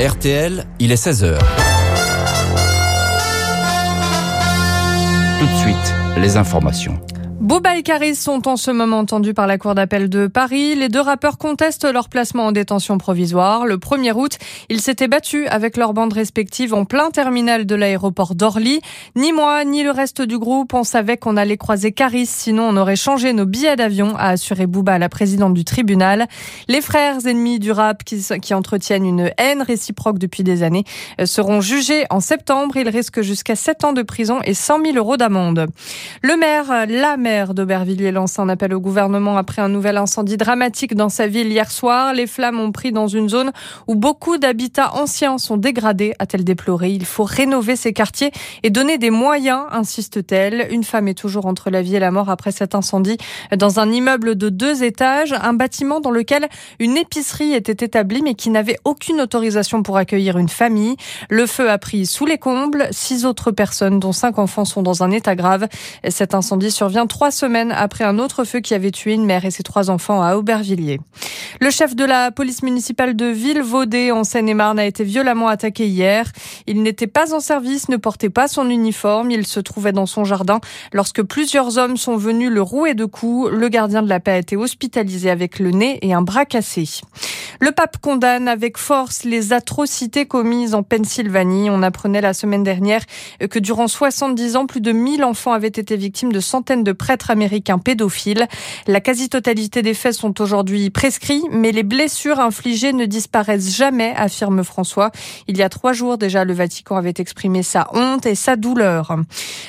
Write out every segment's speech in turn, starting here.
RTL, il est 16h. Tout de suite, les informations. Boba et Caris sont en ce moment entendus par la Cour d'appel de Paris. Les deux rappeurs contestent leur placement en détention provisoire. Le 1er août, ils s'étaient battus avec leurs bandes respectives en plein terminal de l'aéroport d'Orly. Ni moi, ni le reste du groupe, on savait qu'on allait croiser Caris, sinon on aurait changé nos billets d'avion, a assuré Booba, la présidente du tribunal. Les frères ennemis du rap qui, entretiennent une haine réciproque depuis des années euh, seront jugés en septembre. Ils risquent jusqu'à 7 ans de prison et 100 000 euros d'amende. Le maire, la maire, d'Aubervilliers lance un appel au gouvernement après un nouvel incendie dramatique dans sa ville hier soir. Les flammes ont pris dans une zone où beaucoup d'habitats anciens sont dégradés, a-t-elle déploré. Il faut rénover ces quartiers et donner des moyens, insiste-t-elle. Une femme est toujours entre la vie et la mort après cet incendie dans un immeuble de deux étages, un bâtiment dans lequel une épicerie était établie mais qui n'avait aucune autorisation pour accueillir une famille. Le feu a pris sous les combles. Six autres personnes, dont cinq enfants, sont dans un état grave. Cet incendie survient trois semaines après un autre feu qui avait tué une mère et ses trois enfants à Aubervilliers. Le chef de la police municipale de Ville-Vaudée en Seine-et-Marne a été violemment attaqué hier. Il n'était pas en service, ne portait pas son uniforme. Il se trouvait dans son jardin lorsque plusieurs hommes sont venus le rouer de coups. Le gardien de la paix a été hospitalisé avec le nez et un bras cassé. Le pape condamne avec force les atrocités commises en Pennsylvanie. On apprenait la semaine dernière que durant 70 ans, plus de 1000 enfants avaient été victimes de centaines de prêtres américains pédophiles. La quasi-totalité des faits sont aujourd'hui prescrits, mais les blessures infligées ne disparaissent jamais, affirme François. Il y a trois jours déjà, le Vatican avait exprimé sa honte et sa douleur.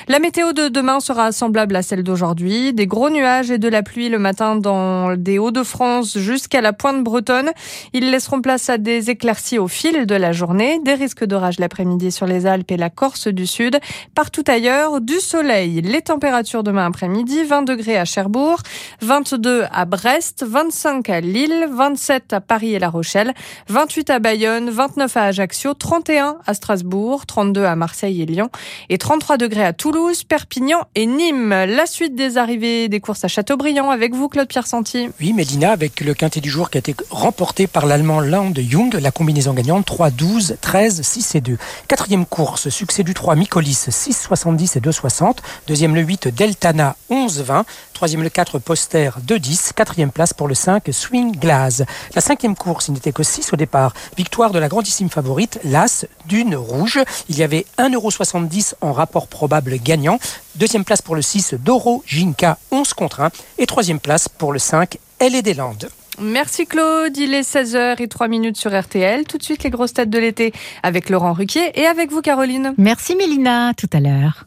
La météo de demain sera semblable à celle d'aujourd'hui. Des gros nuages et de la pluie le matin dans des Hauts-de-France jusqu'à la pointe bretonne. Ils laisseront place à des éclaircies au fil de la journée, des risques d'orage l'après-midi sur les Alpes et la Corse du Sud. Partout ailleurs, du soleil. Les températures demain après-midi, 20 degrés à Cherbourg, 22 à Brest, 25 à Lille, 27 à Paris et La Rochelle, 28 à Bayonne, 29 à Ajaccio, 31 à Strasbourg, 32 à Marseille et Lyon et 33 degrés à Toulouse, Perpignan et Nîmes. La suite des arrivées des courses à Châteaubriand avec vous, Claude Pierre Santi. Oui, Medina, avec le quintet du jour qui a été remporté par l'Allemand Land Jung, la combinaison gagnante 3, 12, 13, 6 et 2. Quatrième course, succès du 3, Micolis 6, 70 et 2, 60. Deuxième le 8, Deltana 11, 20. Troisième le 4, Poster 2, 10. Quatrième place pour le 5, Swing Glass. La cinquième course, il n'était que 6 au départ. Victoire de la grandissime favorite, l'As d'une rouge. Il y avait 1,70€ en rapport probable gagnant. Deuxième place pour le 6, Doro Jinka 11 contre 1. Et troisième place pour le 5, Elle est des Landes. Merci Claude, il est 16h et 3 minutes sur RTL. Tout de suite les grosses têtes de l'été avec Laurent Ruquier et avec vous Caroline. Merci Mélina, tout à l'heure.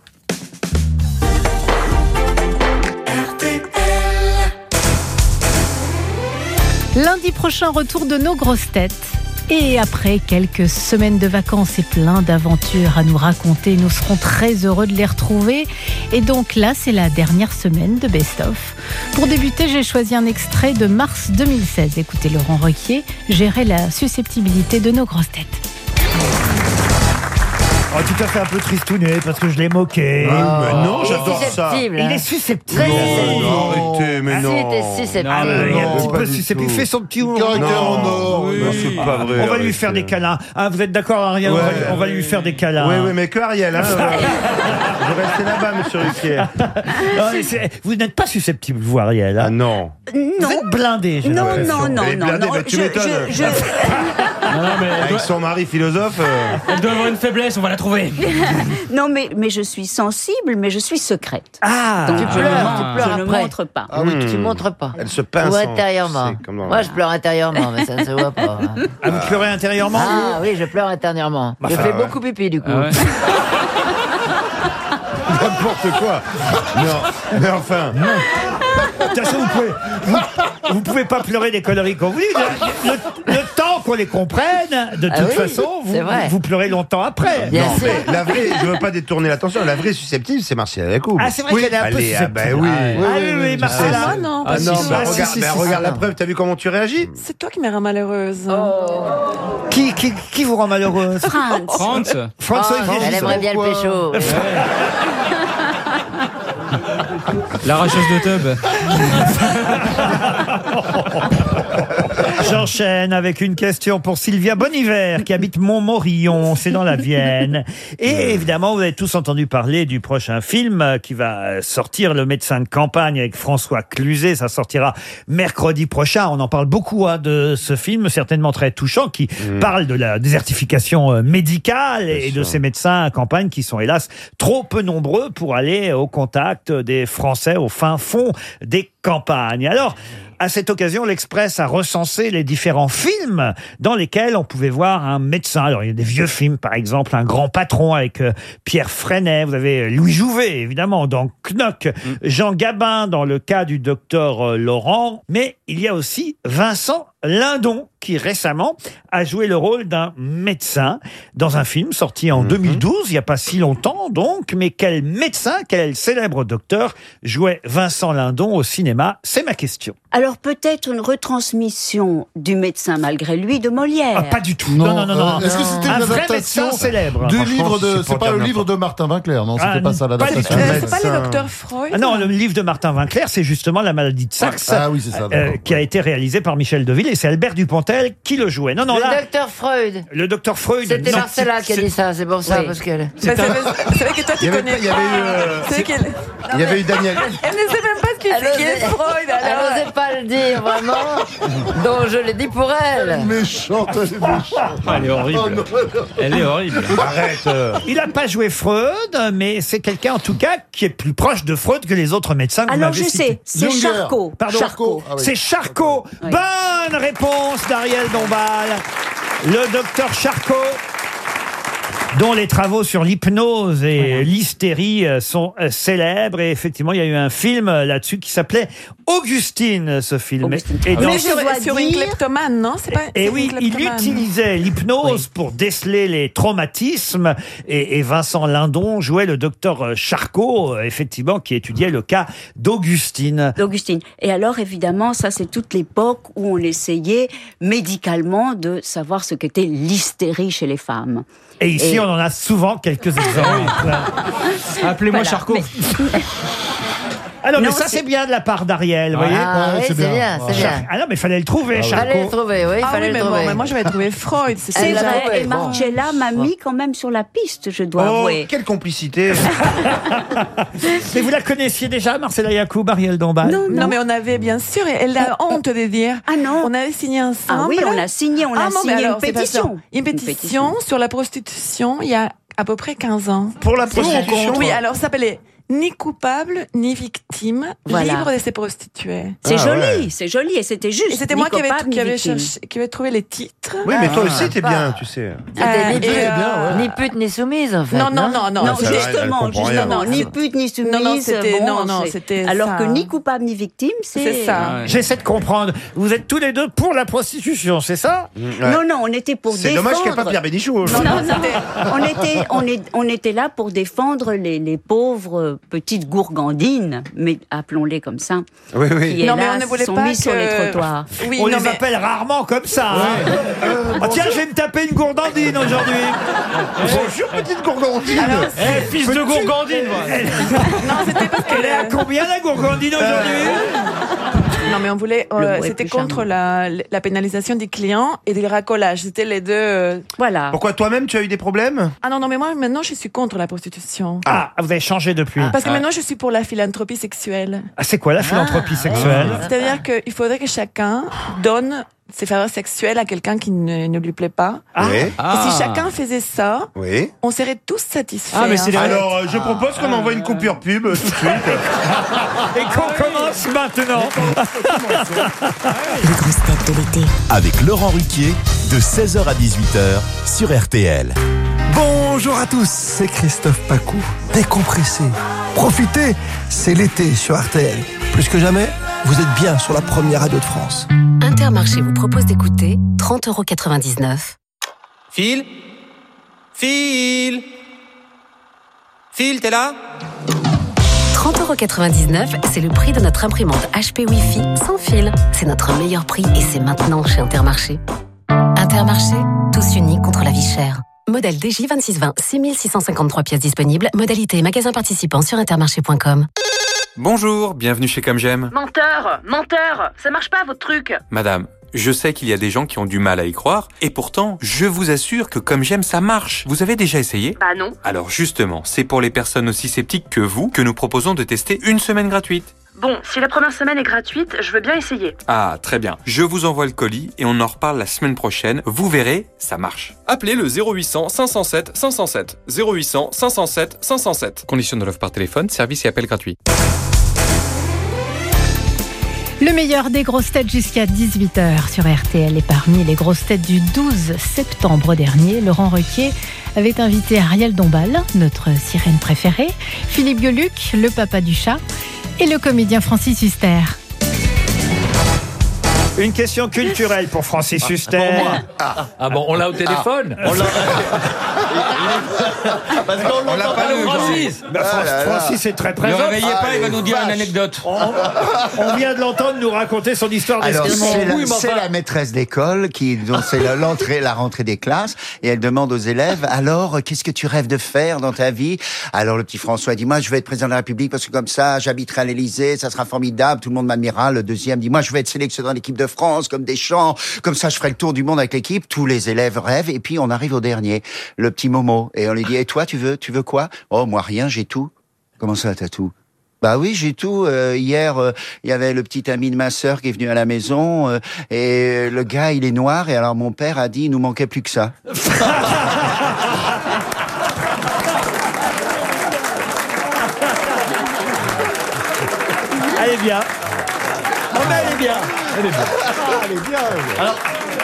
Lundi prochain, retour de nos grosses têtes. Et après quelques semaines de vacances et plein d'aventures à nous raconter, nous serons très heureux de les retrouver. Et donc là, c'est la dernière semaine de Best of. Pour débuter, j'ai choisi un extrait de mars 2016. Écoutez Laurent Requier gérer la susceptibilité de nos grosses têtes. Oh, tout à fait un peu tristouné parce que je l'ai moqué. mais non, j'adore ça. Il est susceptible. Non, non, arrêtez, mais non. Ah, il est un non, petit peu susceptible. Il fait son petit Caractère en or. Oui. Non, c'est pas vrai. On va lui arrêtez. faire des câlins. Ah, vous êtes d'accord, Ariel on, va, Ouais. on va lui faire des câlins. Oui, oui, mais que Ariel. Hein, je restais là-bas, monsieur Ruquier. Ah, mais c'est- vous n'êtes pas susceptible, vous, Ariel. hein Ah non. Vous êtes blindé, j'ai Non, l'impression. non, non, Elle est non, blindée, non. bah, tu je- m'étonnes. je- je- Avec son mari philosophe. euh, Elle doit avoir une faiblesse, on va la trouver. non, mais, mais je suis sensible, mais je suis secrète. Ah Donc, Tu je, pleures, ne tu pleures je ne après. montre pas. Ah oui, Hmm. tu montres pas. Elle se pince. Ou en- intérieurement. c'est comme dans- Moi, je pleure intérieurement, mais ça ne se voit pas. hein. Ah, vous pleurez intérieurement Ah oui, je pleure intérieurement. Je Bah, fais ouais. beaucoup pipi, du coup. Ah ouais. N'importe quoi. Non, mais enfin. De toute façon, vous pouvez, vous, vous pouvez pas pleurer des conneries qu'on vous dit. Le, le- le temps qu'on les comprenne, de toute Ah oui, façon, vous, c'est vrai. vous pleurez longtemps après. Bien Non, sûr. mais la vraie, je veux pas détourner l'attention. La vraie susceptible, c'est Martial Yacoub. Ah, c'est vrai qu'elle est un peu Allez, ah susceptible. bah oui. Ah oui, oui, Marcella. Ah, moi, non. Ah non, bah, si, regarde, si, bah, si, regarde la preuve. T'as vu comment tu réagis? C'est toi qui me rends malheureuse. Qui, qui, qui vous rend malheureuse? Franz. Franz François Oh, elle aimerait bien le pécho. L'arracheuse de tub. J'enchaîne avec une question pour Sylvia Boniver qui habite Montmorillon, c'est dans la Vienne. Et évidemment, vous avez tous entendu parler du prochain film qui va sortir, Le médecin de campagne avec François Cluzet. Ça sortira mercredi prochain. On en parle beaucoup hein, de ce film, certainement très touchant, qui parle de la désertification euh, médicale et de ces médecins à campagne qui sont hélas trop peu nombreux pour aller au contact des Français au fin fond des campagnes. Alors, à cette occasion, l'Express a recensé les différents films dans lesquels on pouvait voir un médecin. Alors, il y a des vieux films, par exemple, Un grand patron avec euh, Pierre Freinet. Vous avez Louis Jouvet, évidemment, dans Knock. Jean Gabin, dans le cas du docteur euh, Laurent. Mais il y a aussi Vincent Lindon, qui récemment a joué le rôle d'un médecin dans un film sorti en 2012, il n'y a pas si longtemps donc. Mais quel médecin, quel célèbre docteur jouait Vincent Lindon au cinéma? C'est ma question. Alors peut-être une retransmission du médecin malgré lui de Molière. Ah, pas du tout. Non, non, non, non. euh, Est-ce que c'était Un une vrai adaptation médecin célèbre. du livre de c'est C'est pas le livre de Martin Winkler, non Ah, C'était pas ça l'adaptation. c'est pas le docteur Freud Ah non, le livre de Martin Winkler, c'est justement La maladie de Saxe, Ah oui, c'est ça, euh, d'accord, qui a été réalisé par Michel Deville et c'est Albert Dupontel qui le jouait. Non, non, Le là, docteur Freud. le docteur Freud. C'était non, Marcella qui a c'est- dit ça, c'est pour ça, Oui. parce qu'elle. Bah, c'est vrai c'est vrai que toi tu Il y avait connais pas- il y avait eu, euh, C'est vrai qu'elle Il y avait eu Daniel. elle ne sait même pas ce qu'il Elle c'est qui est osait- Freud Elle n'osait pas le dire, vraiment. Donc je l'ai dit pour elle. Méchante, elle est méchante. Elle est horrible. Oh, non, non. Elle est horrible. Arrête. euh. Il n'a pas joué Freud, mais c'est quelqu'un en tout cas qui est plus proche de Freud que les autres médecins que vous Alors m'avez je cités. sais, c'est Junger. Charcot. Pardon Charcot. Ah oui. C'est Charcot. Bonne réponse d'Ariel Dombal. Le docteur Charcot dont les travaux sur l'hypnose et l'hystérie euh, sont euh, célèbres. Et effectivement, il y a eu un film euh, là-dessus qui s'appait Augustine, ce film. Augustine. Et, dans- Mais Mais je sur, dois sur une kleptomane, non C'est pas. et oui, il utilisait l'hypnose pour déceler les traumatismes. Et, et Vincent Lindon jouait le docteur Charcot, effectivement, qui étudiait le cas d'Augustine. d'Augustine. Et alors, évidemment, ça, c'est toute l'époque où on essayait médicalement de savoir ce qu'était l'hystérie chez les femmes. Et ici, Et- on en a souvent quelques exemples. Appelez-moi Voilà. Charcot. Mais- Alors, mais Non, ça, c'est- c'est bien de la part d'Ariel, vous voyez Ah oui, c'est bien. c'est bien. Ah non, mais fallait le trouver, Fallait le Charcot. trouver, oui, Ah fallait oui, mais le bon, trouver. mais moi j'avais trouvé Freud. C'est vrai, trouvé, et bon. Marcella m'a mis quand même sur la piste, je dois Oh, avouer. quelle complicité. Mais vous la connaissiez déjà, Marcella Yacoub, Ariel Dombal Non, Non, non. mais on avait bien sûr, et elle a honte de dire. Ah non. On avait signé ensemble. Ah oui, on a signé, on a Ah non, mais signé alors, une c'est pas ça. pétition. Une pétition sur la prostitution il y a à peu près 15 ans. Pour la prostitution. Oui, alors ça s'appelait ni coupable ni victime, Voilà. libre de se prostituer. C'est Ah joli, ouais. c'est joli, et c'était juste. Et c'était moi qui cherché- avait trouvé les titres. Oui, mais toi aussi, t'es bien, tu sais. C'était Euh, ni, et, pute, euh, ni pute ni soumise, en fait. Non, non, non, non. Non, justement, justement, ni pute ni soumise. Non, non, c'était- bon, non, non, c'est- c'était Alors ça. que ni coupable ni victime, c'est. C'est ça. Ah ouais. J'essaie de comprendre. Vous êtes tous les deux pour la prostitution, c'est ça? Ouais. Non, non, on était pour C'est défendre. dommage qu'il n'y ait pas Pierre Bénichou. Non, non, non. on était, on est, on était là pour défendre les, les pauvres euh, petites gourgandines, mais appelons-les comme ça, Oui, oui. qui Non, mais on hélas ne voulait sont pas mises sur les trottoirs. Oui, On les mais- appelle rarement comme ça. hein. Ah, tiens, je vais me taper une gourdandine aujourd'hui. Bonjour, petite gourgandine. Eh, fils de gourgandine, moi. Non, c'était parce Elle est à combien la gourgandine aujourd'hui Non, mais on voulait. Euh, c'était contre la, la pénalisation des clients et du racolage. C'était les deux. euh. Voilà. Pourquoi toi-même, tu as eu des problèmes? Ah non, non, mais moi, maintenant, je suis contre la prostitution. Ah, vous avez changé depuis. Parce que maintenant, je suis pour la philanthropie sexuelle. Ah, c'est quoi la philanthropie Ah, sexuelle? C'est-à-dire qu'il faudrait que chacun donne ses faveurs sexuelles à quelqu'un qui ne, ne lui plaît pas. Ah. Oui. Et si chacun faisait ça, Oui. on serait tous satisfaits. Ah, mais hein. les- Alors, euh, je propose qu'on envoie une coupure pub euh, tout de suite. Et qu'on commence maintenant. Les grosses têtes de l'été. Avec Laurent Ruquier, de 16h à 18h sur RTL. Bonjour à tous, c'est Christophe Pacou. Décompressé. Profitez, c'est l'été sur RTL. Plus que jamais, vous êtes bien sur la première radio de France. Intermarché vous propose d'écouter 30,99€. Phil? Phil? Phil, t'es là? 30,99€, c'est le prix de notre imprimante HP Wi-Fi sans fil. C'est notre meilleur prix et c'est maintenant chez Intermarché. Intermarché, tous unis contre la vie chère. Modèle DJ 2620, 6653 pièces disponibles. Modalité et magasin participant sur intermarché.com. Bonjour, bienvenue chez Comme J'aime. Menteur Menteur Ça marche pas votre truc Madame, Je sais qu'il y a des gens qui ont du mal à y croire, et pourtant, je vous assure que comme j'aime, ça marche. Vous avez déjà essayé? Bah non. Alors justement, c'est pour les personnes aussi sceptiques que vous que nous proposons de tester une semaine gratuite. Bon, si la première semaine est gratuite, je veux bien essayer. Ah, très bien. Je vous envoie le colis et on en reparle la semaine prochaine. Vous verrez, ça marche. Appelez le 0800 507 507. 0800 507 507. Condition de l'offre par téléphone, service et appel gratuit. Le meilleur des grosses têtes jusqu'à 18h sur RTL. Et parmi les grosses têtes du 12 septembre dernier, Laurent Requier avait invité Ariel Dombal, notre sirène préférée, Philippe Gueluc, le papa du chat, et le comédien Francis Huster. Une question culturelle pour Francis Huster. Ah bon, on l'a au téléphone On l'a- Parce qu'on On l'a l'entend pas nous, Francis. Bah, Fran- Ah. Francis est très Ne présent. le réveillez pas, il va nous dire une anecdote. On, on vient de l'entendre nous raconter son histoire Alors, d'estimant. c'est la, Oui, mais c'est enfin- la maîtresse d'école qui, dont c'est la- l'entrée, la rentrée des classes, et elle demande aux élèves, alors, qu'est-ce que tu rêves de faire dans ta vie? Alors, le petit François dit, moi, je vais être président de la République parce que comme ça, j'habiterai à l'Élysée, ça sera formidable, tout le monde m'admirera. Le deuxième dit, moi, je vais être sélectionné dans l'équipe de France, comme des champs, comme ça, je ferai le tour du monde avec l'équipe. Tous les élèves rêvent, et puis on arrive au dernier, le petit Momo, et on lui dit, et toi, tu veux, tu veux quoi? Oh, moi, rien, j'ai tout. Comment ça, t'as tout? Bah oui, j'ai tout. Euh, hier, euh, il y avait le petit ami de ma sœur qui est venu à la maison euh, et le gars, il est noir et alors mon père a dit, il nous manquait plus que ça. Elle est bien. Oh, mais elle est bien. Elle est bien. Ah, elle est bien. Alors,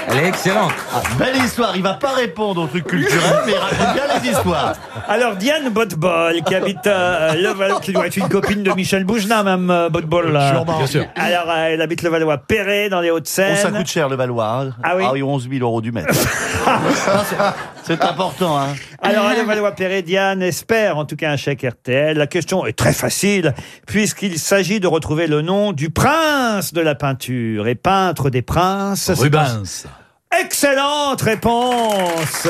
elle est excellente. Ah, belle histoire. Il va pas répondre aux trucs culturels, mais il raconte bien les histoires. Alors Diane Botbol, qui habite euh, Levallois, qui doit être une copine de Michel Boujna, même euh, Botbol. là. Sûrement. Bien sûr. Alors euh, elle habite Levallois-Perret, dans les Oh, Hauts-de-Seine. ça coûte cher le Valois. hein. Ah oui 11 000 euros du mètre. C'est- C'est important, hein. Alors, à Levallois-Perret, Diane espère en tout cas un chèque RTL. La question est très facile, puisqu'il s'agit de retrouver le nom du prince de la peinture et peintre des princes. c'est Rubens. Excellente réponse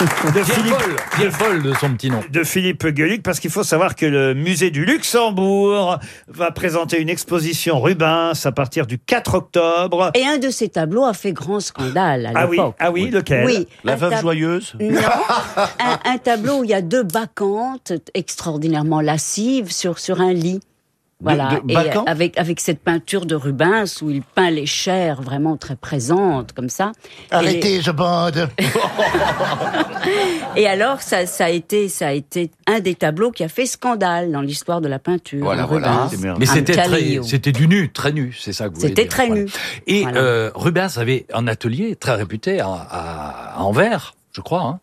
de Philippe, folle, qui est folle de son petit nom. de Philippe Gueluc, parce qu'il faut savoir que le musée du Luxembourg va présenter une exposition Rubens à partir du 4 octobre. Et un de ces tableaux a fait grand scandale à Ah oui, l'époque. ah oui, lequel Oui, La veuve joyeuse. Non, un, un tableau où il y a deux bacchantes extraordinairement lascives sur, sur un lit. Voilà, de et avec, avec cette peinture de Rubens où il peint les chairs vraiment très présentes, comme ça. Arrêtez, je bande. Et, alors, ça, ça, a été, ça a été un des tableaux qui a fait scandale dans l'histoire de la peinture. Voilà, de voilà. Rubens. Mais c'était très, Antonio. c'était du nu, très nu, c'est ça que vous voulez C'était très voilà. nu. Et Voilà. euh, Rubens avait un atelier très réputé à, à- à Anvers, je crois. Hein.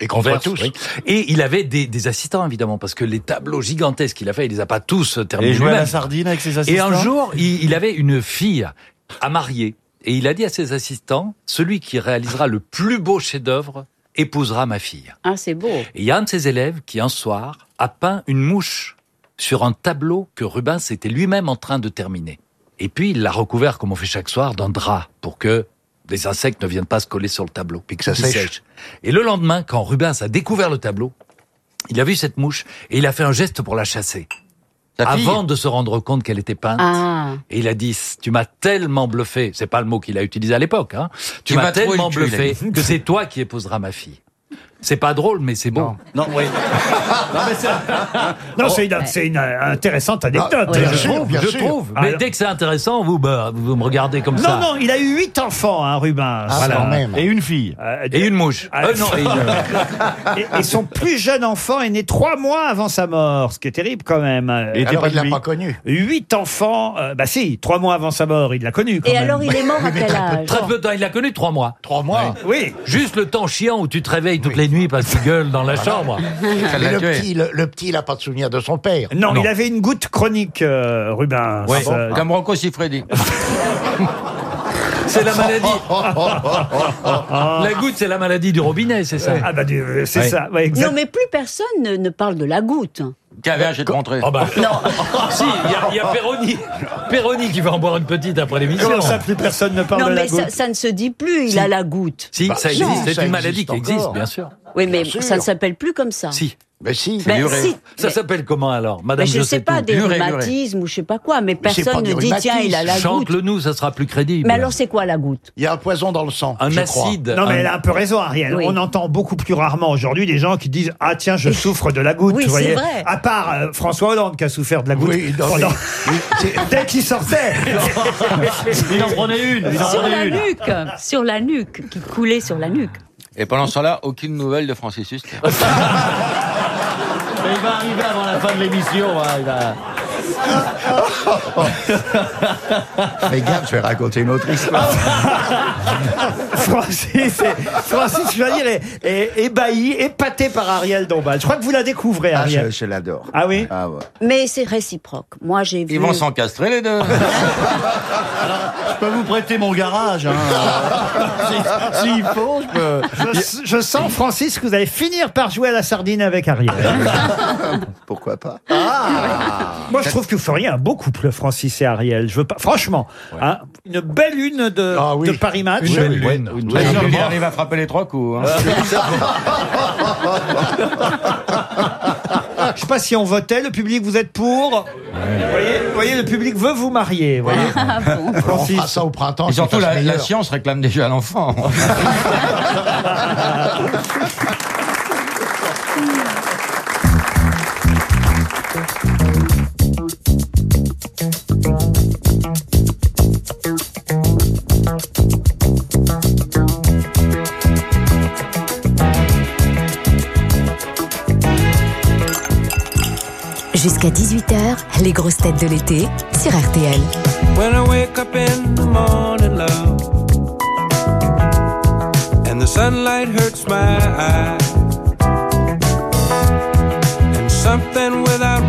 Et qu'on voit tous. oui. Et il avait des, des assistants, évidemment, parce que les tableaux gigantesques qu'il a fait, il les a pas tous terminés Et jouer à la sardine avec ses Et assistants. un jour, il, il avait une fille à marier. Et il a dit à ses assistants, celui qui réalisera le plus beau chef-d'œuvre épousera ma fille. Ah, c'est beau. Et il y a un de ses élèves qui, un soir, a peint une mouche sur un tableau que Rubens était lui-même en train de terminer. Et puis, il l'a recouvert, comme on fait chaque soir, d'un drap pour que les insectes ne viennent pas se coller sur le tableau. Puis que ça sèche. Et le lendemain, quand Rubens a découvert le tableau, il a vu cette mouche et il a fait un geste pour la chasser. Avant de se rendre compte qu'elle était peinte. Ah. Et il a dit, tu m'as tellement bluffé, c'est pas le mot qu'il a utilisé à l'époque, hein. Tu, Tu m'as tellement bluffé que c'est toi qui épouseras ma fille. C'est pas drôle, mais c'est bon. Non, oui. non, mais c'est. Non, c'est une, c'est une, euh, intéressante anecdote. bien Je sûr, trouve, bien je sûr. trouve. Mais Alors- dès que c'est intéressant, vous, bah, vous me regardez comme Non, ça. non, il a eu huit enfants, hein, Rubens. Ah, quand même. Et une fille. Euh, Et une mouche. Ah, Euh, non, et une- et, et son plus jeune enfant est né trois mois avant sa mort, ce qui est terrible quand même. Euh, Et était Alors, pas il de l'a lui. pas connu. Huit enfants, euh, bah si, trois mois avant sa mort, il l'a connu quand Et même. alors, il est mort à quel âge Très peu de temps, il l'a connu trois mois. Trois mois. Oui, Juste le temps chiant où tu te réveilles toutes les nuits parce qu'il gueule dans la chambre. Mais le petit, le, le petit, il n'a pas de souvenir de son père. non, Non. il avait une goutte chronique, euh, Rubens. Ouais. Euh, Comme Rocco Siffredi. C'est la maladie. la goutte, c'est la maladie du robinet, c'est ça. ah bah c'est Ouais. ça, ouais, exact. Non, mais plus personne ne, ne parle de la goutte. Tiens, viens, je vais te montrer. Oh bah. si, il y a, a Perroni. Perroni qui va en boire une petite après l'émission. Comment ça, plus personne ne parle non, de la mais ça, goutte ça ne se dit plus, il a la goutte. Si, ça non, existe, ça c'est une maladie existe qui existe, encore. bien sûr. Oui, mais sûr. ça ne s'appelle plus comme ça. Si. Ben si, Ben si, Ça mais- s'appelle comment alors Mais Madame je je sais pas, tout. des rhumatismes ou je sais pas quoi, mais pas personne ne dit tiens, il a la goutte. Chante-le nous, ça sera plus crédible. Mais alors c'est quoi la goutte? Il y a un poison dans le sang. Un je crois. acide. Non, mais un- elle a un peu raison, Ariel. Oui. On entend beaucoup plus rarement aujourd'hui des gens qui disent Ah, tiens, je souffre de la goutte. Oui, vous c'est voyez vrai. À part euh, François Hollande qui a souffert de la goutte. Oui, non, mais- pendant- Dès qu'il sortait. Il en prenait une. Il en Sur la une. nuque, sur la nuque, qui coulait sur la nuque. Et pendant ce temps-là, aucune nouvelle de Francis Huster. Il va arriver avant la fin de l'émission. hein, il va- Fais gaffe, je vais raconter une autre histoire. Francis, est- Francis, dire, est, est ébahi, épaté par Ariel Dombal. Je crois que vous la découvrez, Ah, Ariel. je, je l'adore. Ah oui Ah ouais. Mais c'est réciproque. Moi j'ai vu. Ils vont s'encastrer les deux. Je peux vous prêter mon garage. Hein. Si- S'il faut, je peux. je, je sens, Francis, que vous allez finir par jouer à la sardine avec Ariel. Pourquoi pas Moi, je trouve que vous feriez un beau couple, Francis et Ariel. Je veux pas, franchement, hein, une belle une de, Ah oui. de Paris Match. Une belle Oui, lune. oui, Oui, oui. il arrive à frapper les trois coups. hein. Je sais pas si on votait, le public, vous êtes pour. Vous, voyez, vous voyez, le public veut vous marier. Ah bon. On Francis. fera ça au printemps. Et surtout, surtout, la- la, la science réclame déjà l'enfant. Jusqu'à 18h, les grosses têtes de l'été sur RTL. When I wake up in the morning, love, and the sunlight hurts my eyes, and something without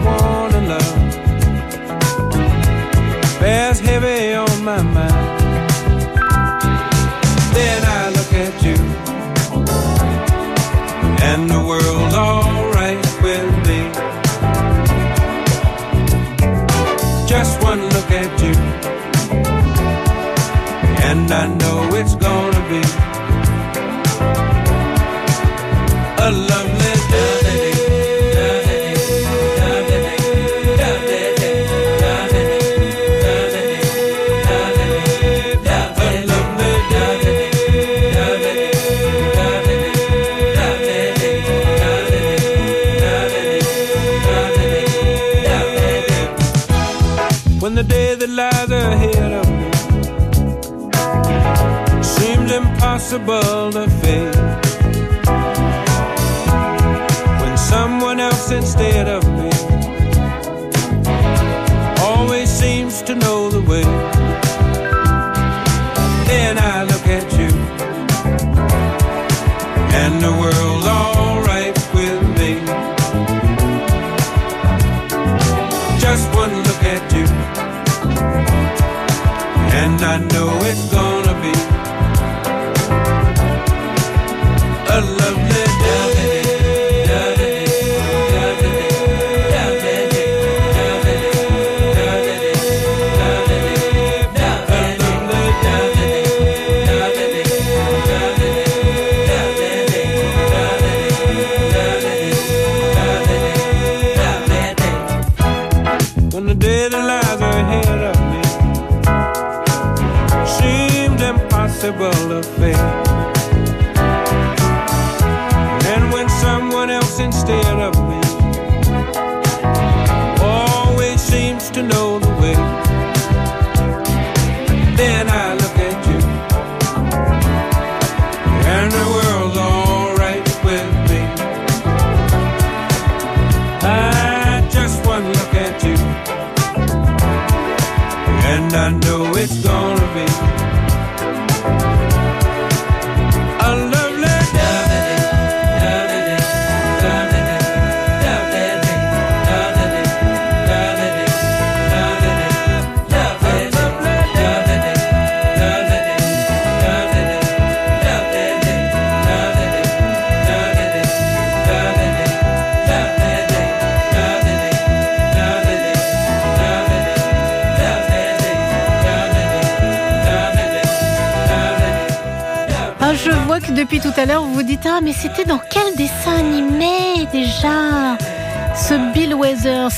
I know impossible to face. World of faith. Ah, mais c'était dans quel dessin animé déjà? Ce Bill Weathers,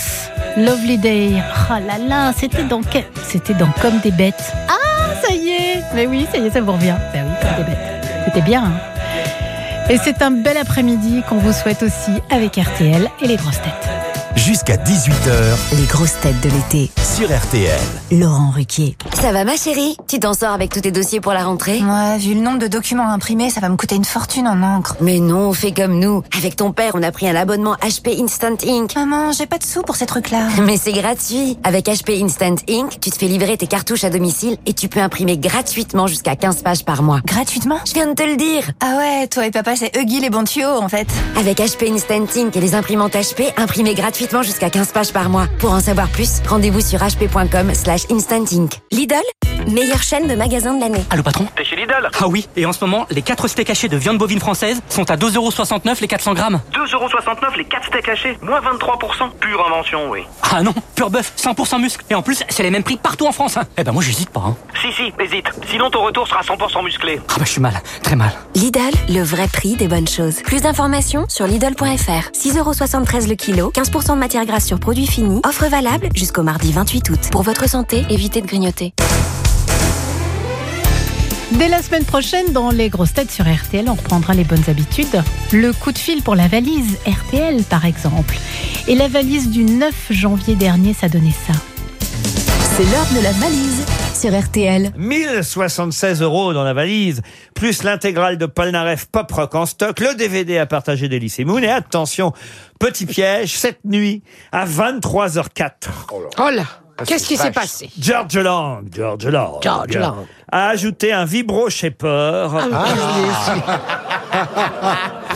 Lovely Day. Ah là là, c'était dans quel C'était dans Comme des bêtes. Ah, ça y est Mais oui, ça y est, ça vous revient. Ben oui, Comme des bêtes. C'était bien, hein Et c'est un bel après-midi qu'on vous souhaite aussi avec RTL et les grosses têtes. Jusqu'à 18h Les grosses têtes de l'été. sur RTL. Laurent Ruquier. Ça va ma chérie Tu t'en sors avec tous tes dossiers pour la rentrée Ouais, vu le nombre de documents à imprimer, ça va me coûter une fortune en encre. Mais non, fais comme nous. Avec ton père, on a pris un abonnement HP Instant Ink. Maman, j'ai pas de sous pour ces trucs-là. Mais c'est gratuit. Avec HP Instant Ink, tu te fais livrer tes cartouches à domicile et tu peux imprimer gratuitement jusqu'à 15 pages par mois. Gratuitement Je viens de te le dire. Ah ouais, toi et papa, c'est Huggy les bons tuyaux, en fait. Avec HP Instant Ink et les imprimantes HP, imprimez gratuitement jusqu'à 15 pages par mois. Pour en savoir plus, rendez-vous sur hp.com slash instant ink. Meilleure chaîne de magasins de l'année. Allô patron T'es chez Lidl Ah oui, et en ce moment, les 4 steaks hachés de viande bovine française sont à 2,69€ les 400 grammes. 2,69€ les 4 steaks hachés, moins 23%. Pure invention, oui. Ah non, pur bœuf, 100% muscle. Et en plus, c'est les mêmes prix partout en France. hein. Eh ben moi, j'hésite pas. Hein. Si, si, hésite. Sinon, ton retour sera 100% musclé. Ah bah je suis mal, très mal. Lidl, le vrai prix des bonnes choses. Plus d'informations sur Lidl.fr. 6,73€ le kilo, 15% de matière grasse sur produits finis. Offre valable jusqu'au mardi 28 août. Pour votre santé, évitez de grignoter. Dès la semaine prochaine, dans les grosses têtes sur RTL, on reprendra les bonnes habitudes. Le coup de fil pour la valise RTL, par exemple. Et la valise du 9 janvier dernier, ça donnait ça. C'est l'heure de la valise sur RTL. 1076 euros dans la valise, plus l'intégrale de Paul Naref Pop Rock en stock, le DVD à partager d'Elysée Moon. Et attention, petit piège, cette nuit à 23h04. Oh là Qu'est-ce qui s'est passé George Lang, George Lang, George Lang. a ajouté un vibro shaper. Ah,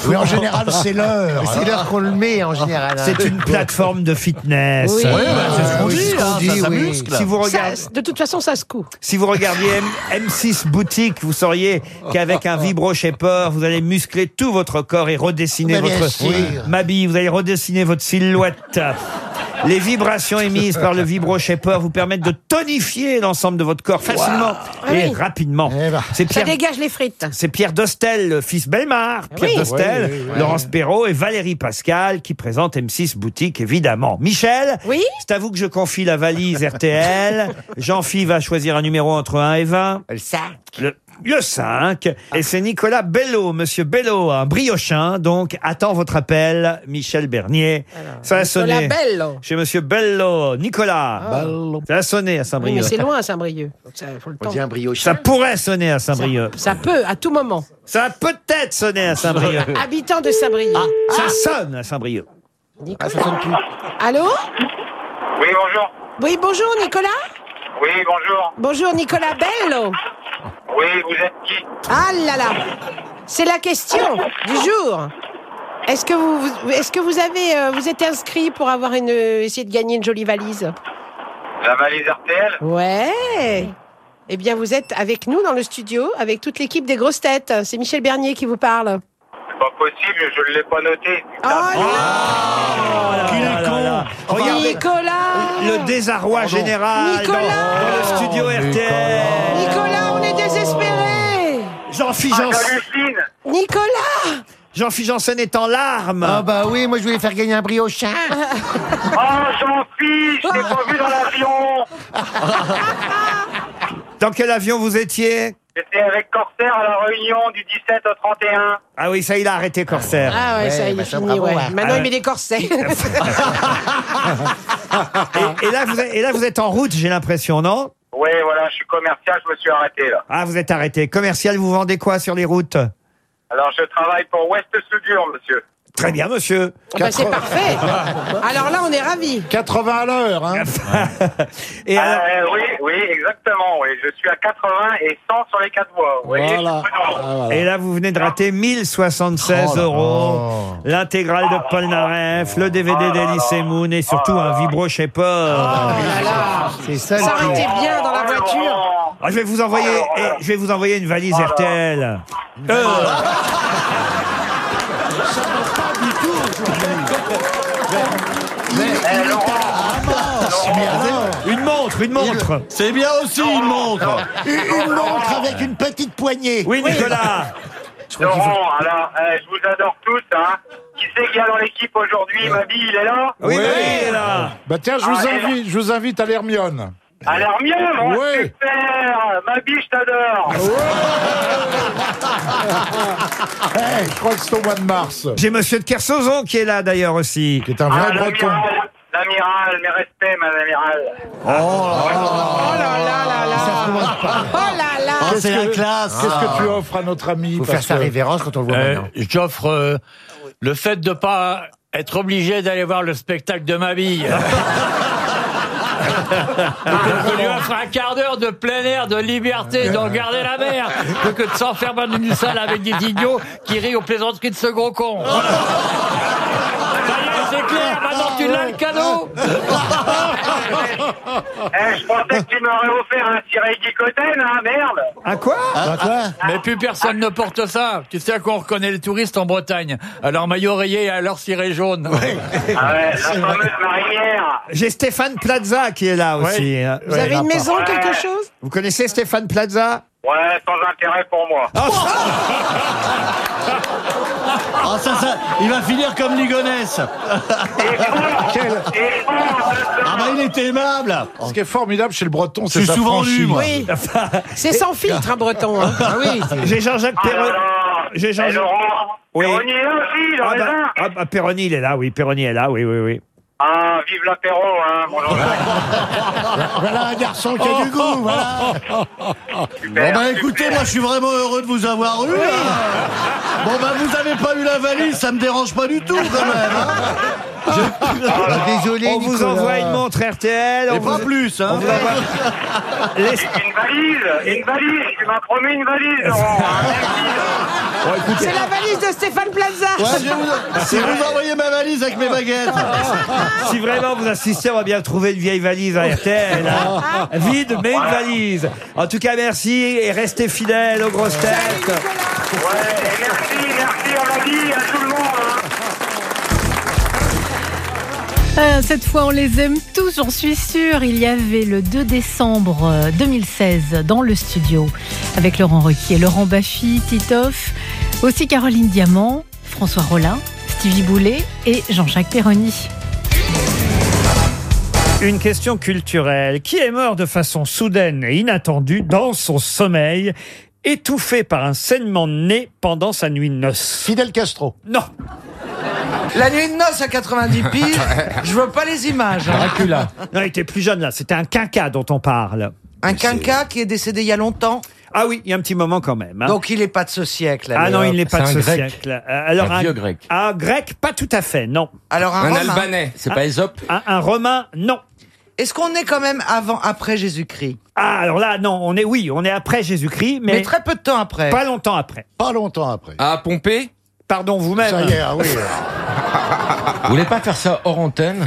Oui, en général, c'est l'heure. C'est l'heure qu'on le met en général. hein. C'est une plateforme de fitness. Oui, Ouais, bah, c'est ce qu'on dit, hein, dit, ça oui. Si vous Ça, regardez, de toute façon, ça se coud. si vous regardiez M- M6 boutique, vous sauriez qu'avec un vibro shaper, vous allez muscler tout votre corps et redessiner bien votre sûr. Mabi, vous allez redessiner votre silhouette. Les vibrations émises par le vibro shaper vous permettent de tonifier l'ensemble de votre corps facilement et oui. rapidement. C'est Ça Pierre dégage les frites. c'est Pierre Dostel, le fils Belmar, Pierre oui. Dostel, Oui, oui, oui. Laurence Perrault et Valérie Pascal qui présentent M6 Boutique, évidemment. Michel, Oui c'est à vous que je confie la valise RTL. Jean-Phi va choisir un numéro entre 1 et 20. Le sac. Le, le 5. Et c'est Nicolas Bello, monsieur Bello, un briochin. Donc, attend votre appel, Michel Bernier. Ça a Nicolas sonné. Bello. Chez monsieur Bello. Nicolas. Ça a sonné à Oui, Saint-Brieuc. mais c'est loin, Saint-Brieuc. Donc ça, faut le temps. un brioche. Ça pourrait sonner à Saint-Brieuc. Ça peut, à tout moment. Ça a peut-être sonné à Saint-Brieuc. Habitant de Saint-Brieuc. Ça sonne à Saint-Brieuc. Nicolas. Allô Oui, bonjour. Oui, bonjour Nicolas. Oui, bonjour. Bonjour Nicolas Bello. Oui, vous êtes qui Ah là là C'est la question du jour. Est-ce que vous, vous- est-ce que vous avez, euh, vous êtes inscrit pour avoir une, essayer de gagner une jolie valise La valise RTL Ouais. Eh bien, vous êtes avec nous dans le studio, avec toute l'équipe des grosses têtes. C'est Michel Bernier qui vous parle. C'est pas possible, je ne l'ai pas noté. Oh là Quel con Regardez Nicolas le désarroi général Nicolas dans le studio RTL. Nicolas, Jean-Philippe Ah, Janssen, Nicolas Jean-Philippe Janssen est en larmes. Ah bah oui, moi je voulais faire gagner un brioche. Oh, Jean-Philippe, je t'ai pas vu dans l'avion Dans quel avion vous étiez J'étais avec Corsair à la réunion du 17 au 31. Ah oui, ça il a arrêté Corsair. Ah ouais, ça y est, bah ça, fini, bravo, ouais. ouais. Maintenant, Ah il met des corsets. Et, et là, vous êtes, et là, vous êtes en route, j'ai l'impression, non? Oui, voilà, je suis commercial, je me suis arrêté là. Ah, vous êtes arrêté. Commercial, vous vendez quoi sur les routes? Alors, je travaille pour West Soudure, monsieur. Très bien, monsieur. Ah bah, c'est parfait. Alors là, on est ravis. 80 à l'heure, hein. Et alors, Ah, euh, oui, oui, exactement, oui. Je suis à 80 et 100 sur les quatre voies. vous voyez Voilà. Ah, voilà. et là, vous venez de rater 1076 Oh là euros. L'intégrale de Paul Naref, le DVD d'Elysée Moon et surtout un vibro. Oh là là. C'est ça Ça aurait été bien dans la voiture. Ah, je vais vous envoyer, eh, je vais vous envoyer une valise RTL. Euh, Eh, Laurent, Mais alors, une montre, une montre. C'est bien aussi une montre. une, une montre avec une petite poignée. Oui, Nicolas. crois qu'il Laurent, alors, euh, je vous adore tous, hein. Qui c'est qu'il y a dans l'équipe aujourd'hui Mabi, il est là Oui, oui, il est là. Bah tiens, je vous, Ah, là. invite, je vous invite à l'Hermione. À l'Hermione, oh, Ouais. super Mabi, je t'adore Eh, je crois que c'est au mois de mars. J'ai Monsieur de Kersozon qui est là d'ailleurs aussi. Qui est un Ah, vrai breton. l'amiral, l'amiral, mes respects, madame l'amiral. Oh là là là là Oh là là Oh, c'est la classe. Qu'est-ce que tu offres à notre ami Faut faire sa révérence quand on le voit Euh, maintenant. J'offre euh, le fait de pas être obligé d'aller voir le spectacle de ma bille. Je lui offre un quart d'heure de plein air, de liberté, de regarder la mer, que, que de s'enfermer dans une salle avec des idiots qui rient aux plaisanteries de ce gros con. Ça y est, c'est clair, maintenant tu l'as le cadeau Eh, je pensais que tu m'aurais offert un ciré Guicoten, hein, merde À quoi Ah, quoi Mais plus personne ne porte ça. Tu sais à quoi on reconnaît les touristes en Bretagne À leur maillot rayé et à leur ciré jaune. Ah ouais, la fameuse marinière J'ai Stéphane Plaza qui est là aussi. hein. Vous avez une maison, quelque chose Vous connaissez Stéphane Plaza Ouais, sans intérêt pour moi. Ah, ça, ça, il va finir comme Ligonès. Ah, bah, il était aimable. Ce qui est formidable chez le breton, Je c'est suis sa souvent franchise. lu, moi. Oui. C'est sans filtre, un breton. Hein. Ah oui, j'ai Jean-Jacques Ah là Perroni. là. J'ai Jean-Jacques. Laurent, Oui. Perroni est là aussi, il a Ah bah, ah bah, Perroni, il est là, oui, Perroni est là, oui, oui, oui. Ah, vive l'apéro, hein, mon. Voilà un garçon qui a du goût, voilà. Super, Bon, bah, écoutez, super. moi, je suis vraiment heureux de vous avoir eu. hein. Bon, bah, vous avez pas eu la valise, ça me dérange pas du tout, quand même. hein. Ah, désolé, On vous Nicolas. envoie une montre RTL. Et on pas vous- plus, hein. on vous envoie- Les- Une valise, une valise, tu m'as promis une valise, Laurent. hein, C'est la valise de Stéphane Plaza. Ouais, je vais vous, si vous envoyez ma valise avec mes baguettes. si vraiment vous insistez, on va bien trouver une vieille valise à RTL. hein. Vide, mais une valise. En tout cas, merci et restez fidèles aux grosses têtes. Ouais, et merci, merci à la vie, à tout le monde. Cette fois, on les aime tous, j'en suis sûre. Il y avait le 2 décembre euh, 2016 dans le studio avec Laurent Ruquier, Laurent Baffy, Titoff, aussi Caroline Diamant, François Rollin, Stevie Boulet et Jean-Jacques Perroni. Une question culturelle. Qui est mort de façon soudaine et inattendue dans son sommeil, étouffé par un saignement de nez pendant sa nuit de noces? Fidel Castro. Non. La nuit de noces à 90 piges, je veux pas les images. hein. Dracula. Non, il était plus jeune là. C'était un quinca dont on parle. Un quinca qui est décédé il y a longtemps. Ah oui, il y a un petit moment quand même. hein. Donc il est pas de ce siècle. ah non, il n'est pas de C'est ce un grec. siècle. Euh, Alors Un vieux grec. Un grec, pas tout à fait, non. Alors un, Un romain. Albanais. C'est pas Ésope Un, un romain, non. Est-ce qu'on est quand même avant, après Jésus-Christ Ah, alors là, non, on est, oui, on est après Jésus-Christ, mais, Mais très peu de temps après. pas longtemps après. Pas longtemps après. Ah, Pompée Pardon, vous-même. Ça y est, ah oui. Vous voulez pas faire ça hors antenne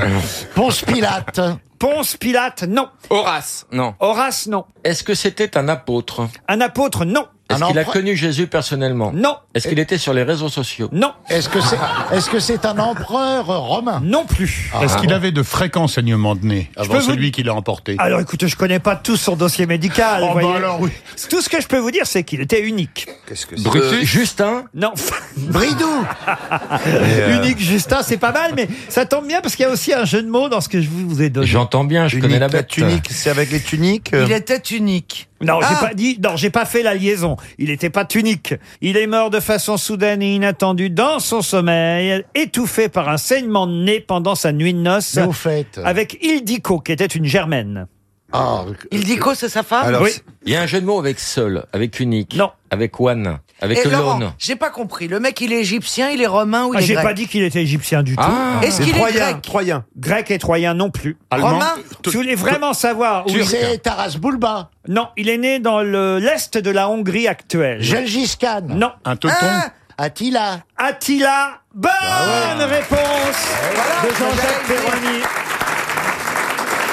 Ponce Pilate. Ponce Pilate, non. Horace, non. Horace, non. Est-ce que c'était un apôtre Un apôtre, non. Est-ce qu'il a connu Jésus personnellement? Non. Est-ce qu'il était sur les réseaux sociaux? Non. Est-ce que c'est est-ce que c'est un empereur romain? Non plus. Est-ce qu'il avait de fréquents saignements de nez? Avant vous- celui qui l'a emporté Alors écoutez, je connais pas tout son dossier médical. Oh, vous bah voyez. alors, oui. Tout ce que je peux vous dire, c'est qu'il était unique. Qu'est-ce que Euh, Justin? Non. Bridou Unique Justin, c'est pas mal, mais ça tombe bien parce qu'il y a aussi un jeu de mots dans ce que je vous ai donné. J'entends bien, je connais la bête. tunique, c'est avec les tuniques euh, Il était unique. Non, j'ai Ah. pas dit, non, j'ai pas fait la liaison. Il était pas unique. Il est mort de façon soudaine et inattendue dans son sommeil, étouffé par un saignement de nez pendant sa nuit de noces. Mais au fait. Avec Ildiko, qui était une germaine. Ah, Il dit quoi, c'est sa femme Alors, Oui. c'est- Il y a un jeu de mots avec seul, avec unique. Non. Avec one, avec Et Laurent, alone. j'ai pas compris. Le mec, il est égyptien, il est romain ou il Ah, est j'ai grec pas dit qu'il était égyptien du tout. Ah, Est-ce qu'il est Troyen, grec Troyen. Grec et troyen non plus. Allemand Romain Si vous voulez vraiment savoir où il... c'est Taras Bulba. Non, il est né dans le l'est de la Hongrie actuelle. Gengis Khan. Non. Un teuton Ah, Attila. Attila, bonne Bah réponse de Jean-Jacques Perroni.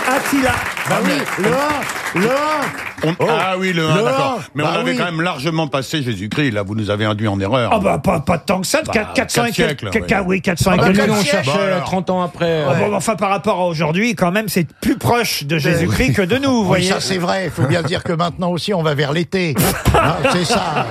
Attila. Bah oui, le 1, le 1. On- Ah oui, le 1, Le d'accord. Mais Bah on avait oui. quand même largement passé Jésus-Christ. Là, vous nous avez induit en erreur. Ah bah pas, pas tant que ça, Bah, 400 et quatre quelques, siècles, quelques- ouais. oui, 400 et Ah, quelques. quatre on siècles. cherchait Bah, alors. 30 ans après. Ah bon, enfin, par rapport à aujourd'hui, quand même, c'est plus proche de Jésus-Christ que de nous, vous Oui, voyez. ça c'est vrai. Il faut bien dire que maintenant aussi on va vers l'été. C'est ça.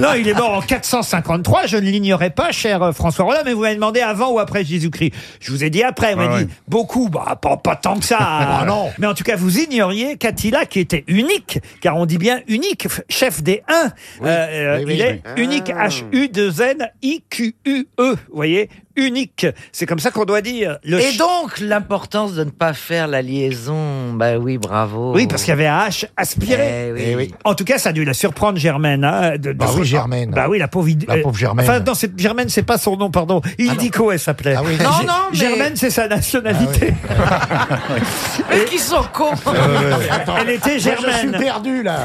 Non, il est mort en 453, je ne l'ignorais pas, cher euh, François Rollin, mais vous m'avez demandé avant ou après Jésus-Christ. Je vous ai dit après, vous m'avez dit beaucoup, bah pas, pas tant que ça. Ah, non. Mais en tout cas, vous ignoriez qu'Attila, qui était unique, car on dit bien unique, chef des Huns, euh, oui, oui, il est oui. unique, H-U-2-N-I-Q-U-E, E, vous voyez unique. C'est comme ça qu'on doit dire. Le Et donc, l'importance de ne pas faire la liaison. Bah oui, bravo. Oui, parce qu'il y avait un H aspiré. Eh oui. Eh oui. En tout cas, ça a dû la surprendre Germaine. hein, de- de- Bah oui, Germaine. Bah oui, la pauvre. La pauvre Germaine. Enfin, non, c'est- Germaine, c'est pas son nom, pardon. Ildico, elle s'appelait. Ah oui. Non, G- non, mais- Germaine, c'est sa nationalité. Mais qui sont cons Elle était Moi, je suis Germaine. perdu là.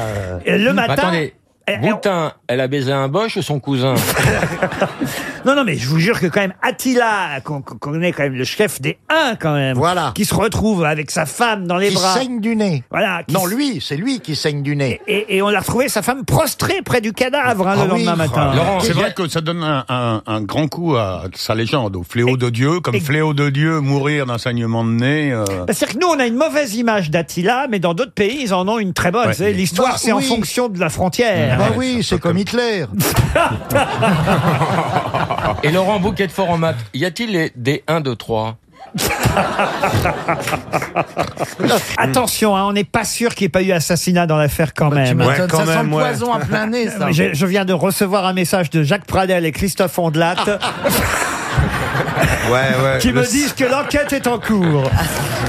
Et le matin. Attendez, elle- Boutin, elle a baisé un Bosch ou son cousin? Non, non, mais je vous jure que quand même, Attila, qu'on qu'on connaît quand même le chef des Huns, quand même. Voilà. Qui se retrouve avec sa femme dans les Qui bras. saigne du nez. Voilà. qui Non, s- lui, c'est lui qui saigne du nez. Et, et on l'a retrouvé, sa femme prostrée près du cadavre, hein, Ah le oui. lendemain matin. Laurent, C'est vrai que ça donne un, un- un grand coup à sa légende, au fléau de Dieu, comme et- fléau de Dieu, mourir d'un saignement de nez. euh, Bah, C'est-à-dire que nous, on a une mauvaise image d'Attila, mais dans d'autres pays, ils en ont une très bonne. Ouais. Vous savez, L'histoire, Bah, c'est en oui. fonction de la frontière. Bah oui, c'est comme Hitler. Et Laurent Bouquet de fort en maths, y a-t-il les- des 1, 2, 3 Attention, hein, on n'est pas sûr qu'il n'y ait pas eu assassinat dans l'affaire quand Bah, Tu même. ça sent le poison à plein nez, ça. Je, je viens de recevoir un message de Jacques Pradel et Christophe Ondelat Ouais, ouais. qui le, me disent que l'enquête est en cours.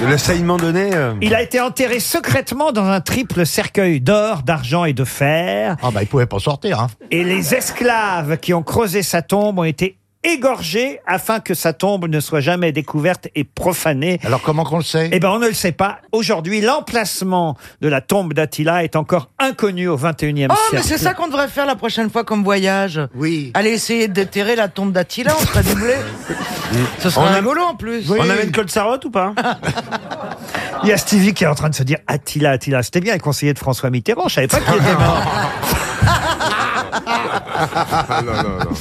le saignement de nez. euh, Il a été enterré secrètement dans un triple cercueil d'or, d'argent et de fer. Ah bah il pouvait pas sortir. Hein. Et les esclaves qui ont creusé sa tombe ont été égorgés afin que sa tombe ne soit jamais découverte et profanée. Alors comment qu'on le sait? Eh ben, on ne le sait pas. Aujourd'hui, l'emplacement de la tombe d'Attila est encore inconnu au 21e Oh, siècle. mais c'est ça qu'on devrait faire la prochaine fois comme voyage. Oui. Aller essayer de déterrer la tombe d'Attila, on serait doublé. Ce serait On a- rigolo en plus. On amène Claude Sarraute ou pas? Il y a Stevie qui est en train de se dire Attila, Attila. C'était bien le conseiller de François Mitterrand. Je savais pas qu'il était mort. non, non, non.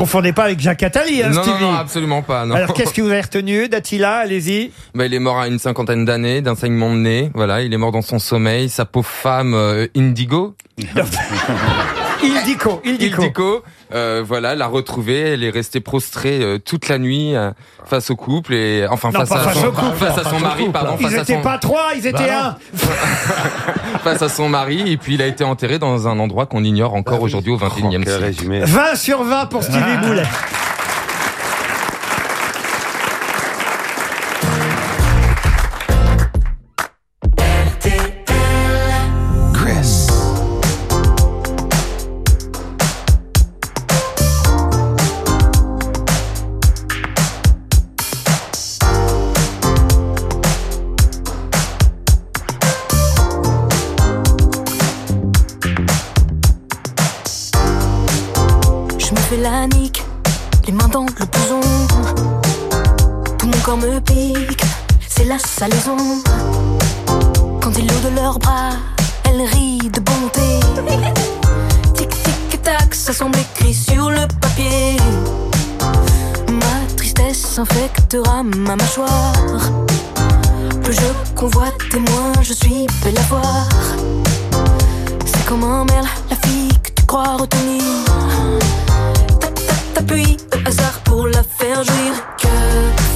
Confondez pas avec Jacques Attali, hein, non, Stevie. non, absolument pas. Non. Alors, qu'est-ce que vous avez retenu d'Attila Allez-y. Bah, il est mort à une cinquantaine d'années d'un saignement de nez. Voilà, il est mort dans son sommeil. Sa pauvre femme euh, Indigo. Ildico, Ildico. Ildico, euh, voilà, l'a retrouvée. Elle est restée prostrée euh, toute la nuit euh, face au couple et enfin Non, face, pas à face son, au couple, face à son mari, pardon, Ils face à n'étaient son pas trois, ils étaient Bah un. face à son mari et puis il a été enterré dans un endroit qu'on ignore encore aujourd'hui au 21e siècle. résumé. 20 sur 20 pour Stevie Boulet. Me pique, c'est la salaison. Quand ils l'eau de leurs bras, elle rit de bonté. Tic tic tac, ça semble écrit sur le papier. Ma tristesse infectera ma mâchoire. Plus je convoite et moins je suis belle à voir. C'est comme un merle, la fille que tu crois retenir. Tap, tap, T'appuies au hasard pour la faire jouir. Que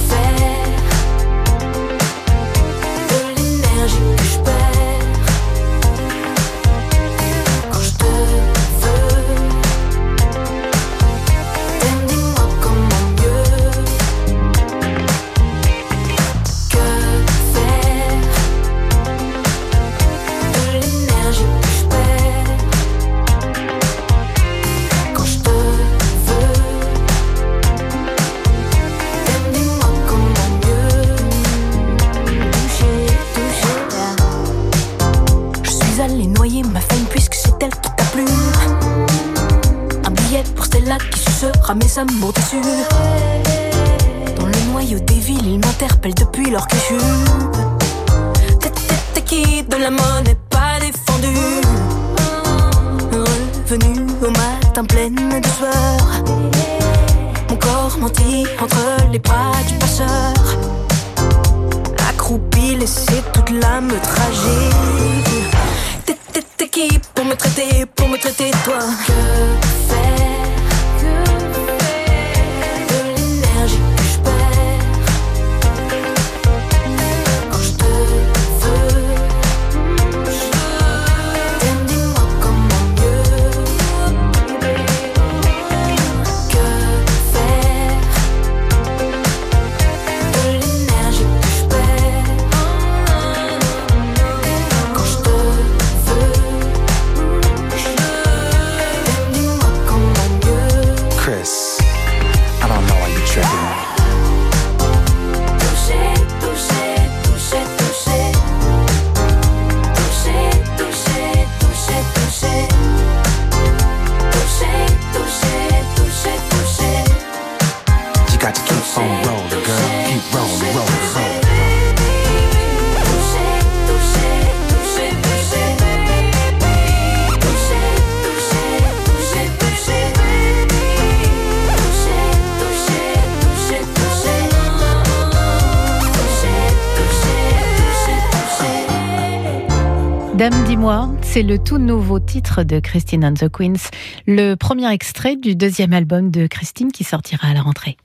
c'est le tout nouveau titre de Christine and the Queens, le premier extrait du deuxième album de Christine qui sortira à la rentrée.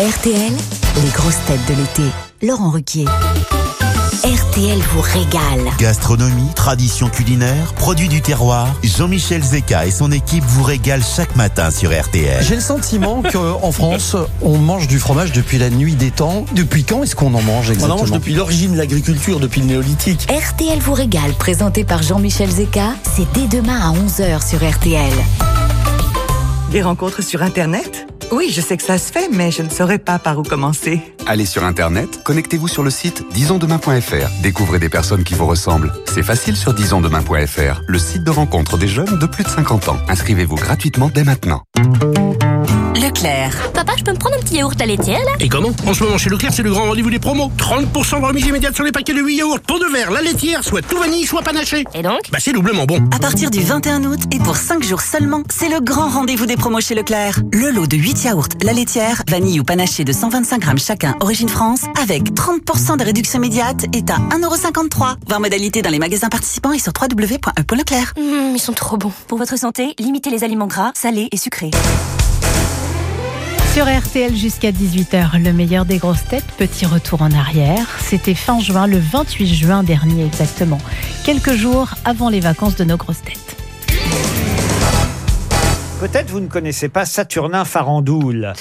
RTL, les grosses têtes de l'été. Laurent Ruquier. RTL vous régale. Gastronomie, tradition culinaire, produits du terroir. Jean-Michel Zeka et son équipe vous régalent chaque matin sur RTL. J'ai le sentiment qu'en France, on mange du fromage depuis la nuit des temps. Depuis quand est-ce qu'on en mange On exactement en mange depuis l'origine de l'agriculture, depuis le néolithique. RTL vous régale, présenté par Jean-Michel Zeka. C'est dès demain à 11h sur RTL. Des rencontres sur Internet Oui, je sais que ça se fait, mais je ne saurais pas par où commencer. Allez sur Internet, connectez-vous sur le site disonsdemain.fr. Découvrez des personnes qui vous ressemblent. C'est facile sur disonsdemain.fr, le site de rencontre des jeunes de plus de 50 ans. Inscrivez-vous gratuitement dès maintenant. Leclerc. Papa, je peux me prendre un petit yaourt à laitière là? Et comment? En ce moment chez Leclerc, c'est le grand rendez-vous des promos. 30% de remise immédiate sur les paquets de 8 yaourts pour de verre, la laitière, soit tout vanille, soit panaché. Et donc? Bah c'est doublement bon. À partir du 21 août et pour 5 jours seulement, c'est le grand rendez-vous des promos chez Leclerc. Le lot de 8 yaourts, la laitière, vanille ou panaché de 125 grammes chacun, origine France, avec 30% de réduction immédiate est à 1,53€. Voir modalité dans les magasins participants et sur www.e.leclerc. Mmh, Ils sont trop bons. Pour votre santé, limitez les aliments gras, salés et sucrés. Sur RTL jusqu'à 18h, le meilleur des grosses têtes, petit retour en arrière. C'était fin juin, le 28 juin dernier exactement, quelques jours avant les vacances de nos grosses têtes. Peut-être vous ne connaissez pas Saturnin Farandoul.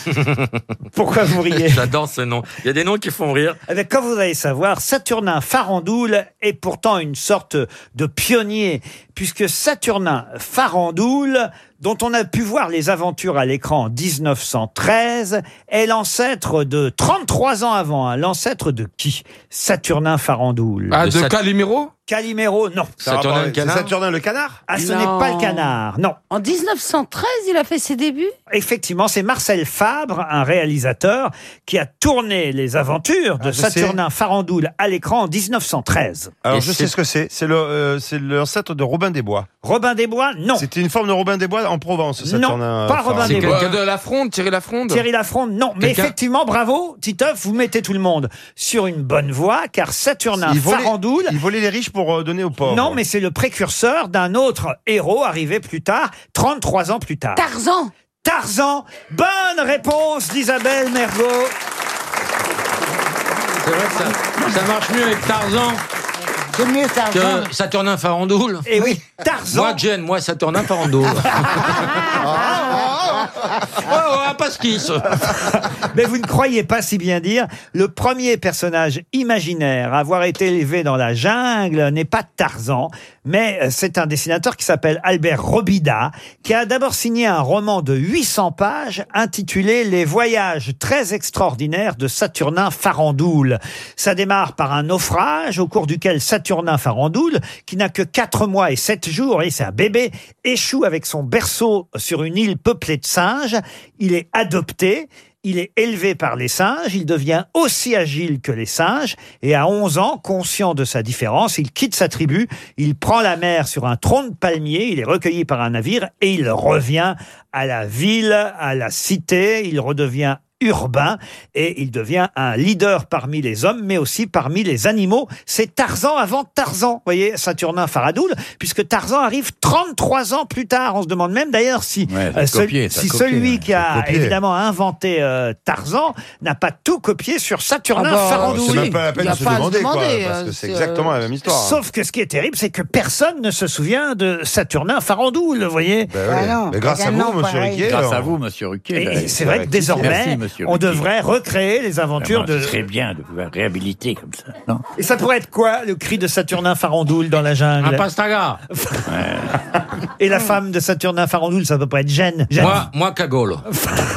Pourquoi vous riez J'adore ce nom. Il y a des noms qui font rire. Eh bien, comme vous allez savoir, Saturnin Farandoul est pourtant une sorte de pionnier, puisque Saturnin Farandoul, dont on a pu voir les aventures à l'écran en 1913, est l'ancêtre de 33 ans avant. hein. L'ancêtre de qui? Saturnin Farandoul. Ah, de Calimero? Calimero, non. Saturnin le canard Saturnin le canard Ah, ce n'est pas le canard, non. En 1913, il a fait ses débuts? Effectivement, c'est Marcel Fabre, un réalisateur, qui a tourné les aventures de Ah, je sais. Saturnin Farandoul à l'écran en 1913. Alors je sais ce que c'est. C'est le, euh, c'est l'ancêtre de Robin des Bois. Robin des Bois, non. C'était une forme de Robin des Bois en Provence. Saturnin, Non, euh, pas Robin Farandoul. des Bois. Quelqu'un de la fronde, Thierry Lafronde? Thierry Lafronde, non. Mais Quelqu'un- effectivement, bravo, Titoff, vous mettez tout le monde sur une bonne voie, car Saturnin Il volait- Farandoul... Il volait les riches pour euh, donner aux pauvres. Non, mais c'est le précurseur d'un autre héros arrivé plus tard, 33 ans plus tard. Tarzan Tarzan Bonne réponse d'Isabelle Mergot. C'est vrai que ça, ça marche mieux avec Tarzan C'est mieux Tarzan. que Saturnin Farandoul. Et oui, Tarzan. Moi, Jen, moi, Saturnin Farandoul. oh, oh, pas ce Mais vous ne croyez pas si bien dire, le premier personnage imaginaire à avoir été élevé dans la jungle n'est pas Tarzan, mais euh, c'est un dessinateur qui s'appelle Albert Robida, qui a d'abord signé un roman de 800 pages intitulé Les voyages très extraordinaires de Saturnin Farandoul. Ça démarre par un naufrage au cours duquel Saturnin Farandoul, qui n'a que 4 mois et 7 jours, et c'est un bébé, échoue avec son berceau sur une île peuplée de Il est adopté il est élevé par les singes, il devient aussi agile que les singes, et à 11 ans, conscient de sa différence, il quitte sa tribu, il prend la mer sur un tronc de palmier, il est recueilli par un navire, et il revient à la ville, à la cité, il redevient urbain et il devient un leader parmi les hommes mais aussi parmi les animaux. C'est Tarzan avant Tarzan, vous voyez, Saturnin Faradoul, puisque Tarzan arrive 33 ans plus tard. On se demande même d'ailleurs si, Ouais, euh, celui- copié, t'as si copié, celui ouais, qui a copié. évidemment inventé euh, Tarzan n'a pas tout copié sur Saturnin Ah bah, Faradoul. c'est même pas la peine de se demander, quoi, parce que c'est exactement la même histoire. hein. Sauf que ce qui est terrible, c'est que personne ne se souvient de Saturnin Farandoul, vous voyez. Ben. Ah non, Mais grâce à vous, non, monsieur. Riquet. Grâce alors- à vous, monsieur Ruquier. Et d'ailleurs. c'est vrai que désormais, Merci, monsieur on Ruquier. devrait recréer les aventures Vraiment, de. Ce serait bien de pouvoir réhabiliter comme ça. Non Et ça pourrait être quoi, le cri de Saturnin Farandoul dans la jungle Un pastaga. Et la femme de Saturnin Farandoul, ça peut pas être Jeanne. Jeanne. Moi, moi, cagole.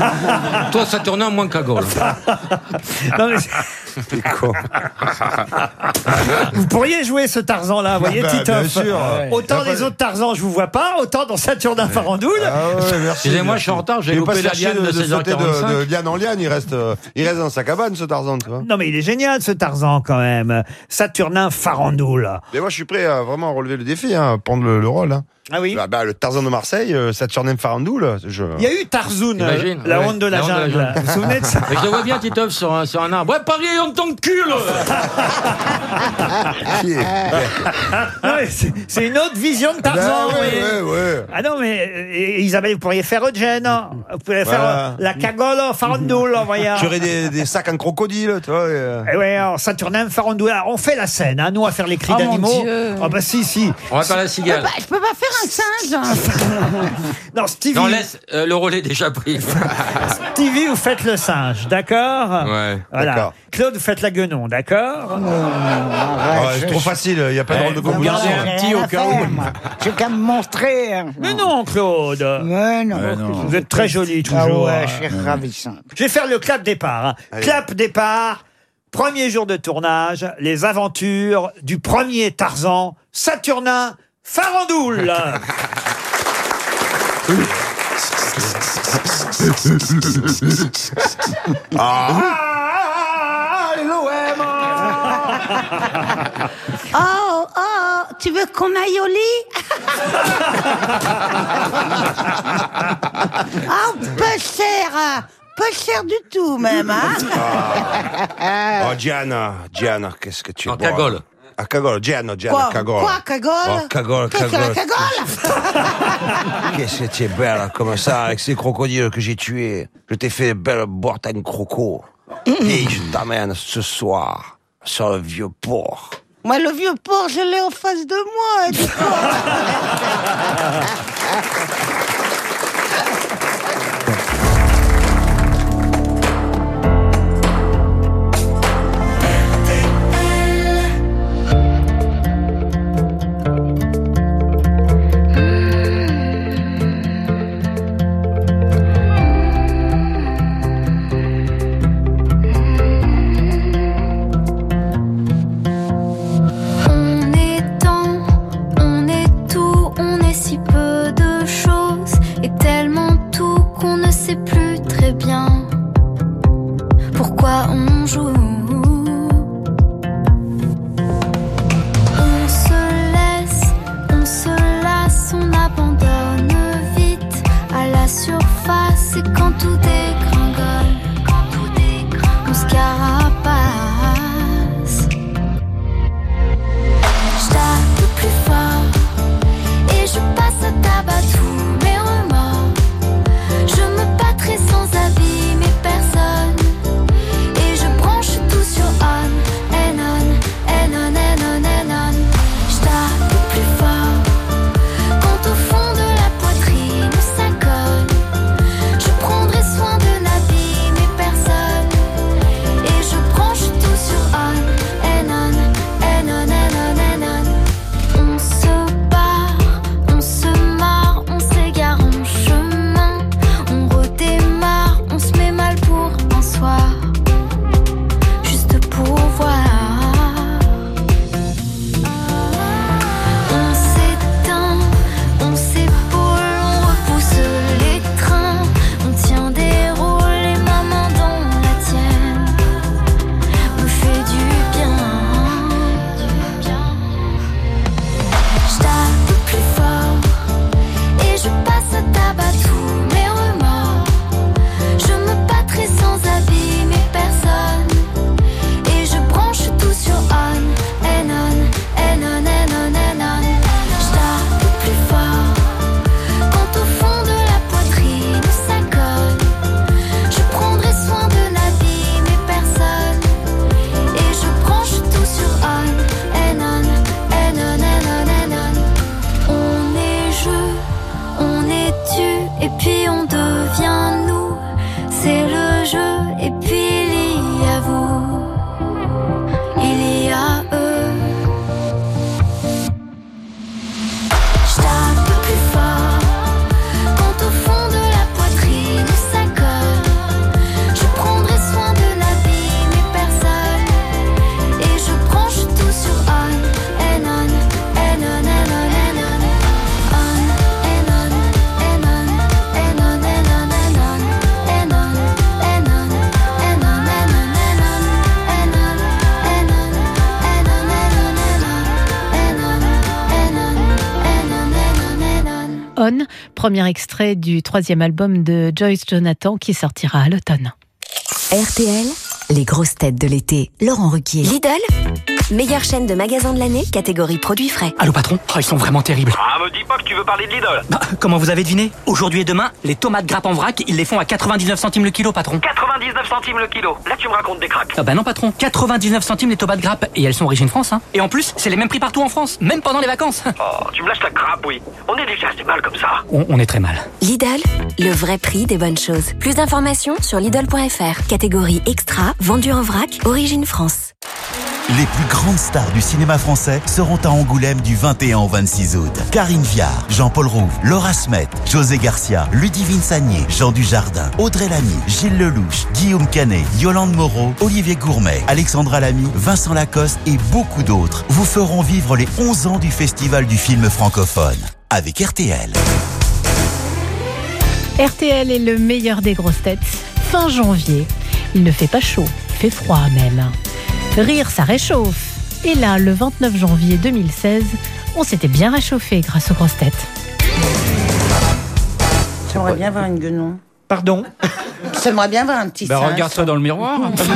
Toi, Saturnin, moins cagole. Non, mais- vous pourriez jouer ce Tarzan-là, vous voyez, Bah, Titoff. bien sûr. Autant Ouais. les autres Tarzans, je vous vois pas, autant dans Saturnin Farandoul. Ah ouais, merci. Excusez-moi, je suis en retard, j'ai loupé la liane de de sauter de, 16h45. de liane en liane, il reste, euh, il reste dans sa cabane, ce Tarzan, tu vois. Non, mais il est génial, ce Tarzan, quand même. Saturnin Farandoul. Mais moi, je suis prêt à vraiment relever le défi, hein, à prendre le, le rôle. Hein. Ah oui bah, bah, Le Tarzan de Marseille, euh, Saturnin Farandoul, je... Il y a eu Tarzoun, euh, Imagine, la ouais. honte de la jungle. Vous vous souvenez de ça Mais je te vois bien, Titoff, sur un, sur un arbre. Ouais, Paris, on ton cul Non, mais c'est- C'est une autre vision de Tarzan. Bah vous ouais, voyez. ouais, ouais. Ah non, mais euh, Isabelle, vous pourriez faire Eugène. hein. Vous pourriez faire Voilà. euh, la cagole Farandoul, en voyant. J'aurais des, des sacs en crocodile, tu vois. et, euh, Eh ouais, alors, Saturnin Farandoul. Alors, on fait la scène, hein, nous, à faire les cris Oh, mon d'animaux. Dieu. Ah bah si, si. On va faire la cigale. Bah, je peux pas faire un singe. Non, Stevie, Non, laisse, euh, le relais est déjà pris. Stevie, vous faites le singe, d'accord Ouais. Voilà. D'accord. Claude, vous faites la guenon, d'accord ah, c'est trop facile, il n'y a pas de rôle de composition. gardez un petit au cas où. J'ai qu'à me montrer. hein. Mais non, Claude. Mais non. Vous êtes très joli Ah toujours. ouais, je suis ravissant. Je vais faire le clap départ. hein. Allez. Clap départ. Premier jour de tournage, les aventures du premier Tarzan, Saturnin Farandoul. Ah, Oh, oh, tu veux qu'on aille au lit? Ah, peu cher, hein. peu cher du tout même, hein Oh, Gianna, Gianna, qu'est-ce que tu es En bonne. cagole. Cagole, Gianna, Gianna, Quoi cagole. Quoi, cagole Oh, cagole, Qu'est-ce que Qu'est-ce tu es belle comme ça, avec ces crocodiles que j'ai tués. Je t'ai fait belle boîte à un croco. Et je t'amène ce soir sur le vieux port. Moi, le vieux porc, je l'ai en face de moi. et puis on dort. Premier extrait du troisième album de Joyce Jonathan qui sortira à l'automne. RTL, les grosses têtes de l'été. Laurent Ruquier. Lidl, meilleure chaîne de magasins de l'année, catégorie produits frais. Allô patron Oh, Ils sont vraiment terribles. Ah, me dis pas que tu veux parler de Lidl. Bah, comment vous avez deviné Aujourd'hui et demain, les tomates grappes en vrac, ils les font à 99 centimes le kilo, patron. 99 centimes le kilo. Là, tu me racontes des cracks. Ah bah non, patron. 99 centimes les tomates grappes. Et elles sont origine France, hein. Et en plus, c'est les mêmes prix partout en France, même pendant les vacances. Oh, tu me lâches la grappe, oui. On est déjà assez mal comme ça. On, on est très mal. Lidl, le vrai prix des bonnes choses. Plus d'informations sur Lidl.fr, catégorie extra, vendu en vrac, origine France. Les plus grandes stars du cinéma français seront à Angoulême du 21 au 26 août. Karine Viard, Jean-Paul Rouve, Laura Smet, José Garcia, Ludivine Sagné, Jean Dujardin, Audrey Lamy, Gilles Lelouch, Guillaume Canet, Yolande Moreau, Olivier Gourmet, Alexandra Lamy, Vincent Lacoste et beaucoup d'autres vous feront vivre les 11 ans du Festival du film francophone avec RTL. RTL est le meilleur des grosses têtes. Fin janvier, il ne fait pas chaud, il fait froid même. Rire, ça réchauffe. Et là, le 29 janvier 2016, on s'était bien réchauffé grâce aux grosses têtes. J'aimerais bien avoir une guenon. Pardon J'aimerais bien avoir un petit Bah, regarde-toi dans le miroir. c'est pas,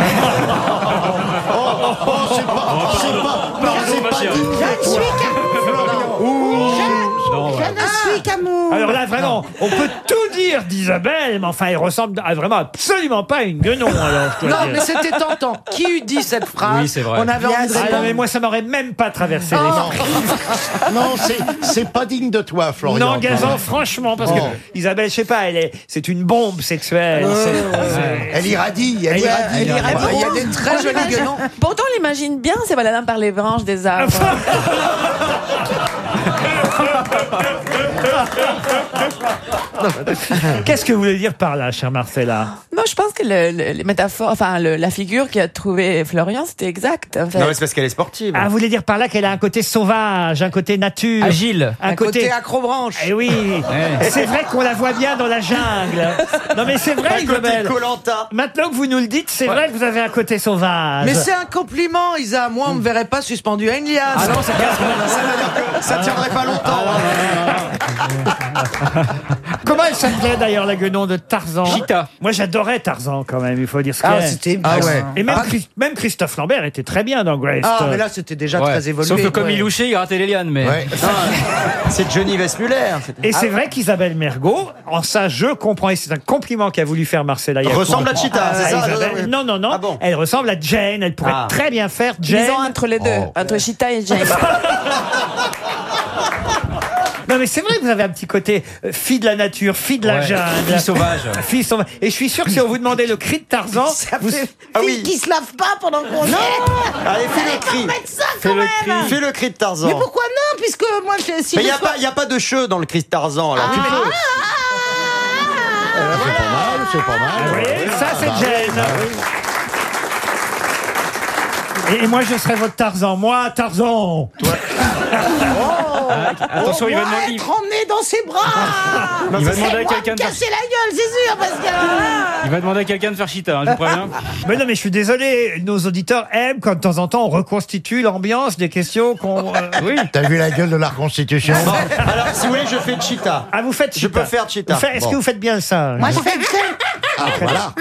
c'est pas, c'est pas Alors là, vraiment, on peut tout dire d'Isabelle, mais enfin, elle ressemble à vraiment absolument pas à une guenon, alors, je dois Non, dire. mais c'était tentant. Qui eût dit cette phrase Oui, c'est vrai. On avait Bien envie de. Ah non, répondre. mais moi, ça m'aurait même pas traversé Non, l'esprit. non c'est, c'est pas digne de toi, Florian. Non, Gazan, franchement, parce que Oh. Isabelle, je sais pas, elle est, c'est une bombe sexuelle. C'est- c'est- Elle irradie, elle Elle irradie. irradie. Il y a des très jolis guenons. Pourtant, on l'imagine bien, c'est baladant par les branches des arbres. Qu'est-ce que vous voulez dire par là, cher Marcella? Moi, je pense que le- le- les métaphores, enfin, le- la figure qu'a trouvé Florian, c'était exact. En fait. Non, mais c'est parce qu'elle est sportive. Ah, vous voulez dire par là qu'elle a un côté sauvage, un côté nature Agile. un, Un côté accrobranche. Eh oui, c'est vrai qu'on la voit bien dans la jungle. Non mais c'est vrai, Isabelle. Colanta. Maintenant que vous nous le dites, c'est vrai que vous avez un côté sauvage. Mais c'est un compliment, Isa. Moi, on me verrait pas suspendu à une liane. Ah non, c'est Ça tiendrait pas longtemps. Comment elle s'appelait d'ailleurs la guenon de Tarzan Chita. Moi j'adorais Tarzan quand même, il faut dire ce Ah, qu'il est. c'était Ah ouais. Et même, Ah, Chris- même Christophe Lambert était très bien dans Grace. Ah, mais là, c'était déjà Ouais. très évolué. Sauf que comme Ouais. il louchait, il grattait les lianes. Mais Ouais. C'est Johnny Westmuller. Et c'est vrai qu'Isabelle Mergot, en ça je comprends, et c'est un compliment qu'a voulu faire Marcella Yacoub. Ressemble à Cheetah, c'est ça Isabelle. Non, non, non. Ah bon Elle ressemble à Jane, elle pourrait Ah. très bien faire Jane. Disons entre les deux, Oh. entre Chita et James. Non mais c'est vrai que vous avez un petit côté euh, fille de la nature, fille de la Ouais. jungle. Fille sauvage. Fille sauvage. Et je suis sûr que si on vous demandait le cri de Tarzan, vous... Ah oui. qui se lave pas pendant qu'on est. Allez, fais le cri. ça Fais le cri. Fais le cri de Tarzan. Mais pourquoi non Puisque moi, je, si Mais il je n'y a, sois- pas- y a pas de cheveux dans le cri de Tarzan. Alors tu peux. C'est pas mal, c'est pas mal. Ah oui, ça c'est Jane. Et moi je serais votre Tarzan. Moi, Tarzan. attention, il va demander. être emmené dans ses bras Il va demander à quelqu'un me de faire- casser la gueule, c'est sûr, parce que... ah. Il va demander à quelqu'un de faire chita, hein, je vous préviens. Mais non, mais je suis désolé. Nos auditeurs aiment quand de temps en temps on reconstitue l'ambiance des questions qu'on. euh, Oui. T'as vu la gueule de la Constitution Alors si vous voulez, je fais Cheetah. Ah, vous faites Je peux faire Cheetah. Vous faites- Est-ce Bon. que vous faites bien le singe Moi, je fais le. Ah, voilà.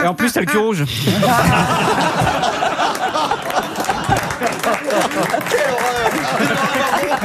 Et, et en plus, t'as le cul rouge.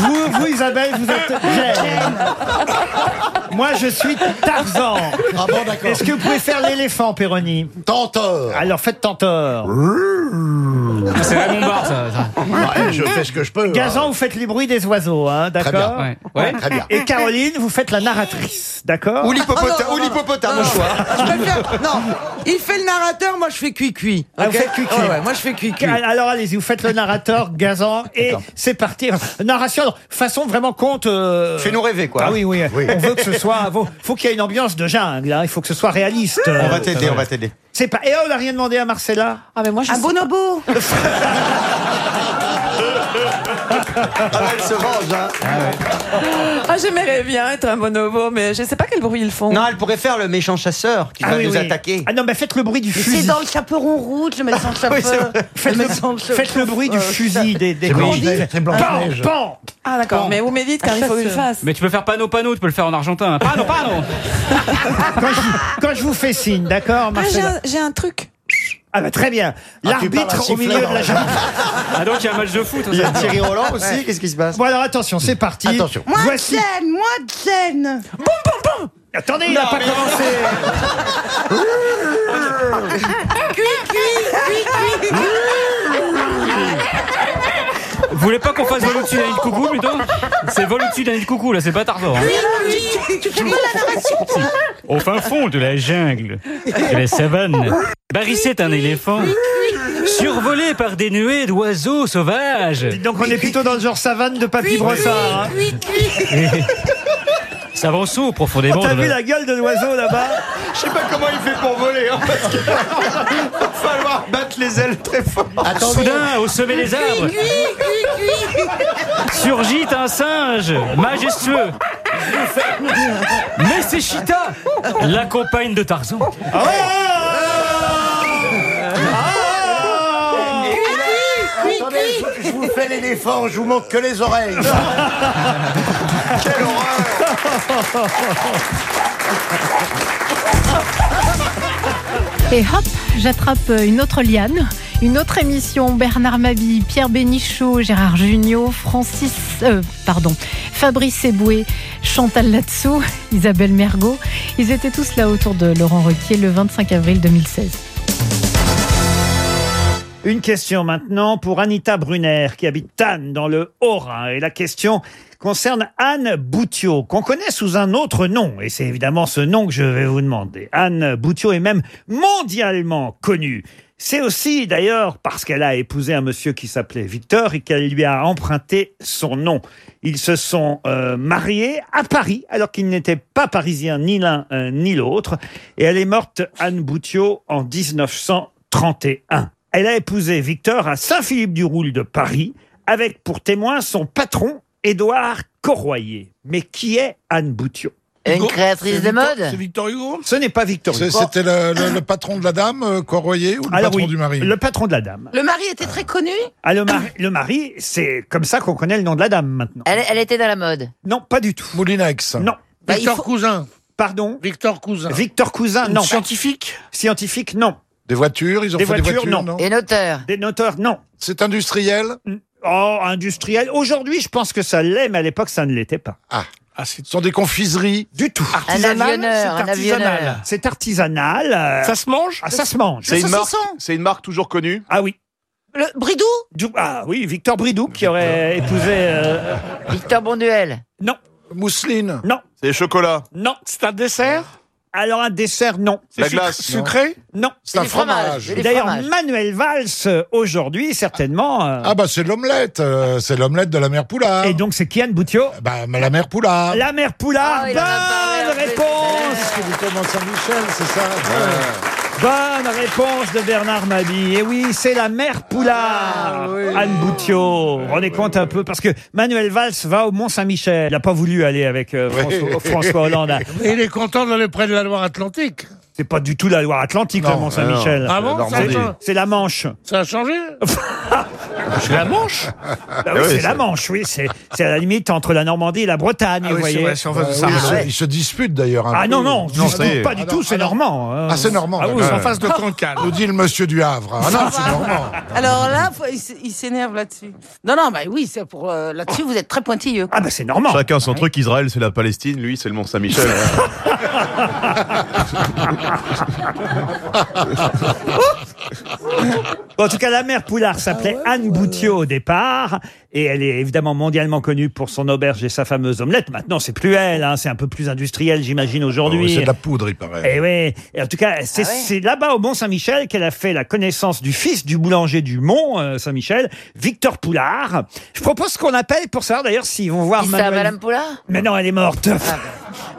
Vous, vous, Isabelle, vous êtes Jane. Moi, je suis Tarzan. Ah bon, d'accord. Est-ce que vous pouvez faire l'éléphant, Péroni Tenteur. Alors, faites Tenteur. C'est Raymond Barre, ça. ça. Ouais, je fais ce que je peux. Gazan, vous faites les bruits des oiseaux, hein, d'accord Ouais. Ouais. Très bien. Et Caroline, vous faites la narratrice, d'accord Ou l'hippopotame, Ah, non, ou non, l'hippopotame, au choix. Je préfère- Non, il fait le narrateur, moi je fais cuit-cuit. Ah, vous faites. Ouais, ouais, moi je fais cuit-cuit. Alors allez-y, vous faites le narrateur, Gazan, et c'est parti. Narration, façon vraiment conte. euh, Fais-nous rêver, quoi. Ah oui, oui, Oui. On veut que ce soit. Faut, faut qu'il y ait une ambiance de jungle. hein, Il faut que ce soit réaliste. On va t'aider, on va t'aider. C'est pas. Et on n'a rien demandé à Marcella. Ah, mais moi, je Un sais- bonobo elle se venge, hein. Ah, j'aimerais bien être un bonobo, mais je sais pas quel bruit ils font. Non, elle pourrait faire le méchant chasseur qui Ah va oui, nous oui. attaquer. Ah non, mais faites le bruit du C'est fusil. dans le chaperon rouge, je mets dans le c'est vrai. Faites le, faites le bruit du fusil des, des C'est c'est Blanche-Neige. Pan, pan. Ah, d'accord, mais vous m'évitez car il faut que je le fasse. Mais tu peux faire panneau panneau, tu peux le faire en argentin. Panneau panneau. Quand je, vous- quand je vous fais signe, d'accord, Ah, j'ai Marcel un, j'ai un truc. Ah bah très bien. Ah, L'arbitre au milieu de la jungle. Ah donc il y a un match de foot. Il y a. Thierry Roland aussi, qu'est-ce qui se passe Bon alors attention, c'est parti. Attention. Moi de Voici. gêne, moi de gêne. Attendez, il n'a pas commencé. Vous voulez pas qu'on fasse vol au-dessus d'un nid de coucou plutôt C'est vol au-dessus d'un nid de coucou là, c'est pas Tarzan. hein. Tu fais pas la narration Au fin fond de la jungle, de la savane, barrissait un éléphant, survolé par des nuées d'oiseaux sauvages. Donc on est plutôt dans le genre savane de Papy Brossard. hein. S'avançant profondément Oh, T'as vu la- gueule de l'oiseau là-bas Je sais pas comment il fait pour voler, hein, parce qu'il va falloir battre les ailes très fort. Soudain, au sommet des arbres, surgit un singe majestueux. Mais c'est Chita, la compagne de Tarzan. Ah je, vous fais l'éléphant, je vous montre que les oreilles. Quelle horreur Et hop, j'attrape une autre liane, une autre émission. Bernard Mabille, Pierre Bénichou, Gérard Jugnot, Francis, euh, pardon, Fabrice Eboué, Chantal Latsou, Isabelle Mergot. Ils étaient tous là autour de Laurent Ruquier le 25 avril 2016. Une question maintenant pour Anita Brunner qui habite Tannes dans le Haut-Rhin. Et la question concerne Anne Boutiot, qu'on connaît sous un autre nom. Et c'est évidemment ce nom que je vais vous demander. Anne Boutiot est même mondialement connue. C'est aussi d'ailleurs parce qu'elle a épousé un monsieur qui s'appelait Victor et qu'elle lui a emprunté son nom. Ils se sont euh, mariés à Paris alors qu'ils n'étaient pas parisiens ni l'un euh, ni l'autre. Et elle est morte, Anne Boutiot, en 1931. Elle a épousé Victor à Saint-Philippe-du-Roule de Paris avec pour témoin son patron, Édouard Corroyer. Mais qui est Anne Boutiot Une créatrice de mode? C'est Victor Hugo? Ce n'est pas Victor Hugo. C'était le, le- le patron de la dame, euh, Corroyer, ou le Alors patron oui, du mari? Le patron de la dame. Le mari était très connu? Ah, le mari, le mari, c'est comme ça qu'on connaît le nom de la dame maintenant. elle, elle était dans la mode? Non, pas du tout. Moulinex. Non. Bah, il Victor faut- Cousin. Pardon? Victor Cousin. Victor Cousin, non. Scientifique? Scientifique, non. Des voitures, ils ont Des fait voitures, des voitures, non. non, Et noteur. Des noteurs, non. C'est industriel Oh, industriel. Aujourd'hui, je pense que ça l'est, mais à l'époque, ça ne l'était pas. Ah, ce sont des confiseries Du tout. Un avionneur, un avionneur. C'est artisanal. euh, Ça se mange Ah, ça se mange. C'est une marque- C'est une marque toujours connue Ah oui. Le Bridou Du- ah oui, Victor Bridou qui aurait épousé. euh, Victor Bonduel. Non, Mousseline. non, C'est des chocolats. non. C'est un dessert Alors un dessert, non. La glace. Sucré Non. C'est un fromage. des D'ailleurs, fromages. Manuel Valls, euh, aujourd'hui, certainement. euh, Ah bah c'est l'omelette, euh, c'est l'omelette de la mère Poulard. Et donc, c'est qui Anne Boutiot Bah mais la mère Poulard. La mère Poulard. Ah, il en a parlé Bonne réponse. C'est du Saint-Michel, c'est ça? Bonne réponse de Bernard Mabie. Et oui, c'est la mère Poulard, Anne Boutiot. Vous vous rendez compte un peu Parce que Manuel Valls va au Mont-Saint-Michel. Il n'a pas voulu aller avec euh, François, François Hollande. Il est content d'aller près de la Loire-Atlantique. C'est pas du tout la Loire-Atlantique, le Non, Mont-Saint-Michel. Ah bon ça C'est- la Manche. Ça a changé C'est la Manche Bah oui, c'est la Manche, oui. C'est c'est à la limite entre la Normandie et la Bretagne, vous voyez. Oui, ils, se, ils se disputent d'ailleurs. un Ah peu. non, non, je ça y est. dispute pas du tout, c'est normand. hein. Ah, c'est normand. Ah oui, d'accord. en face de Cancale. Nous dit le monsieur du Havre. Ah non, c'est normand. Alors là, faut- il s- il s'énerve là-dessus. Non, non, bah oui, c'est pour euh, là-dessus, vous êtes très pointilleux. Ah bah c'est normand. Chacun son truc, Israël c'est la Palestine, lui c'est le Mont Saint-Michel. Bon, en tout cas, la mère Poulard s'appelait Anne Boutiot au départ, et elle est évidemment mondialement connue pour son auberge et sa fameuse omelette. Maintenant, c'est plus elle, hein, c'est un peu plus industriel, j'imagine, aujourd'hui. Oh, c'est de la poudre, il paraît. Et oui, et en tout cas, c'est c'est là-bas au Mont Saint-Michel qu'elle a fait la connaissance du fils du boulanger du Mont euh, Saint-Michel, Victor Poulard. Je propose qu'on appelle pour savoir d'ailleurs s'ils vont voir Manuel- Madame Poulard? Mais non, elle est morte.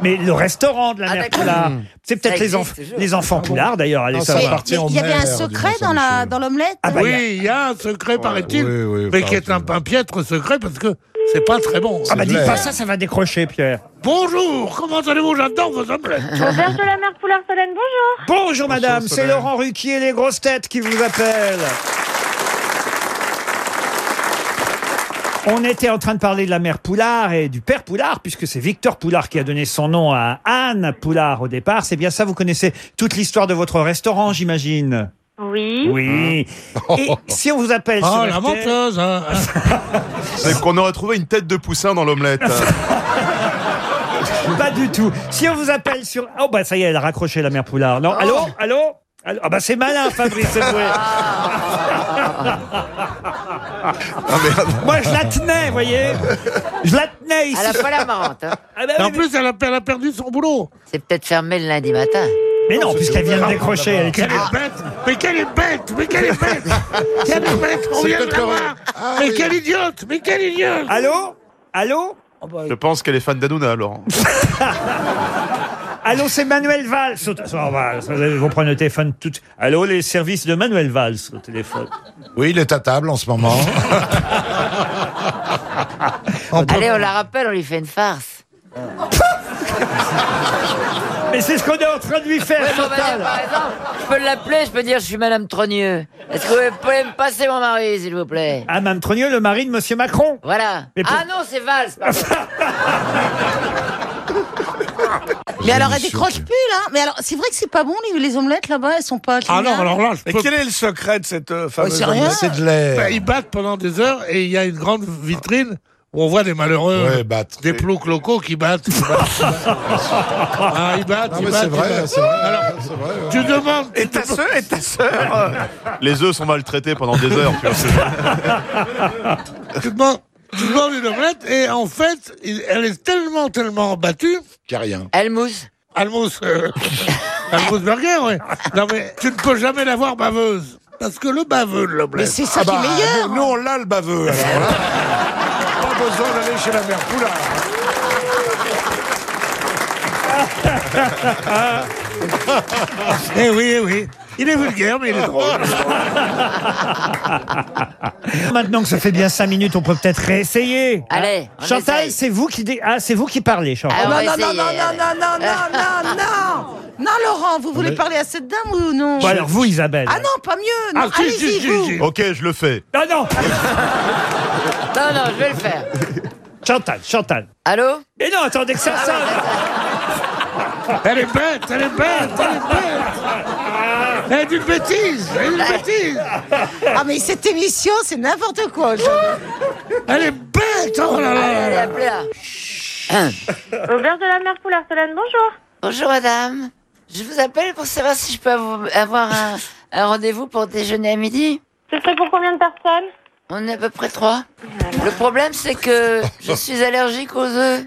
Mais le restaurant de la Ah, mère. Poulard, c'est peut-être les, enf- les enfants Poulard d'ailleurs. Allez ça savoir. il y avait un maire secret dans la dans l'omelette Ah bah, il y a- oui, il y a un secret, paraît-il, oui, oui, mais qui est un, un piètre secret parce que c'est pas très bon. Ah bah dites pas ça, ça va décrocher, Pierre. Bonjour, comment allez-vous J'adore vos omelettes. Auberge de la mer Poulard Solène, bonjour. Bonjour madame, c'est. Laurent Ruquier, les grosses têtes qui vous appellent. On était en train de parler de la mère Poulard et du père Poulard, puisque c'est Victor Poulard qui a donné son nom à Anne Poulard au départ. C'est bien ça, vous connaissez toute l'histoire de votre restaurant, j'imagine Oui. Oui. Et si on vous appelle Oh, sur la menteuse hein. C'est qu'on aurait trouvé une tête de poussin dans l'omelette. Pas du tout. Si on vous appelle sur... Oh bah ça y est, elle a raccroché la mère Poulard. Non, allô Allô Ah bah c'est malin, Fabrice Eboué. Moi, je la tenais, vous voyez Je la tenais ici. Elle a pas la marrante. Hein. Ah bah oui, en mais- plus, elle a, elle a perdu son boulot. C'est peut-être fermé le lundi matin. Mais non, puisqu'elle vient de décrocher. Elle est Quelle est bête Mais quelle est bête Mais quelle est bête Quelle est bête On vient de peut-être la voir Ah Mais oui. quelle idiote Mais quelle idiote Allô? Allô? Je pense qu'elle est fan d'Anouna alors. Allô, c'est Manuel Valls. au- Oh, bah, Vous prenez le téléphone tout... Allô, les services de Manuel Valls au téléphone. Oui, il est à table en ce moment. Allez, on la rappelle, on lui fait une farce. Mais c'est ce qu'on est en train de lui faire, Ouais, mais on va dire, Chantal. par exemple, je peux l'appeler, je peux dire je suis Madame Trogneux. Est-ce que vous pouvez me passer mon mari, s'il vous plaît? Ah, Mme Trogneux, le mari de Monsieur Macron? Voilà. Mais pour- Ah non, c'est Valls. pardon. Mais alors elle décroche plus là. Mais alors c'est vrai que c'est pas bon les, les omelettes là-bas, elles sont pas. Ah non, alors là, je Mais peux... quel est le secret de cette euh, fameuse c'est rien. omelette C'est de l'air. Ben, ils battent pendant des heures et il y a une grande vitrine où on voit des malheureux, Ouais, battre. des ploucs locaux qui battent. qui battent, qui battent. Ah, ils battent, Non, ils mais battent. c'est ils vrai, battent. c'est vrai. Alors, c'est vrai. ouais. tu demandes... Et ta sœur, et ta sœur euh, Les œufs sont maltraités pendant des heures. Tu vois tu demandes, tu demandes une omelette et en fait, il- elle est tellement, tellement battue. Qu'il n'y a rien. Elle mousse. Almous, euh, Almous Burger, ouais. Non mais tu ne peux jamais l'avoir baveuse. Parce que le baveux de Mais l'omelette. c'est ça Ah bah, qui est meilleur. nous, nous, on l'a le baveux. Alors là, pas besoin d'aller chez la mère Poulard. Eh oui, eh oui. Il est vulgaire, mais il est drôle. Maintenant que ça fait bien 5 minutes, on peut peut-être réessayer. Allez, on Chantal, essaye. c'est vous qui dé- ah, c'est vous qui parlez, Chantal. Ah, on Non, va non, non, essayer, non, non, allez. non, non, non, non, non. Non, Laurent, vous voulez parler à cette dame ou non Bon, alors vous, Isabelle. Ah non, pas mieux. Non, Ah, si, si, allez-y, si, vous. si. Ok, je le fais. Non, non Non, non, je vais le faire. Chantal, Chantal. Allô Et non, attendez que ça sonne Elle est bête, elle est bête, elle est bête. Elle est d'une bêtise, elle est d'une bêtise. Ah mais cette émission, c'est n'importe quoi. Elle est bête, oh là là Allez, là allez, là. Auberge de la mer Poulard Solène, bonjour. Bonjour madame. Je vous appelle pour savoir si je peux avoir un, un rendez-vous pour déjeuner à midi. Ce serait pour combien de personnes? On est à peu près trois. Le problème, c'est que je suis allergique aux œufs.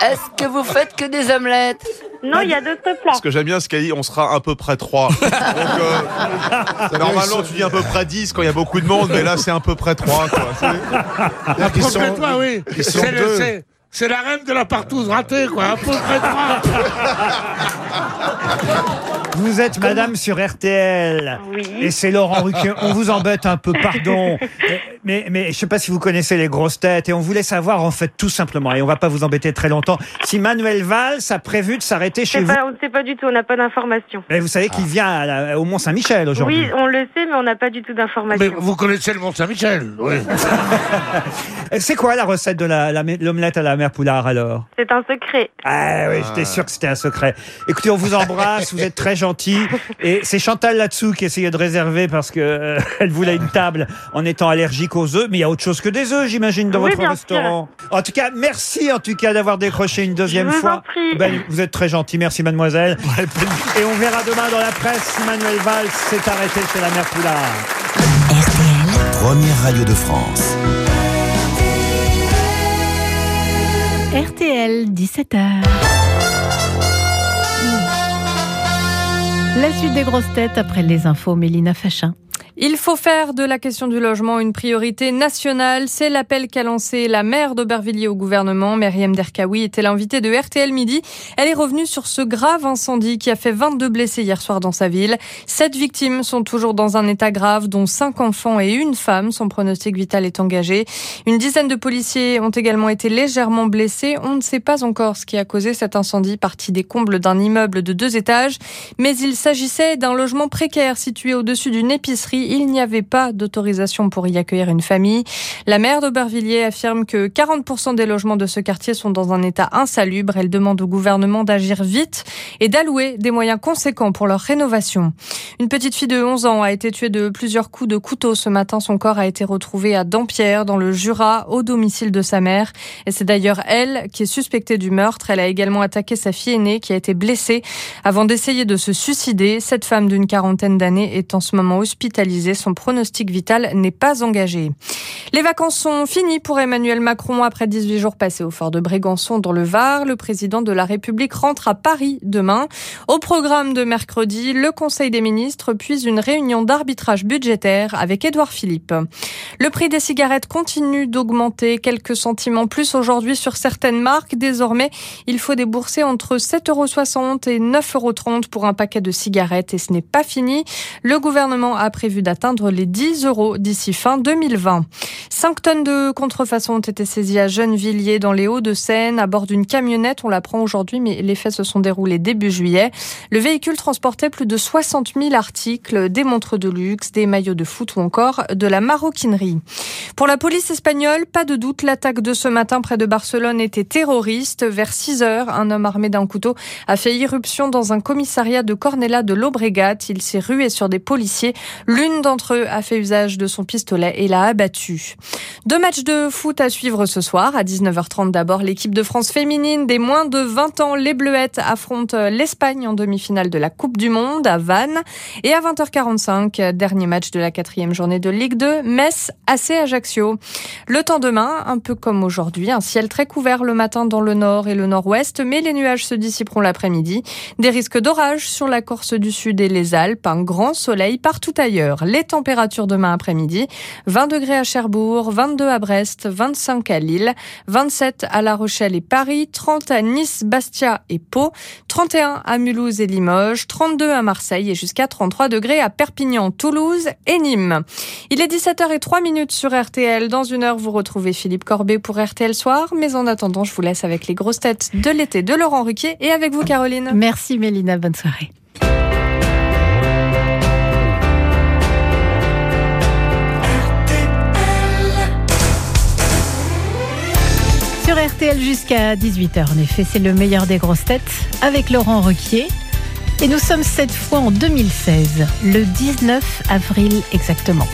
Est-ce que vous faites que des omelettes? Non, il y a d'autres plats. Ce que j'aime bien, c'est qu'elle dit on sera à peu près 3. Donc, euh, normalement, tu dis à peu près 10 quand il y a beaucoup de monde, mais là, c'est à peu près 3. Quoi. Là, qu'ils sont- Complètement, oui. ils sont C'est le- deux. c'est- C'est la reine de la partouze ratée, quoi. À peu près trois. Vous êtes madame sur RTL. Oui. Et c'est Laurent Ruquier. On vous embête un peu, pardon. Mais, mais je sais pas si vous connaissez les grosses têtes. Et on voulait savoir, en fait, tout simplement, et on va pas vous embêter très longtemps, si Manuel Valls a prévu de s'arrêter chez vous. pas- on ne sait pas du tout, on n'a pas d'informations. Mais vous savez qu'il vient à la- au Mont-Saint-Michel aujourd'hui. Oui, on le sait, mais on n'a pas du tout Mais d'informations. vous connaissez le Mont-Saint-Michel, oui. C'est quoi la recette de la- la- l'omelette à la mère Poulard alors? C'est un secret. Ah oui, j'étais sûr que c'était un secret. Écoutez, on vous embrasse, vous êtes très gentil. Et c'est Chantal là-dessous qui essayait de réserver parce que euh, elle voulait une table en étant allergique aux œufs. Mais il y a autre chose que des œufs, j'imagine, dans Oui, votre bien restaurant. En tout cas, merci en tout cas d'avoir décroché une deuxième Je vous fois. en prie. Ben, vous êtes très gentil, merci mademoiselle. Et on verra demain dans la presse si Manuel Valls s'est arrêté chez la mère Poulard. Première radio de France. RTL, 17h. La suite des grosses têtes après les infos, Mélina Fachin. Il faut faire de la question du logement une priorité nationale. C'est l'appel qu'a lancé la maire d'Aubervilliers au gouvernement. Myriam Derkaoui était l'invitée de RTL Midi. Elle est revenue sur ce grave incendie qui a fait 22 blessés hier soir dans sa ville. Sept victimes sont toujours dans un état grave, dont cinq enfants et une femme. Son pronostic vital est engagé. Une dizaine de policiers ont également été légèrement blessés. On ne sait pas encore ce qui a causé cet incendie parti des combles d'un immeuble de deux étages. Mais il s'agissait d'un logement précaire situé au-dessus d'une épicerie il n'y avait pas d'autorisation pour y accueillir une famille. La maire d'Aubervilliers affirme que 40% des logements de ce quartier sont dans un état insalubre. Elle demande au gouvernement d'agir vite et d'allouer des moyens conséquents pour leur rénovation. Une petite fille de 11 ans a été tuée de plusieurs coups de couteau ce matin. Son corps a été retrouvé à Dampierre, dans le Jura, au domicile de sa mère. Et c'est d'ailleurs elle qui est suspectée du meurtre. Elle a également attaqué sa fille aînée qui a été blessée avant d'essayer de se suicider. Cette femme d'une quarantaine d'années est en ce moment hospitalisée son pronostic vital n'est pas engagé. Les vacances sont finies pour Emmanuel Macron après 18 jours passés au fort de Brégançon dans le Var. Le président de la République rentre à Paris demain. Au programme de mercredi, le Conseil des ministres puis une réunion d'arbitrage budgétaire avec Édouard Philippe. Le prix des cigarettes continue d'augmenter quelques centimes en plus aujourd'hui sur certaines marques. Désormais, il faut débourser entre 7,60 euros et 9,30 euros pour un paquet de cigarettes et ce n'est pas fini. Le gouvernement a prévu d'atteindre les 10 euros d'ici fin 2020. 5 tonnes de contrefaçon ont été saisies à Gennevilliers dans les Hauts-de-Seine à bord d'une camionnette. On l'apprend aujourd'hui, mais les faits se sont déroulés début juillet. Le véhicule transportait plus de 60 000 articles, des montres de luxe, des maillots de foot ou encore de la maroquinerie. Pour la police espagnole, pas de doute, l'attaque de ce matin près de Barcelone était terroriste. Vers 6 heures, un homme armé d'un couteau a fait irruption dans un commissariat de Cornella de l'Obregat. Il s'est rué sur des policiers. L'une d'entre eux a fait usage de son pistolet et l'a abattu. Deux matchs de foot à suivre ce soir. À 19h30 d'abord, l'équipe de France féminine des moins de 20 ans, les Bleuettes, affrontent l'Espagne en demi-finale de la Coupe du Monde à Vannes. Et à 20h45, dernier match de la quatrième journée de Ligue 2, Metz, AC Ajaccio. Le temps demain, un peu comme aujourd'hui, un ciel très couvert le matin dans le nord et le nord-ouest, mais les nuages se dissiperont l'après-midi. Des risques d'orage sur la Corse du Sud et les Alpes, un grand soleil partout ailleurs. Les températures demain après-midi, 20 degrés à Cherbourg, 22 à Brest, 25 à Lille, 27 à La Rochelle et Paris, 30 à Nice, Bastia et Pau, 31 à Mulhouse et Limoges, 32 à Marseille et jusqu'à 33 degrés à Perpignan, Toulouse et Nîmes. Il est 17h03 minutes sur RTL. Dans une heure, vous retrouvez Philippe Corbet pour RTL Soir. Mais en attendant, je vous laisse avec les grosses têtes de l'été de Laurent Ruquier et avec vous, Caroline. Merci Mélina, bonne soirée. Jusqu'à 18h, en effet, c'est le meilleur des grosses têtes avec Laurent Ruquier. Et nous sommes cette fois en 2016, le 19 avril exactement.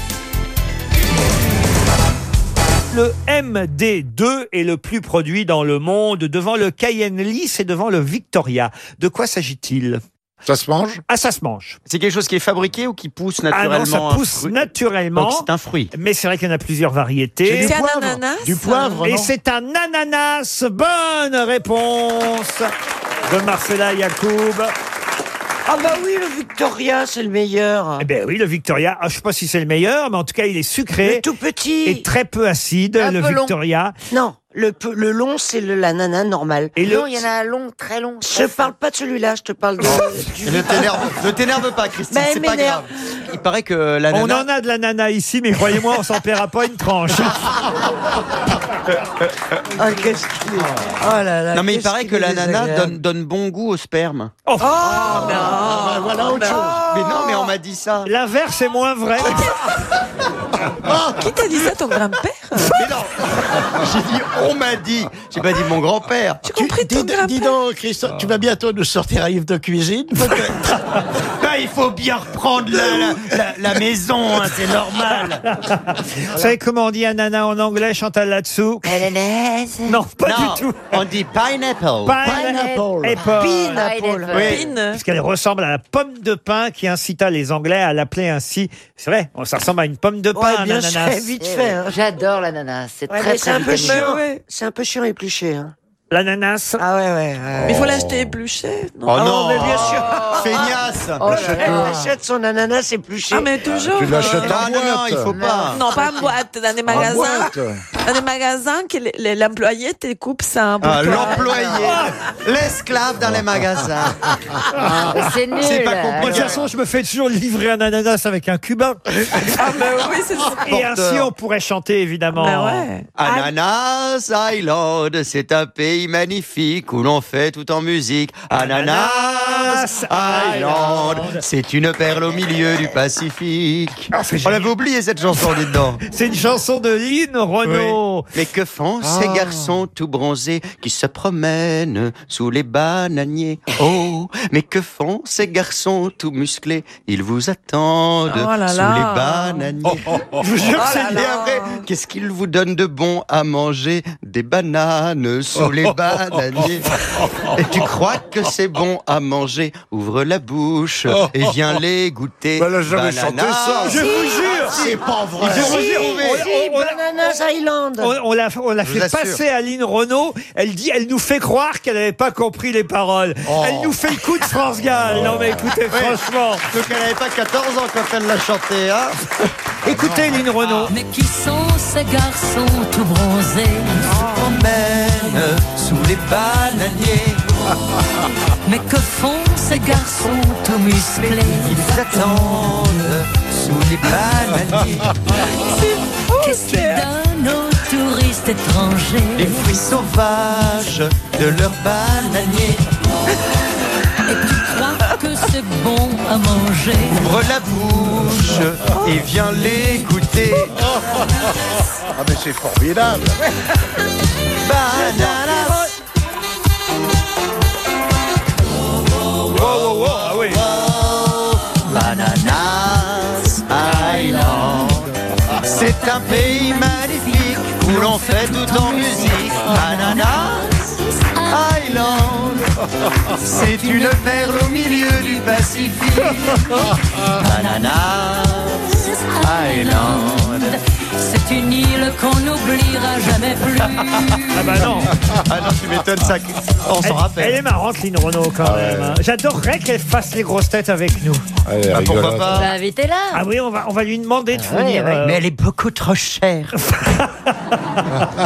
Le MD2 est le plus produit dans le monde, devant le Cayenne Lys et devant le Victoria. De quoi s'agit-il? Ça se mange? Ah, ça se mange. C'est quelque chose qui est fabriqué ou qui pousse Ah naturellement non, ça pousse naturellement. Donc c'est un fruit. Mais c'est vrai qu'il y en a plusieurs variétés. C'est un ananas Du poivre, Et non? c'est un ananas. Bonne réponse de Marcela Yacoub. Ah bah oui, le Victoria, c'est le meilleur. Eh ben oui, le Victoria. Ah, je sais pas si c'est le meilleur, mais en tout cas, il est sucré. Le tout petit. Et très peu acide, Un le peu long. Victoria. Non, le, le long, c'est le l'ananas normal. Et le- Non, il y en a un long, très long. Je parle pas de celui-là, je te parle de. du Ne t'énerve, ne t'énerve pas, Christine, Mais c'est pas m'énerve. grave. Il paraît que On l'ananas... en a de l'ananas ici, mais croyez-moi, on s'en paiera pas une tranche. Ah, qu'est-ce qu'il est. Oh là là. Non mais il paraît qu'il que l'ananas donne, donne bon goût au sperme. Oh, Oh, non. Ah, Voilà autre chose. Mais non, mais on m'a dit ça. L'inverse est moins vrai. Qui t'a dit ça, ton grand-père? Mais non J'ai dit on m'a dit. J'ai pas dit mon grand-père. J'ai compris ton Dis, donc, Christophe, tu vas bientôt nous sortir un livre de cuisine peut-être il faut bien reprendre la, la, la- la maison, hein, c'est normal. Vous savez comment on dit ananas en anglais, Chantal là-dessous Ananas. Non, pas non, du tout. on dit pineapple. Pineapple. Apple. Pineapple. Oui. Pine. Parce qu'elle ressemble à la pomme de pin qui incita les Anglais à l'appeler ainsi. C'est vrai, ça ressemble à une pomme de pain, Ouais, un bien ananas. vite fait. hein. J'adore l'ananas. C'est Ouais, très mais c'est très un peu vitamineux. chiant. C'est un peu chiant à éplucher. Hein. L'ananas Ah ouais, ouais. Mais il faut l'acheter épluché, non Oh, non. mais bien sûr, feignasse. Oh elle achète son ananas épluché. Ah, mais toujours. Tu l'achètes euh, Non, en non, non, il faut pas. Non, pas en boîte, dans des magasins. Dans des magasins que l'employé te coupe ça. Ah. L'employé, l'esclave dans les magasins. C'est nul. C'est pas Moi, de compris. toute façon, je me fais toujours livrer un ananas avec un cubain. Ah, bah oui, c'est ça. Et ainsi, on pourrait chanter, évidemment. Bah ouais. Ananas Island, c'est un pays magnifique où l'on fait tout en musique. Ananas Island, c'est une perle au milieu du Pacifique. Ah, On génial. avait oublié cette chanson, dites donc. C'est une chanson de Lynn Renault. Mais que font ces garçons tout bronzés qui se promènent sous les bananiers? Oh, mais que font ces garçons tout musclés? Ils vous attendent Oh là sous là. les bananiers. Je vous jure que Oh c'est Et après, qu'est-ce qu'ils vous donnent de bon à manger? Des bananes sous les Et tu crois que c'est bon à manger? Ouvre la bouche et viens les goûter. Bah, elle a jamais chanté ça. Je vous jure. C'est pas vrai. Je vous jure, on- Si, on- on- Bananas Island. On, on l'a, on l'a Je fait assure. passer à Lynn Renault. Elle dit, elle nous fait croire qu'elle n'avait pas compris les paroles. Oh. Elle nous fait le coup de France Gall. Non mais écoutez, franchement, Donc elle n'avait pas 14 ans quand elle l'a chanté, hein écoutez Lynn Renault. Mais qui sont ces garçons tout bronzés Promène sous les bananiers. Mais que font ces garçons tout musclés Ils attendent sous les bananiers. Qu'est-ce qu'ils donnent aux touristes étrangers Les fruits sauvages de leurs bananiers. Et tu crois que c'est bon à manger Ouvre la bouche et viens les goûter. Ah, mais c'est formidable. Bananas. C'est un pays magnifique où l'on fait tout en musique. Bananas Island. C'est une perle au milieu du Pacifique. Bananas Island. C'est une île qu'on n'oubliera jamais plus Ah bah non. Ah non, tu m'étonnes ça. On Elle, s'en rappelle. elle est marrante Lynn Renault quand même. hein. J'adorerais qu'elle fasse les grosses têtes avec nous. Allez, Ah, pourquoi rigolote. pas Bah, invitez-la. Ah oui, on va, on va lui demander de ouais, venir. ouais. euh, Mais elle est beaucoup trop chère.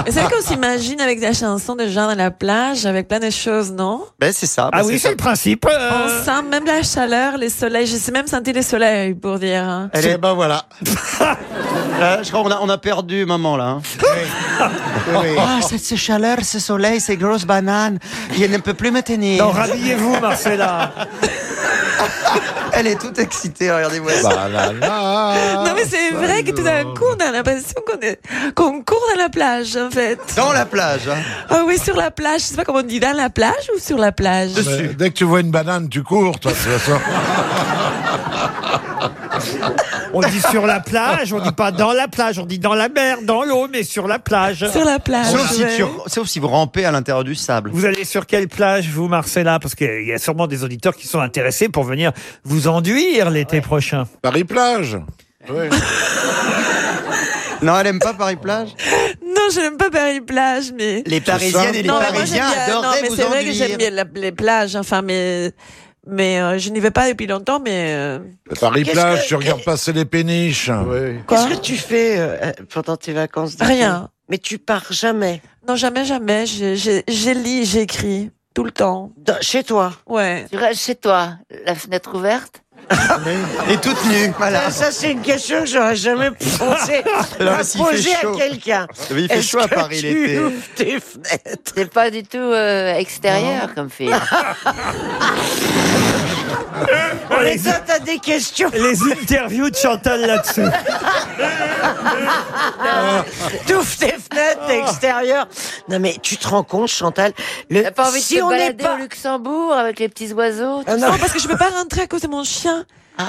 C'est vrai qu'on s'imagine avec des chansons de gens à la plage, avec plein de choses, non? Ben c'est ça. Ah ben, oui, c'est ça. le principe. euh. On sent même la chaleur, les soleils. Je sais même sentir les soleils, pour dire. hein. Elle est, ben voilà. Là, je crois qu'on a, on a perdu maman là. hein. Oui. Ah, cette, cette chaleur, ce soleil, ces grosses bananes, il ne peut plus me tenir. Non, rhabillez-vous, Marcella. Elle est toute excitée, regardez-moi ça. Bah. Non, mais c'est vrai que tout d'un coup, on a l'impression qu'on est, qu'on court dans la plage, en fait. Dans la plage. hein. Ah oui, sur la plage. Je sais pas comment on dit, dans la plage ou sur la plage? Dès que tu vois une banane, tu cours, toi, de toute façon. On dit sur la plage, on dit pas dans la plage, on dit dans la mer, dans l'eau, mais sur la plage. Sur la plage. Sauf si, tu, sauf si vous rampez à l'intérieur du sable. Vous allez sur quelle plage, vous, Marcella? Parce qu'il y a sûrement des auditeurs qui sont intéressés pour venir vous enduire l'été prochain. Paris-Plage. Non, elle aime pas Paris-Plage Non, je n'aime pas Paris-Plage, mais. Les Parisiennes et les non, mais moi, Parisiens bien- Non, adoreraient mais vous c'est vrai que enduire. j'aime bien la- les plages, enfin, mais. Mais euh, je n'y vais pas depuis longtemps, mais. euh, Paris-Plage, que- tu regardes passer les péniches. Qu'est-ce que tu fais euh, pendant tes vacances Rien. Mais tu pars jamais? Non, jamais, jamais. Je lis, j'écris. Tout le temps. Dans- chez toi? Ouais. Tu restes chez toi, la fenêtre ouverte? Et toute nue, voilà. Ça, ça, c'est une question que j'aurais jamais pensé Alors, à s'il fait poser à chaud. quelqu'un. Mais il fait Est-ce chaud à que Paris tu l'été. ouvres tes fenêtres. C'est pas du tout euh, extérieur comme film. Mais toi, t'as des questions. Les interviews de Chantal là-dessus. T'ouvres tes fenêtres extérieures. Non, mais tu te rends compte, Chantal le... T'as pas envie si de te on n'est balader pas... au Luxembourg avec les petits oiseaux Ah, Non, parce que je peux pas rentrer à cause de mon chien.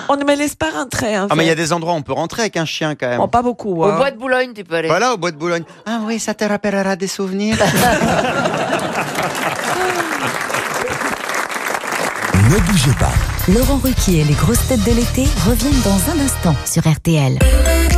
On ne me laisse pas rentrer. En Ah, mais il y a des endroits où on peut rentrer avec un chien quand même. Bon, pas beaucoup. Au hein. bois de Boulogne, tu peux aller. Voilà, au bois de Boulogne. Ah oui, ça te rappellera des souvenirs. Ne bougez pas. Laurent Ruquier et les grosses têtes de l'été reviennent dans un instant sur RTL.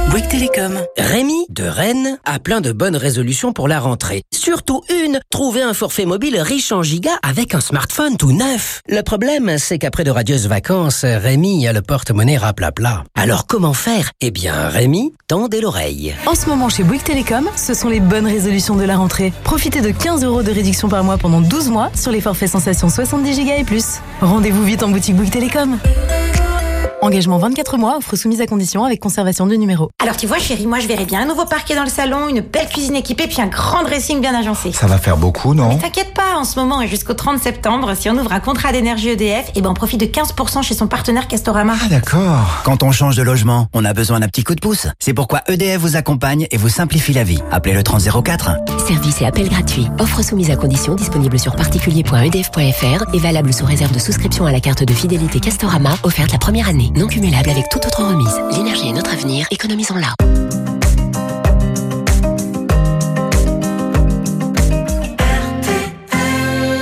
Bouygues Télécom. Rémi de Rennes a plein de bonnes résolutions pour la rentrée. Surtout une, trouver un forfait mobile riche en gigas avec un smartphone tout neuf. Le problème, c'est qu'après de radieuses vacances, Rémi a le porte-monnaie raplapla. Alors comment faire? Eh bien, Rémi, tendez l'oreille. En ce moment, chez Bouygues Télécom, ce sont les bonnes résolutions de la rentrée. Profitez de 15 euros de réduction par mois pendant 12 mois sur les forfaits sensations 70 Go et plus. Rendez-vous vite en boutique Bouygues Télécom. Engagement 24 mois, offre soumise à condition avec conservation du numéro. Alors tu vois chérie, moi je verrais bien un nouveau parquet dans le salon, une belle cuisine équipée, puis un grand dressing bien agencé. Ça va faire beaucoup, non Mais t'inquiète pas, en ce moment et jusqu'au 30 septembre, si on ouvre un contrat d'énergie EDF, et ben on profite de 15% chez son partenaire Castorama. Ah d'accord. Quand on change de logement, on a besoin d'un petit coup de pouce. C'est pourquoi EDF vous accompagne et vous simplifie la vie. Appelez le 3004. Service et appel gratuit. Offre soumise à condition disponible sur particulier.edf.fr et valable sous réserve de souscription à la carte de fidélité Castorama offerte la première année. Non cumulable avec toute autre remise. L'énergie est notre avenir, économisons-la.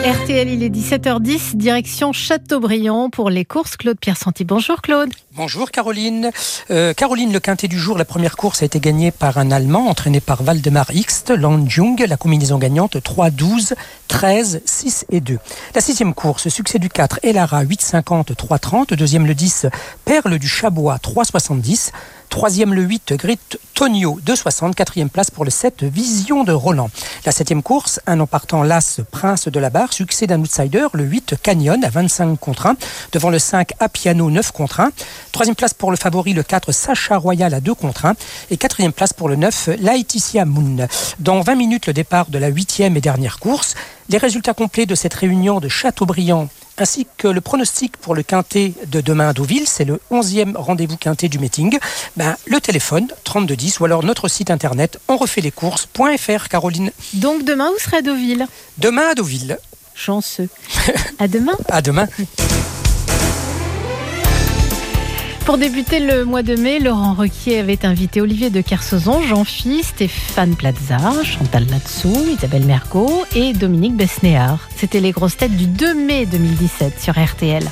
RTL, il est 17h10, direction Châteaubriand pour les courses. Claude Pierre Santi. Bonjour Claude. Bonjour Caroline. Euh, Caroline, le quintet du jour, la première course a été gagnée par un Allemand entraîné par Waldemar Hixt, Landjung, la combinaison gagnante 3, 12, 13, 6 et 2. La sixième course, succès du 4, Elara 8, 50, 3, 30. Deuxième le 10, Perle du Chabois 3, 70. Troisième le 8, Grit Tonio 2,60. Quatrième place pour le 7, Vision de Roland. La septième course, un an partant l'As Prince de la Barre. Succès d'un outsider, le 8, Canyon à 25 contre 1. Devant le 5, Apiano 9 contre 1. Troisième place pour le favori, le 4, Sacha Royal à 2 contre 1. Et quatrième place pour le 9, Laetitia Moon. Dans 20 minutes, le départ de la huitième et dernière course. Les résultats complets de cette réunion de Châteaubriand ainsi que le pronostic pour le quintet de demain à Deauville, c'est le 11e rendez-vous quintet du meeting, ben, le téléphone 3210 ou alors notre site internet on refait les courses.fr Caroline. Donc demain, vous serez à Deauville? Demain à Deauville. Chanceux. à demain. À demain. Pour débuter le mois de mai, Laurent Requier avait invité Olivier de Kersauzon, Jean-Phi, Stéphane Plaza, Chantal Latsou, Isabelle Mergot et Dominique Besnéard. C'était les grosses têtes du 2 mai 2017 sur RTL.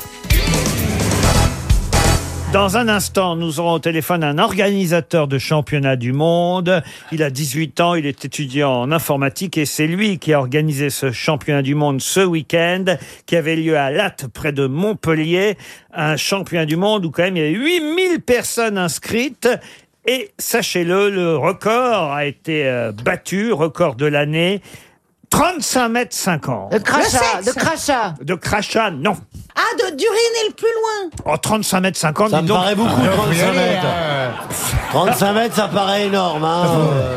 Dans un instant, nous aurons au téléphone un organisateur de championnat du monde. Il a 18 ans, il est étudiant en informatique et c'est lui qui a organisé ce championnat du monde ce week-end qui avait lieu à Latte près de Montpellier. Un championnat du monde où quand même il y a 8000 personnes inscrites. Et sachez-le, le record a été euh, battu, record de l'année. 35 mètres 50. De crachat, de crachat. De crachat, non. Ah, de d'uriner le plus loin. Oh, 35 mètres 50, Ça dis me donc. paraît beaucoup, 35 mètres. 35 mètres, ça paraît énorme. Hein.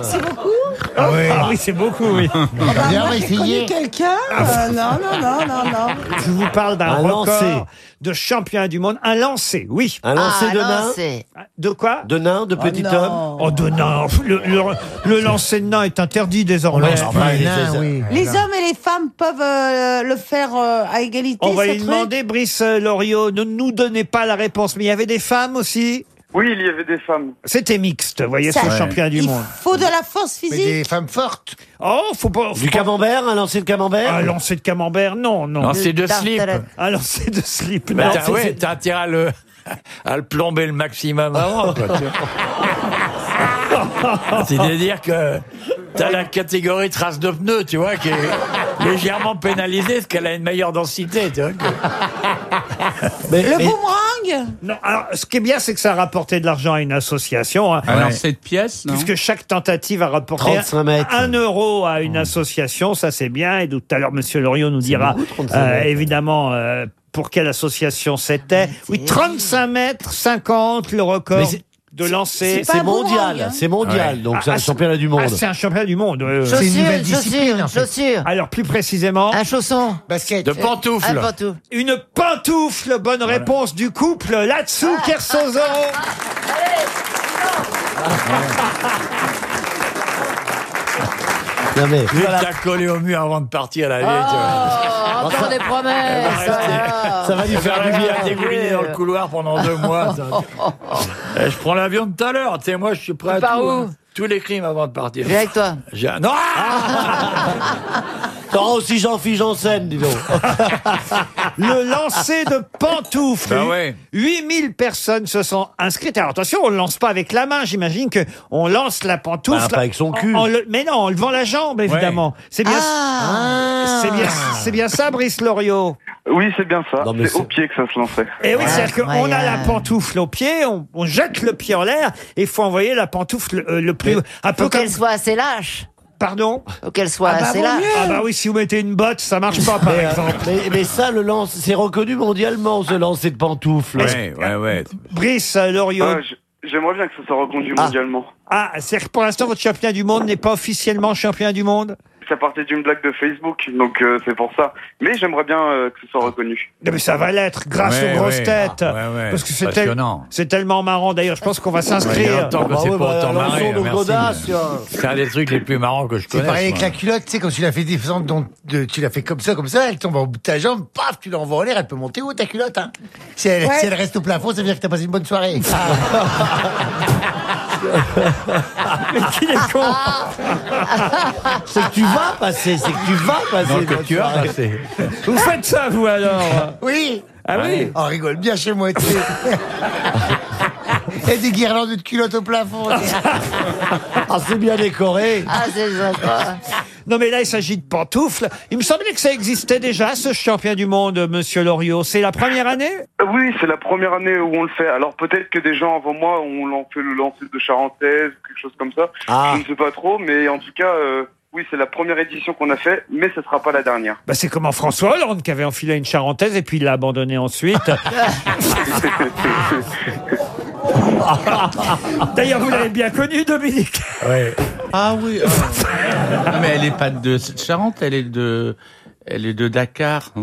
C'est beaucoup Ah oui, c'est beaucoup, oui. Ah bah, moi, j'ai connu quelqu'un euh, Non, non, non, non, non. Je vous parle d'un Un record lancer. de championnat du monde. Un lancer, oui. Un lancer de nain De quoi De nain, de petit non. homme Oh, de nain. Le, le, le lancer de nain est interdit désormais. lance les nains, oui. Les hommes et les femmes peuvent euh, le faire euh, à égalité. On va ce lui truc demander, Brice Loriot, ne nous donnez pas la réponse, mais il y avait des femmes aussi Oui, il y avait des femmes. C'était mixte, vous voyez, Ça- ce championnat du Il monde. faut de la force physique. femmes fortes. Oh, faut pas... faut Du pas- camembert, un lancer de camembert Un lancer de camembert, non, non. Lancer de slip. Un lancer de slip, Bah, non. t'as, ouais, t'as intérêt à le, à le plomber le maximum avant. quoi, tu vois. C'est-à-dire que t'as la catégorie trace de pneus, tu vois, qui est légèrement pénalisée parce qu'elle a une meilleure densité. Tu vois, que- Le boomerang Non, alors, ce qui est bien, c'est que ça a rapporté de l'argent à une association. hein. De pièces, non Puisque chaque tentative a rapporté 35 mètres. un euro à une association, ça c'est bien. Et tout à l'heure, Monsieur Loriot nous dira beaucoup, 35 euh, mètres. évidemment euh, pour quelle association c'était. Oui, 35 mètres 50, le record Mais c'est- de lancer. c'est mondial, hein. c'est mondial, donc c'est Ah, un c'est- championnat du monde. Ah, c'est un championnat du monde. en fait. chaussures. Alors plus précisément, Un chausson. Basket. De pantoufles. Un pantoufle. une pantoufle. Bonne réponse du couple là-dessous, Kersozo. Non, mais, que t'as collé au mur avant de partir la tu vois. Oh, encore des promesses. ah. ça va lui faire du bien. a dégouliner dans le couloir pendant deux mois. ça. Eh, je prends l'avion tout à l'heure. Tu sais, moi, je suis prêt à Par tout. où hein. Tous les crimes avant de partir. Viens avec toi. J'ai- Non T'auras aussi Jean-Philippe Janssen, dis donc. Le lancer de pantoufles. Bah ouais. 8000 personnes se sont inscrites. Alors attention, on ne lance pas avec la main. J'imagine que on lance la pantoufle. Bah, pas avec son cul. en- en le- mais non, en levant la jambe, évidemment. C'est bien, Ah. c'est bien, c'est bien ça, Brice Loriot. Oui, c'est bien ça. mais C'est au c'est- pied que ça se lançait. Et oui, c'est-à-dire qu'on a la pantoufle au pied, on, on jette le pied en l'air et il faut envoyer la pantoufle euh, le plus un peu Faut comme qu'elle soit assez lâche. Pardon. Faut qu'elle soit Ah bah, assez vaut lâche. mieux. Ah bah oui, si vous mettez une botte, ça marche pas par Mais, euh, exemple. mais, mais ça, le lance, c'est reconnu mondialement, ce lancer de pantoufles. Ouais, ouais, ouais. Brice euh, Loriot. Ah, j- J'aimerais bien que ça soit reconduit Ah. mondialement. Ah, c'est-à-dire que pour l'instant votre championnat du monde n'est pas officiellement championnat du monde? Ça partait d'une blague de Facebook, donc euh, c'est pour ça. Mais j'aimerais bien euh, que ce soit reconnu. Non, mais ça va l'être grâce Ouais, aux grosses ouais. têtes. Ah, ouais, ouais. Parce que c'est tel- Passionnant. c'est tellement marrant. D'ailleurs, je pense qu'on va s'inscrire. longtemps que bah c'est pas bah, autant marré. merci. C'est un des trucs les plus marrants que je C'est connais. pareil avec la culotte, tu sais, quand tu l'as fait descendre, de- tu l'as fait comme ça, comme ça, elle tombe au bout de ta jambe, paf, tu l'envoies en l'air, elle peut monter haut ta culotte, hein? Si elle, Ouais. si elle reste au plafond, ça veut dire que t'as passé une bonne soirée. Mais qu'il est con C'est que tu vas passer, c'est que tu vas passer. Non, que tu as passé. Vous faites ça, vous, alors Oui. Ah oui On rigole bien chez moi, tu sais. Et des guirlandes de culottes au plafond. Ah, c'est bien décoré. Ah, c'est sympa. Non, mais là, il s'agit de pantoufles. Il me semblait que ça existait déjà, ce champion du monde, monsieur Loriot. C'est la première année? Oui, c'est la première année où on le fait. Alors peut-être que des gens avant moi ont fait le lancer de charentaise, quelque chose comme ça. Ah. Je ne sais pas trop, mais en tout cas, euh, oui, c'est la première édition qu'on a fait, mais ce sera pas la dernière. bah, C'est comme en François Hollande qui avait enfilé une charentaise et puis il l'a abandonné ensuite. D'ailleurs, vous l'avez bien connu, Dominique. Ah oui. euh, non, mais elle est pas de Charente, elle est de, elle est de Dakar.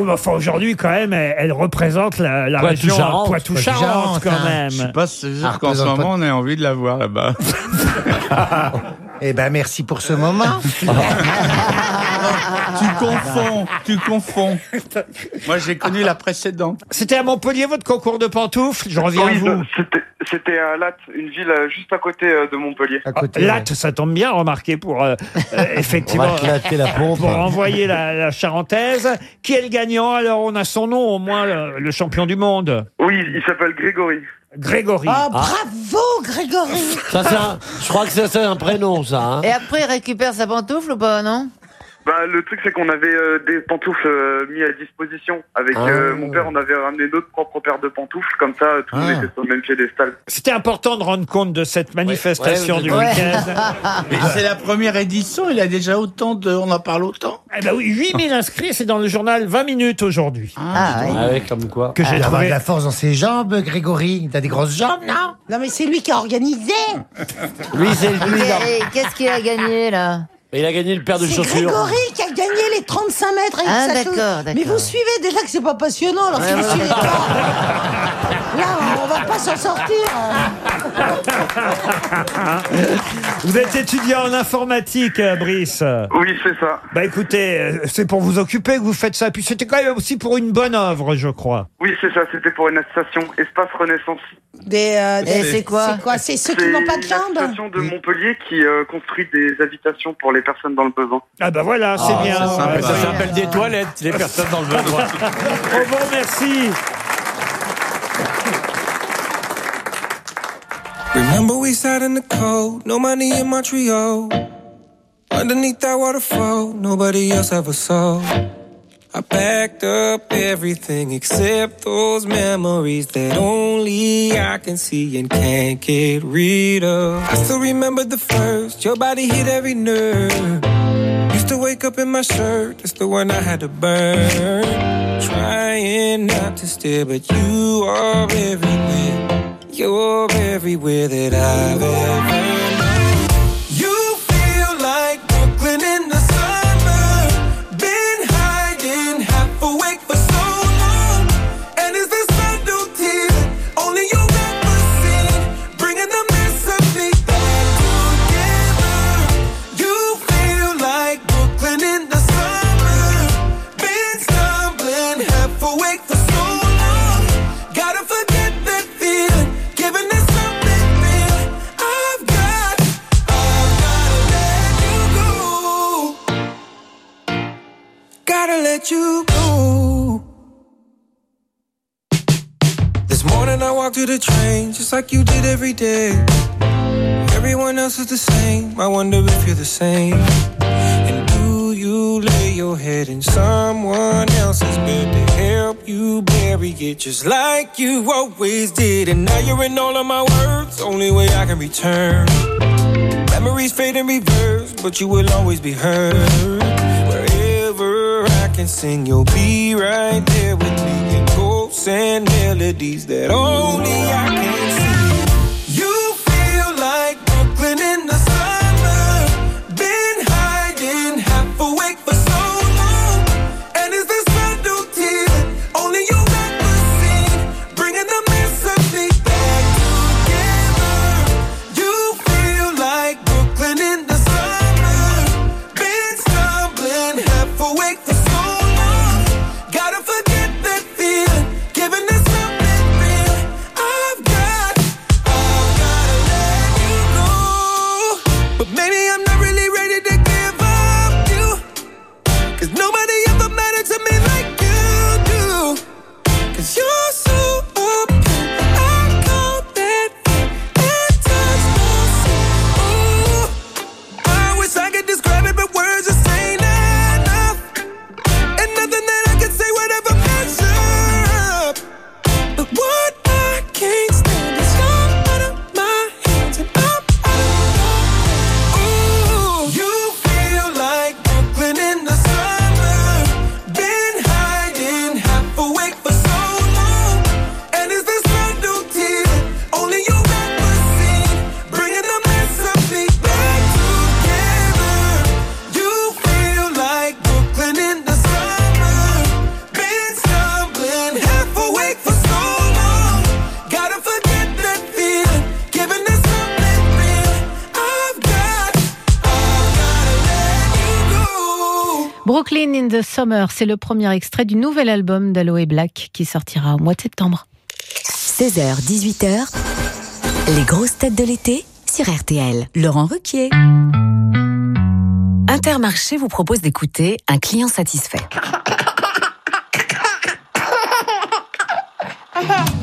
Oh, mais enfin, aujourd'hui, quand même, elle, elle représente la, la région Poitou-Charentes. Poitou-Charentes, Poitou-Charentes, quand hein. même. Je suis pas sûr Ah, qu'en ce moment on ait envie de la voir là-bas. Eh ben, merci pour ce moment. Tu confonds, tu confonds. Moi j'ai connu la précédente. C'était à Montpellier, votre concours de pantoufles Je reviens à oui, vous. c'était- c'était à Latte, une ville euh, juste à côté euh, de Montpellier. Latte, ça tombe bien, remarqué, pour euh, euh, effectivement On va la pompe. pour envoyer la, la charentaise. Qui est le gagnant Alors, on a son nom, au moins, le, le champion du monde. Oui, il s'appelle Grégory. Grégory. Ah, bravo, Grégory Ça, c'est un- je crois que ça, c'est un prénom, ça. hein. Et après, il récupère sa pantoufle ou pas, non? Bah, le truc, c'est qu'on avait euh, des pantoufles euh, mis à disposition. Avec Ah. euh, mon père, on avait ramené notre propre paire de pantoufles. Comme ça, tout le monde Ah. était sur le même piédestal. C'était important de rendre compte de cette manifestation ouais, du ouais. week-end. C'est la première édition, il a déjà autant de, on en parle autant. Eh ben oui, 8000 inscrits, c'est dans le journal 20 minutes aujourd'hui. Ah, ouais. Ah ouais, comme quoi. Que j'ai trouvé. de la force dans ses jambes, Grégory. T'as des grosses jambes, non? Non, mais c'est lui qui a organisé Lui, c'est lui. là. Et qu'est-ce qu'il a gagné, là? Il a gagné une paire de C'est chaussures. Grégory qui a gagné les 35 mètres avec Ah, sa d'accord, chose. d'accord. Mais vous suivez déjà que c'est pas passionnant, alors si vous ouais, suivez d'accord. pas. Là, on va pas s'en sortir. Vous êtes étudiant en informatique, euh, Brice. Oui, c'est ça. Bah écoutez, euh, c'est pour vous occuper que vous faites ça. Puis c'était quand même aussi pour une bonne œuvre, je crois. Oui, c'est ça. C'était pour une association Espace Renaissance. Des, euh, des- c'est quoi C'est quoi C'est ceux qui n'ont pas de une jambes association de Montpellier qui euh, construit des habitations pour les personnes dans le besoin. Ah bah voilà, c'est Ah, bien. ça, c'est Ouais, Ça ouais. s'appelle des toilettes, les personnes dans le besoin. Oh bon, merci. Remember we sat in the cold, no money in Montreal. Underneath that waterfall, nobody else ever saw. I packed up everything except those memories that only I can see and can't get rid of. I still remember the first, your body hit every nerve. Used to wake up in my shirt, it's the one I had to burn. Trying not to stare, but you are everywhere. You're everywhere that I've ever I to the train just like you did every day. Everyone else is the same. I wonder if you're the same. And do you lay your head in someone else's bed to help you bury it just like you always did? And now you're in all of my words. Only way I can return. Memories fade in reverse, but you will always be heard. Wherever I can sing, you'll be right there with me. Ghosts and melodies that only I can C'est le premier extrait du nouvel album d'Aloe Black qui sortira au mois de septembre. 16h, 18h, les grosses têtes de l'été sur RTL. Laurent Ruquier. Intermarché vous propose d'écouter un client satisfait.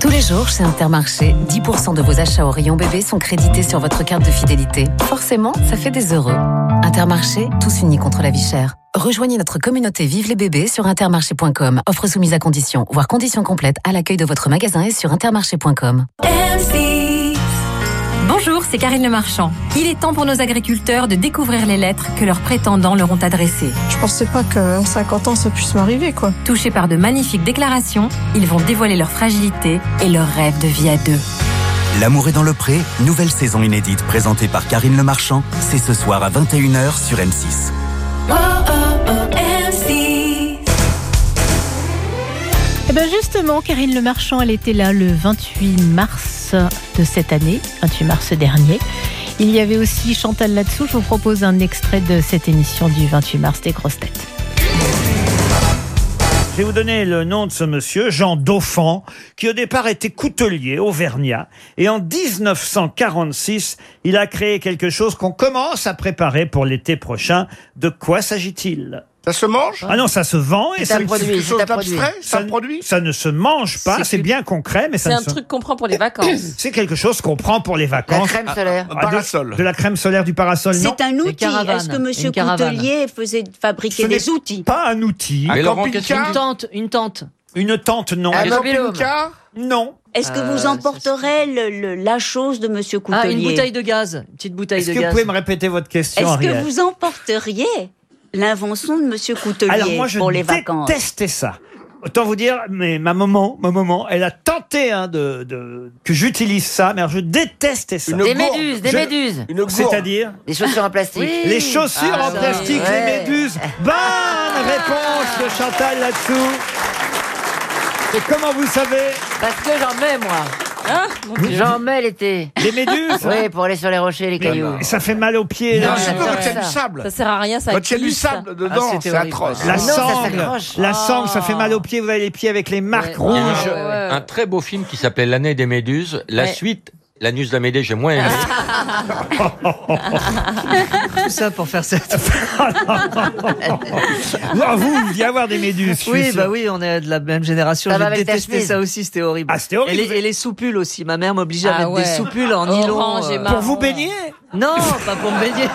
Tous les jours, chez Intermarché, 10% de vos achats au rayon bébé sont crédités sur votre carte de fidélité. Forcément, ça fait des heureux. Intermarché, tous unis contre la vie chère. Rejoignez notre communauté Vive les bébés sur intermarché.com. Offre soumise à condition, voire conditions complètes à l'accueil de votre magasin et sur intermarché.com. Bonjour, c'est Karine Le Marchand. Il est temps pour nos agriculteurs de découvrir les lettres que leurs prétendants leur ont adressées. Je pensais pas qu'à 50 ans ça puisse m'arriver, quoi. Touchés par de magnifiques déclarations, ils vont dévoiler leur fragilité et leur rêve de vie à deux. L'amour est dans le pré, nouvelle saison inédite présentée par Karine Le Marchand, c'est ce soir à 21h sur M6. Bien justement, Karine Le Marchand, elle était là le 28 mars de cette année, 28 mars dernier. Il y avait aussi Chantal Latsou. Je vous propose un extrait de cette émission du 28 mars des grosses têtes. Je vais vous donner le nom de ce monsieur, Jean Dauphin, qui au départ était coutelier auvergnat. Et en 1946, il a créé quelque chose qu'on commence à préparer pour l'été prochain. De quoi s'agit-il? Ça se mange Ah non, ça se vend et C'est un ça- produit, quelque chose c'est un produit. Ça- produit Ça ne se mange pas, C'est bien concret, mais ça C'est ne un se- truc qu'on prend pour les vacances. C'est quelque chose qu'on prend pour les vacances. crème solaire. Ah, Un de- parasol. De, la crème solaire du parasol, non. C'est un outil. Est-ce que Monsieur Coutelier faisait fabriquer Ce n'est des outils? Pas un outil. Mais Laurent, qu'est-ce Une tente, une tente. Une tente, non. Un mobil-home. Non. Est-ce que vous emporterez le- le- la chose de Monsieur Coutelier Ah, une bouteille de gaz. Une petite bouteille Est-ce de que vous gaz. pouvez me répéter votre question, Est-ce que Ariel? vous emporteriez l'invention de Monsieur Coutelier Alors moi, je pour les vacances détestais ça. Autant vous dire, mais ma maman, ma maman, elle a tenté hein, de, de- que j'utilise ça, mais alors je détestais ça. Des méduses, des Je- méduses. C'est-à-dire Des chaussures en plastique. Oui. Les chaussures Ah, en ça, plastique, ouais. les méduses. Bonne réponse de Chantal là-dessous. Et comment vous savez Parce que j'en mets, moi. J'en mets l'été. Les méduses Oui, pour aller sur les rochers, les cailloux. Ça fait mal aux pieds. Non, là. surtout quand il y a du sable. Ça sert à rien, ça Quand il y a du sable dedans, Ah, c'est horrible. atroce. La Non, ça sangle, la sangle, ça fait mal aux pieds. Vous avez les pieds avec les marques Il y a eu rouges. un, un très beau film qui s'appelait L'année des méduses. La Ouais. suite L'anus d'Amédée, j'ai moins aimé. Tout ça pour faire ça. Ah, vous, vous deviez avoir des méduses. je Oui, sûr. bah oui, on est de la même génération. Ça va J'ai avec ta détesté chemise. ça aussi, c'était horrible. Ah, c'était horrible. Et les, et les soupules aussi. Ma mère m'obligeait à Ah mettre ouais. des soupules en nylon. Orange et euh, marron. Pour vous baigner? Non, pas pour me baigner,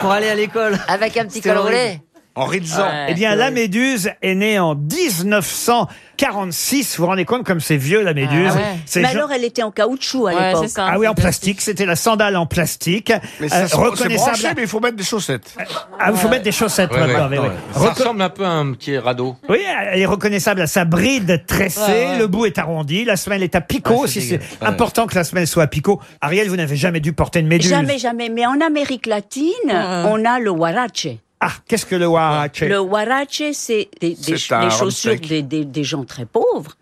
pour aller à l'école. Avec un petit C'était col horrible. Roulé. En rizzant. Eh bien, la méduse est née en 1946. Vous vous rendez compte comme c'est vieux, la méduse? Ah ouais. C'est Mais genre- alors, elle était en caoutchouc à Ouais, l'époque. ça. Ah oui, en plastique. C'était la sandale en plastique. Mais Euh, ça, c'est c'est reconnaissable. branché, mais il faut mettre des chaussettes. Ah, il faut mettre des chaussettes Ouais, ouais. maintenant. Ça Reco- ressemble un peu à un petit radeau. Oui, elle est reconnaissable à sa bride tressée, Ouais, ouais. le bout est arrondi, la semelle est à picot, Ouais, si c'est c'est dégueu. Ouais. important que la semelle soit à picot. Ariel, vous n'avez jamais dû porter une méduse. Jamais, jamais. Mais en Amérique latine, on a le huarache. Ah, qu'est-ce que le huarache? Le huarache, c'est des, des, C'est un les rhum chaussures des, des, des gens très pauvres.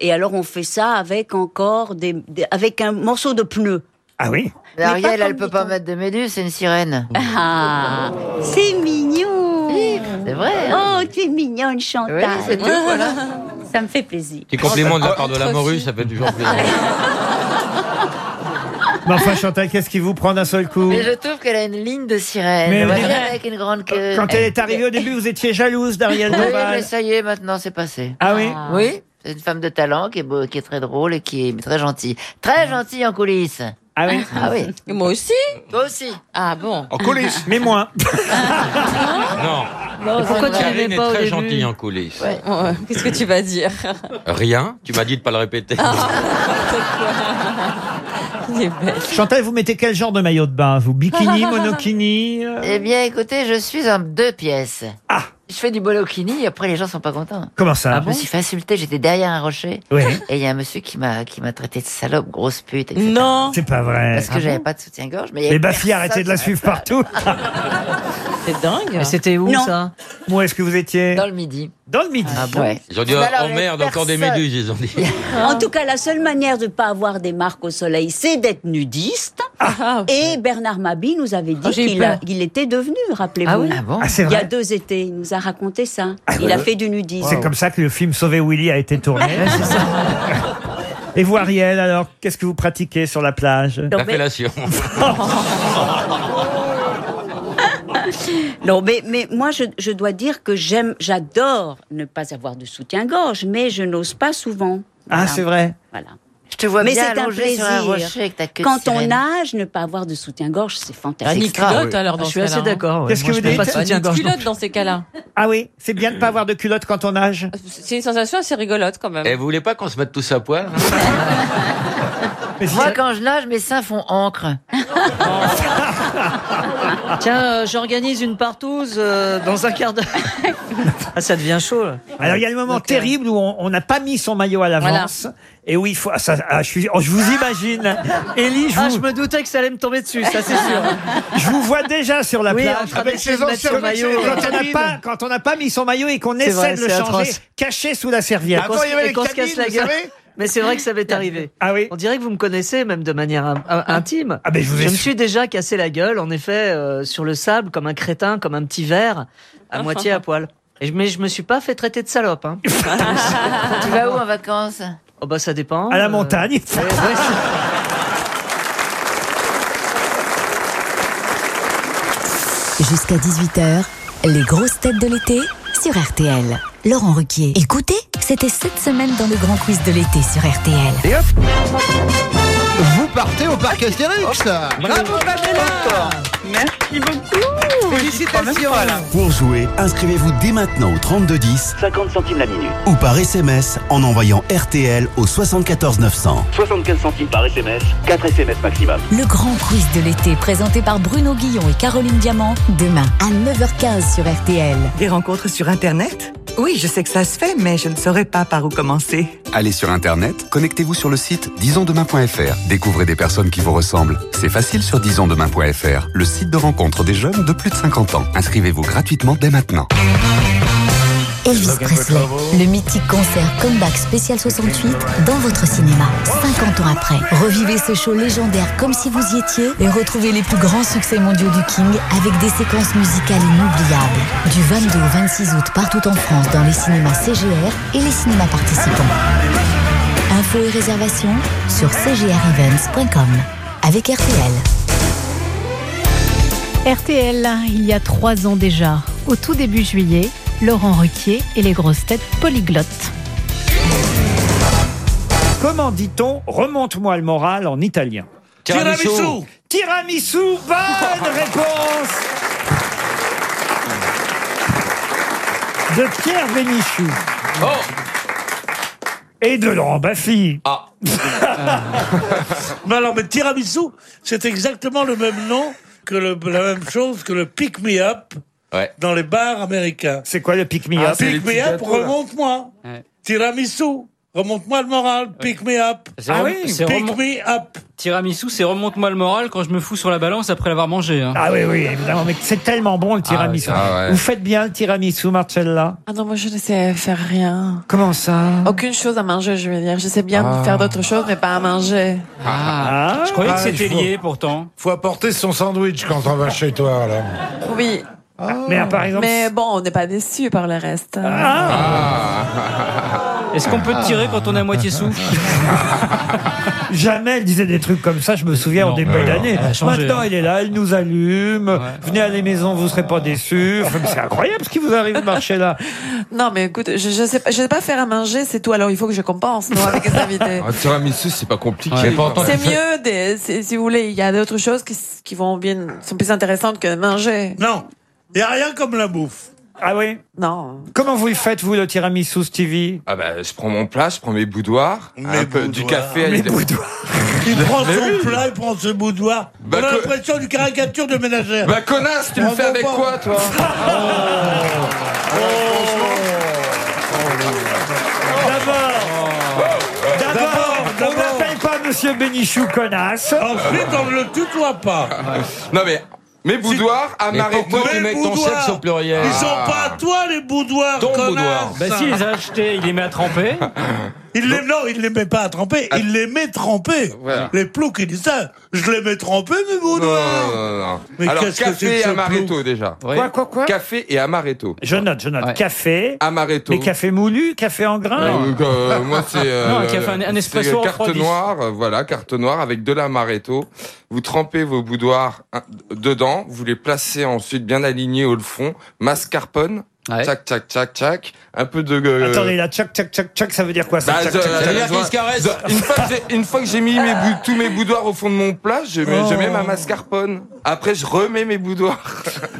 Et alors, on fait ça avec encore des, des- avec un morceau de pneu. Ah oui Mais Ariel, elle comme peut pas mettre de méduse, c'est une sirène. Ah, c'est mignon. C'est vrai. Oh, tu es mignonne, Chantal. Oui, c'est tout, voilà. Ça me fait plaisir. Petit compliment de la part de la morue, ça fait toujours plaisir. Mais enfin, Chantal, qu'est-ce qui vous prend d'un seul coup Mais je trouve qu'elle a une ligne de sirène. Mais Voilà, mais- avec une grande queue. Quand elle est arrivée au début, vous étiez jalouse d'Ariel Oui, mais ça y est, maintenant c'est passé. Ah oui Oui, c'est une femme de talent qui est, beau, qui est très drôle et qui est très gentille. Très gentille en coulisses. Ah oui Ah oui. Et moi aussi Toi aussi. Ah bon En coulisses. Mais moins. Non. Non, Pourquoi tu Karine est pas au très début gentille en coulisses. Ouais, Qu'est-ce que tu vas dire? Rien. Tu m'as dit de pas le répéter. Chantal, vous mettez quel genre de maillot de bain Vous? Bikini, monokini euh? Eh bien, écoutez, je suis en deux pièces. Ah Je fais du bolokini et après les gens sont pas contents. Comment ça Je me suis fait insulter, j'étais derrière un rocher. Oui. Et il y a un monsieur qui m'a qui m'a traité de salope, grosse pute. etc. Non C'est pas vrai. Parce que j'avais pas de soutien-gorge. Mais Mais Bafi, arrêtez de la suivre partout. C'est dingue Mais c'était où Non. ça? Où est-ce que vous étiez? Dans le midi. Dans le midi. Ah bon ouais. Ils ont dit, oh merde, encore des méduses, ils ont dit. En tout cas, la seule manière de ne pas avoir des marques au soleil, c'est d'être nudiste. Ah, Et Bernard Mabi nous avait dit Oh, qu'il était devenu, rappelez-vous. Ah oui Ah bon Ah, c'est Il y a deux étés, il nous a raconté ça. Ah, il a fait du nudisme. C'est comme ça que le film Sauver Willy a été tourné. Et vous, Ariel, alors, qu'est-ce que vous pratiquez sur la plage? Non, La mais- fellation. Non, mais, mais moi, je, je dois dire que j'aime, j'adore ne pas avoir de soutien-gorge, mais je n'ose pas souvent. Ah, c'est vrai Voilà. Je te vois mais bien c'est un allongé sur un plaisir. rocher avec ta queue de Quand on nage, ne pas avoir de soutien-gorge, c'est Ah, fantastique. ni culotte alors dans Je ce suis assez hein. d'accord. ouais. Qu'est-ce que je vous pas de dites Pas soutien-gorge. culotte dans ces cas-là. Ah oui, c'est bien de pas avoir de culotte quand on nage C'est une sensation assez rigolote quand même. Et vous voulez pas qu'on se mette tous à poil hein Moi, quand je nage, mes seins font encre. Tiens, euh, j'organise une partouze euh, dans un quart d'heure. ah, ça devient chaud. là. Alors, il y a le moment Donc, euh, terrible où on on n'a pas mis son maillot à l'avance. Et où il faut. ah, ça, ah, je, suis- oh, je vous imagine. Élie, je Ah, vous, je me doutais que ça allait me tomber dessus, ça c'est sûr. je vous vois déjà sur la Oui, en plage. train Avec d'essayer ses de mettre anciens son maillot. vêtements. Quand on n'a pas, quand on n'a pas mis son maillot et qu'on essaie vrai, de le c'est changer, atroce. caché sous la serviette. Avant, se- il y avait et les qu'on se casse la vous gueule. savez Mais c'est vrai que ça m'est arrivé. Ah oui. On dirait que vous me connaissez même de manière in- in- intime. Ah ben, je vous ai me su- suis déjà cassé la gueule, en effet, euh, sur le sable, comme un crétin, comme un petit verre, à moitié à poil. Et je- mais je me suis pas fait traiter de salope. Hein. tu vas où en vacances? Oh bah ça dépend. À la euh, montagne. ouais, ouais, Jusqu'à 18h, les grosses têtes de l'été sur RTL. Laurent Ruquier. Écoutez, c'était cette semaine dans le grand quiz de l'été sur RTL. Et hop Vous partez au parc Astérix Bravo, Pamela Merci beaucoup. Félicitations Pour jouer, inscrivez-vous dès maintenant au 3210 50 centimes la minute. ou par SMS en envoyant RTL au 74 900. 75 centimes par SMS, 4 SMS maximum. Le grand quiz de l'été présenté par Bruno Guillon et Caroline Diamant, demain à 9h15 sur RTL. Des rencontres sur Internet? Oui, je sais que ça se fait, mais je ne saurais pas par où commencer. Allez sur Internet, connectez-vous sur le site disonsdemain.fr. Découvrez des personnes qui vous ressemblent. C'est facile sur disonsdemain.fr, le site de rencontre des jeunes de plus de 50 ans. Inscrivez-vous gratuitement dès maintenant. Elvis Presley, le mythique concert Comeback Spécial 68 dans votre cinéma. 50 ans après, revivez ce show légendaire comme si vous y étiez et retrouvez les plus grands succès mondiaux du King avec des séquences musicales inoubliables. Du 22 au 26 août partout en France dans les cinémas CGR et les cinémas participants. Infos et réservations sur cgrevents.com avec RTL. RTL, il y a trois ans déjà, au tout début juillet, Laurent Ruquier et les grosses têtes polyglottes. Comment dit-on remonte-moi le moral en italien Tiramisu. Tiramisu, bonne réponse de Pierre Bénichou. Et de Laurent Baffy. Ah. non, alors, mais tiramisu, c'est exactement le même nom que le- la même chose que le pick me up dans les bars américains. C'est quoi le pick me Ah, up les Pick me up, remonte-moi. Tiramisu, remonte-moi le moral. Pick me up. C'est rem- c'est pick remon- me up. Tiramisu, c'est remonte-moi le moral quand je me fous sur la balance après l'avoir mangé. hein. Ah oui, oui, évidemment, mais c'est tellement bon le tiramisu. Ah ouais. Ah ouais. Vous faites bien le tiramisu, Marcella Ah non, moi je ne sais faire rien. Comment ça? Aucune chose à manger, je veux dire. Je sais bien Ah. faire d'autres choses, mais pas à manger. Ah, je croyais que Ah, c'était lié pourtant. Faut apporter son sandwich quand on va chez toi, là. Oui. Mais ah, par exemple. Mais bon, on n'est pas déçu par le reste. Ah. Est-ce qu'on peut te tirer quand on est à moitié sous Jamais elle disait des trucs comme ça, je me souviens en début d'année. Maintenant, hein. elle est là, elle nous allume. Venez à la maison, vous serez pas déçus. Enfin, mais c'est incroyable ce qui vous arrive, Marcella. Non, mais écoute, je, je sais pas, je sais pas faire à manger, c'est tout. Alors il faut que je compense, non, avec les invités. Un tiramisu, c'est pas compliqué. C'est mieux, des, c'est- si vous voulez, il y a d'autres choses qui, s- qui vont bien, sont plus intéressantes que manger. Non, il n'y a rien comme la bouffe. Ah oui Non. Comment vous le faites, vous, le tiramisu, Stevie Ah bah, je prends mon plat, je prends mes boudoirs, un peu du café. Mes il- boudoirs. Il prend Mais son oui. plat, il prend ses boudoirs. Bah, on a que- l'impression d'une caricature de ménagère. Bah connasse, tu le On fais avec quoi, toi D'abord, on n'appelle pas Monsieur Bénichou connasse. Ensuite, on ne le tutoie pas. Non mais, mes boudoirs, amaretto. Mes boudoirs, Ils sont pas à toi, les boudoirs, Ton connasse. boudoir. Bah si, il les a achetés, il les met à tremper. Il les, non, il les met pas à tremper, il les met trempés. Voilà. Les ploucs, ils disent ça. Je les mets trempés, mes boudoirs. Non, non, non, non. Mais Alors, qu'est-ce que c'est café que et ce amaretto déjà. Quoi, quoi, quoi Café et amaretto. Je note, je note. Café. Amaretto. Mais café moulu, café en grain Euh, euh, moi, c'est. euh, Non, un café, un- un c'est espresso Carte refroidi. noire, euh, voilà, carte noire avec de l'amaretto. Vous trempez vos boudoirs hein, dedans, vous les placez ensuite bien alignés au fond, mascarpone. Tchac, tchac, tchac, tchac. Un peu de. euh, Attendez, là, tchac, tchac, tchac, tchac, ça veut dire quoi ça bah, tchac, tchac, tchac Une fois que j'ai- une fois que j'ai mis mes tous mes boudoirs au fond de mon plat, je mets, je mets ma mascarpone. Après, je remets mes boudoirs.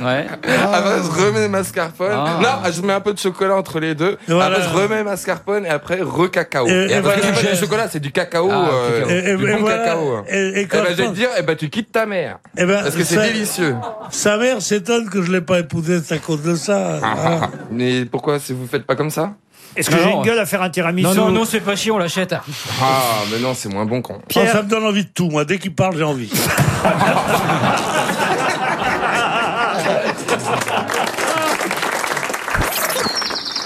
Ouais. Après, je remets mascarpone. Ah. Non, je mets un peu de chocolat entre les deux. Voilà. Après, je remets mascarpone et après, re-cacao. Et- Et, et après, voilà. du chocolat, c'est du cacao. Ah, euh, cacao. Et- et- du et bon voilà. cacao. Et- et Eh quand ben, je vais te dire, eh ben, tu quittes ta mère. Eh ben, Parce que c'est délicieux. Sa mère s'étonne que je l'ai pas épousée, c'est à cause de ça. Voilà. Mais pourquoi si vous faites pas comme ça Est-ce que j'ai une gueule à faire un tiramisu Non, non, non, c'est pas chier, on l'achète. Ah, mais non, c'est moins bon quand. Oh, ça me donne envie de tout, moi. Dès qu'il parle, j'ai envie.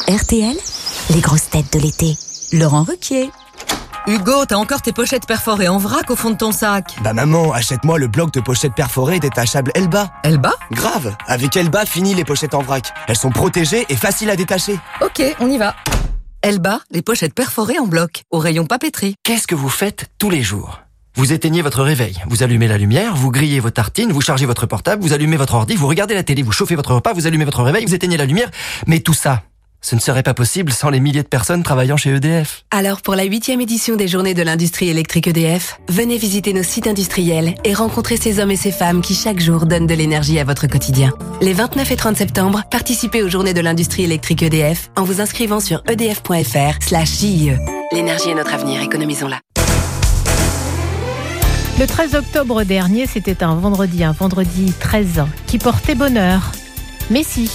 RTL, les grosses têtes de l'été. Laurent Ruquier. Hugo, t'as encore tes pochettes perforées en vrac au fond de ton sac. Bah maman, achète-moi le bloc de pochettes perforées détachables Elba. Elba? Grave Avec Elba, fini les pochettes en vrac. Elles sont protégées et faciles à détacher. Ok, on y va. Elba, les pochettes perforées en bloc, au rayon papeterie. Qu'est-ce que vous faites tous les jours? Vous éteignez votre réveil, vous allumez la lumière, vous grillez vos tartines, vous chargez votre portable, vous allumez votre ordi, vous regardez la télé, vous chauffez votre repas, vous allumez votre réveil, vous éteignez la lumière. Mais tout ça, ce ne serait pas possible sans les milliers de personnes travaillant chez E EDF. Alors pour la huitième édition des Journées de l'industrie électrique EDF, venez visiter nos sites industriels et rencontrer ces hommes et ces femmes qui chaque jour donnent de l'énergie à votre quotidien. Les 29 et 30 septembre, participez aux Journées de l'industrie électrique EDF en vous inscrivant sur edf.fr slash JIE. L'énergie est notre avenir, économisons-la. Le 13 octobre dernier, c'était un vendredi, un vendredi 13, qui portait bonheur. Messi.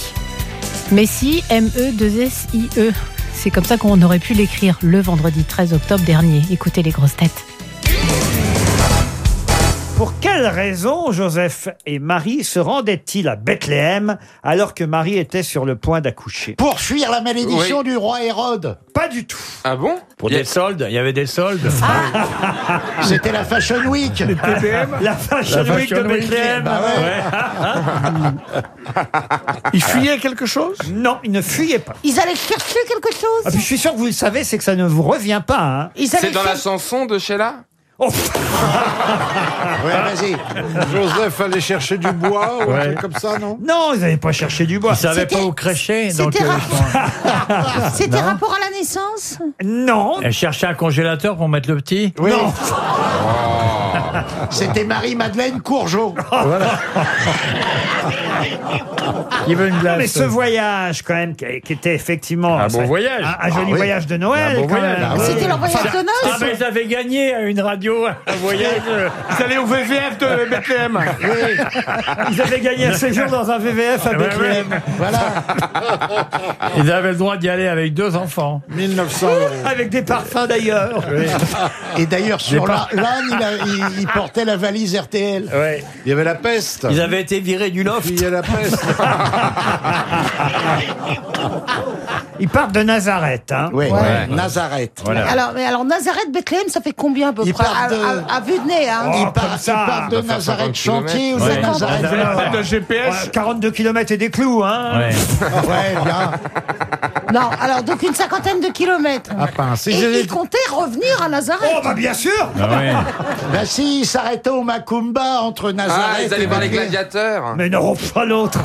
Messi, M-E-2-S-I-E. C'est comme ça qu'on aurait pu l'écrire le vendredi 13 octobre dernier. Écoutez les grosses têtes. Pour quelle raison Joseph et Marie se rendaient-ils à Bethléem alors que Marie était sur le point d'accoucher? Pour fuir la malédiction Oui. du roi Hérode. Pas du tout. Ah bon? Pour des soldes, il y avait des soldes. C'était la Fashion Week. La Fashion Week de Bethléem. Bah ouais. Il fuyait quelque chose? Non, ils ne fuyaient pas. Ils allaient chercher quelque chose? Ah, puis je suis sûr que vous le savez, c'est que ça ne vous revient pas. hein. Ils C'est dans la chercher- chanson de Sheila? Oh, Ouais, vas-y. Joseph allait chercher du bois ou un Ouais. truc comme ça, non? Non, ils n'avaient pas cherché du bois. Ils savaient pas C'était- où crécher. Donc, C'était euh, rapport... C'était Non. rapport à la naissance? Non. elle cherchait un congélateur pour mettre le petit? Oui. Non. C'était Marie-Madeleine Courgeot. Il veut une glace. Mais ce voyage, quand même, qui, qui était effectivement Un bon ça- voyage. un, un joli Ah oui. voyage de Noël. Un bon quand voyage. même. Ah. C'était leur voyage de Ah noces ben ils avaient gagné à une radio un voyage. euh, Ils allaient au VVF de Bethléem. Ils avaient gagné un séjour dans un VVF à Ouais, Bethléem. Voilà. Ils avaient le droit d'y aller avec deux enfants. 1900 euros. Avec des parfums d'ailleurs. Et d'ailleurs, sur la- l'âne, il, a- il- il portait la valise RTL. Ouais. Il y avait la peste. Ils avaient été virés du loft. Il y a la peste. Ils partent de Nazareth. Hein. Oui, Ouais. Nazareth. Voilà. alors, mais alors, Nazareth, Bethléem, ça fait combien à peu Ils près? partent à, de- à- à vue de nez, hein Oh, Il comme part, ça. il part de Ça fait 50 Nazareth chantier ou de Ouais. Nazareth Vous avez pas de GPS Ouais, 42 km et des clous. Hein. Ouais. Ouais, bien. Non, alors, donc une cinquantaine de kilomètres. Ah, pince. Et Ils allaient- ils comptaient revenir à Nazareth. Oh, bah bien sûr Ah ouais. Bah si, il s'arrêtait au Macumba entre Nazareth Ah, ils allaient et voir les gladiateurs. Mais non, pas l'autre.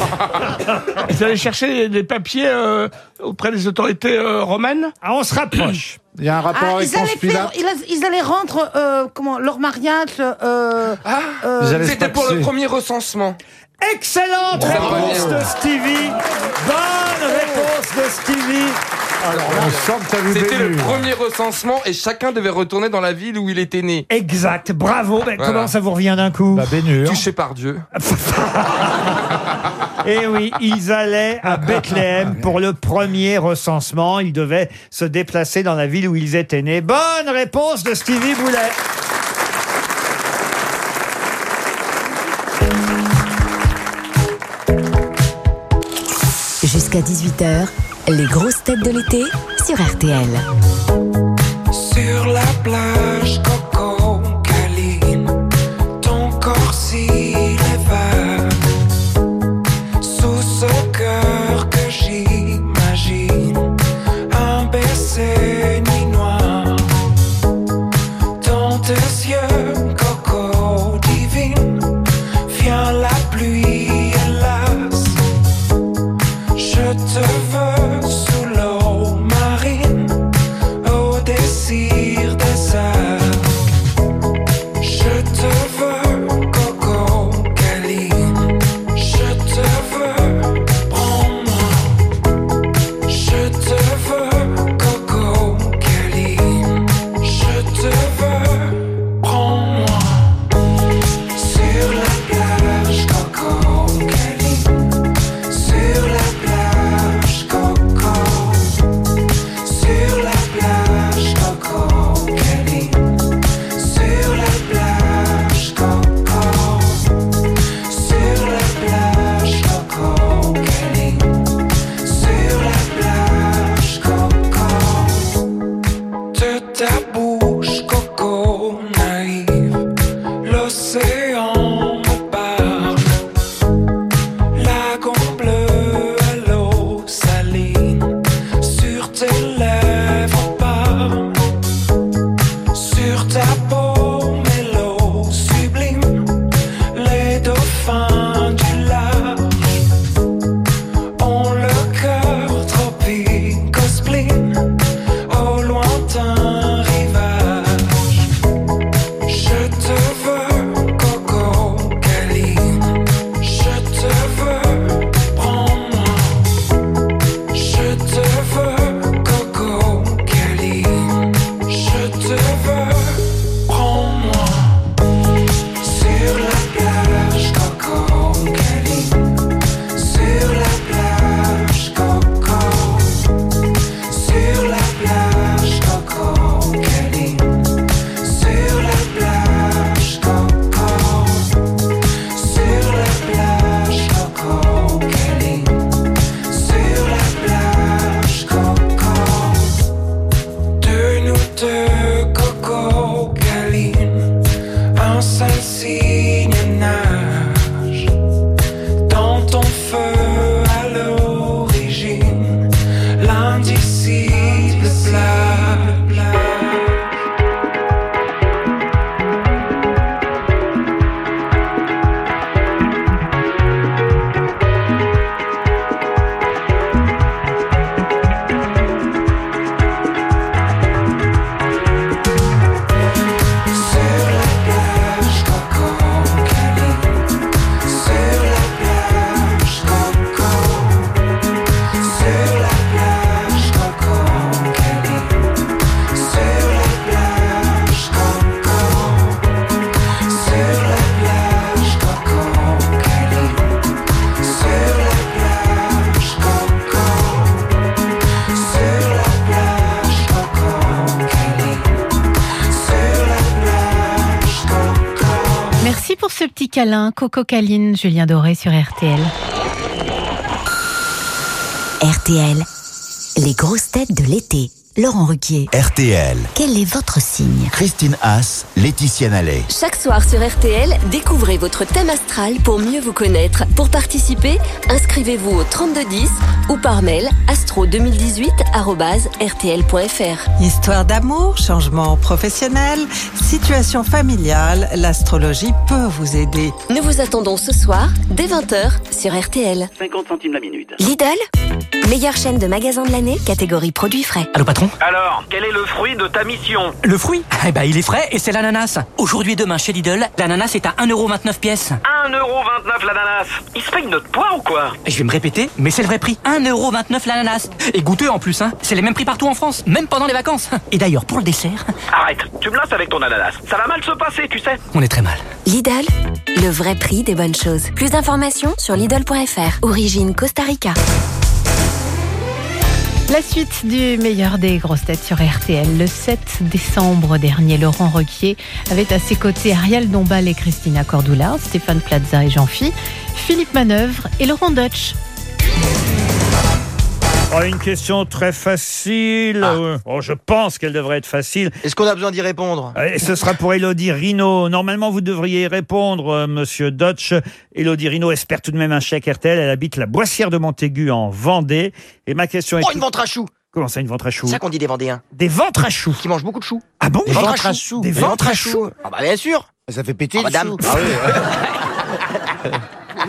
Ils allaient chercher des papiers euh, auprès des autorités euh, romaines. Ah, on se rapproche. Il y a un rapport Ah, avec ils, allaient faire, ils, allaient rendre euh, comment, leur mariage. Euh, Ah, euh, c'était pour le premier recensement. Excellente réponse de Stevie. Bonne réponse de Stevie. On sent que t'as vu C'était le premier recensement et chacun devait retourner dans la ville où il était né. Exact, bravo. Voilà. Comment ça vous revient d'un coup Bah, Bénur. Touché par Dieu. Eh oui, ils allaient à Bethléem pour le premier recensement. Ils devaient se déplacer dans la ville où ils étaient nés. Bonne réponse de Stevie Boulet. Jusqu'à 18h, les grosses têtes de l'été sur RTL. Coco Caline, Julien Doré sur RTL. RTL, les grosses têtes de l'été. Laurent Ruquier. RTL. Quel est votre signe? Christine Haas, Laetitia Nallet. Chaque soir sur RTL, découvrez votre thème astral pour mieux vous connaître. Pour participer, inscrivez-vous au 3210 ou par mail astro2018@rtl.fr. Histoire d'amour, changement professionnel, situation familiale, l'astrologie peut vous aider. Nous vous attendons ce soir dès 20h sur RTL. 50 centimes la minute. Lidl, meilleure chaîne de magasins de l'année, catégorie produits frais. Allô patron? Alors, quel est le fruit de ta mission? Le fruit? Eh ben il est frais et c'est l'ananas. Aujourd'hui et demain chez Lidl, l'ananas est à 1,29€ pièce. 1,29€ l'ananas. Il se paye notre poids ou quoi Je vais me répéter, mais c'est le vrai prix. 1,29€ l'ananas. Et goûteux en plus, hein. C'est les mêmes prix partout en France, même pendant les vacances. Et d'ailleurs, pour le dessert, Arrête, tu me lasses avec ton ananas. Ça va mal se passer, tu sais. on est très mal. Lidl, le vrai prix des bonnes choses. Plus d'informations sur Lidl.fr. Origine Costa Rica. La suite du meilleur des grosses têtes sur RTL. Le 7 décembre dernier, Laurent Requier avait à ses côtés Ariel Dombal et Christina Cordula, Stéphane Plaza et Jean-Phi, Philippe Manœuvre et Laurent Deutsch. Oh, une question très facile. Euh, oh, je pense qu'elle devrait être facile. Est-ce qu'on a besoin d'y répondre Et ce sera pour Elodie Rino. Normalement, vous devriez y répondre, euh, monsieur Dutch. Elodie Rino espère tout de même un chèque RTL. Elle habite la Boissière de Montaigu en Vendée. Et ma question est... Oh, une ventre à choux Comment ça, une ventre à choux C'est ça qu'on dit des Vendéens. Des ventres à choux Qui mangent beaucoup de choux. Ah bon Des ventres à choux. Des ventres à choux Ah bah bien sûr Ça fait péter Ah, madame. chou.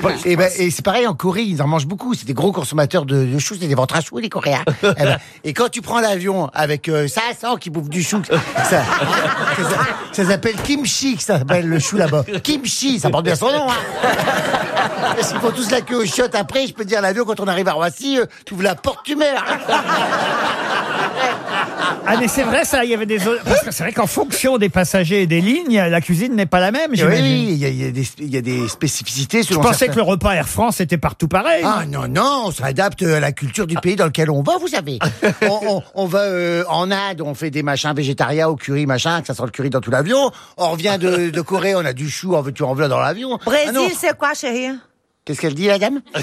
Et, ben, et c'est pareil en Corée, ils en mangent beaucoup. C'est des gros consommateurs de, de choux, c'est des ventres à choux, les Coréens. Eh ben, et quand tu prends l'avion avec euh, ça, ça qui bouffe du chou, ça, ça, ça- ça s'appelle kimchi, que ça s'appelle le chou là-bas. Kimchi, ça porte bien son nom. Hein. Parce qu'ils font tous la queue aux chiottes après. Je peux te dire, l'avion, quand on arrive à Roissy, euh, tu ouvres la porte, tu meurs. Ah mais c'est vrai ça, il y avait des... Parce que c'est vrai qu'en fonction des passagers et des lignes, la cuisine n'est pas la même, Oui, j'imagine. il y, a- il y a des- il y a des spécificités Je selon pensais certains- que le repas Air France était partout pareil. Ah non, non, on s'adapte à la culture du pays dans lequel on va, vous savez. On, on- on va euh, en Inde, on fait des machins végétariens au curry, machin, que ça sent le curry dans tout l'avion. On revient de, de Corée, on a du chou, en veux-tu, en veux dans l'avion. Ah non. Brésil, c'est quoi, chérie? Qu'est-ce qu'elle dit, la dame?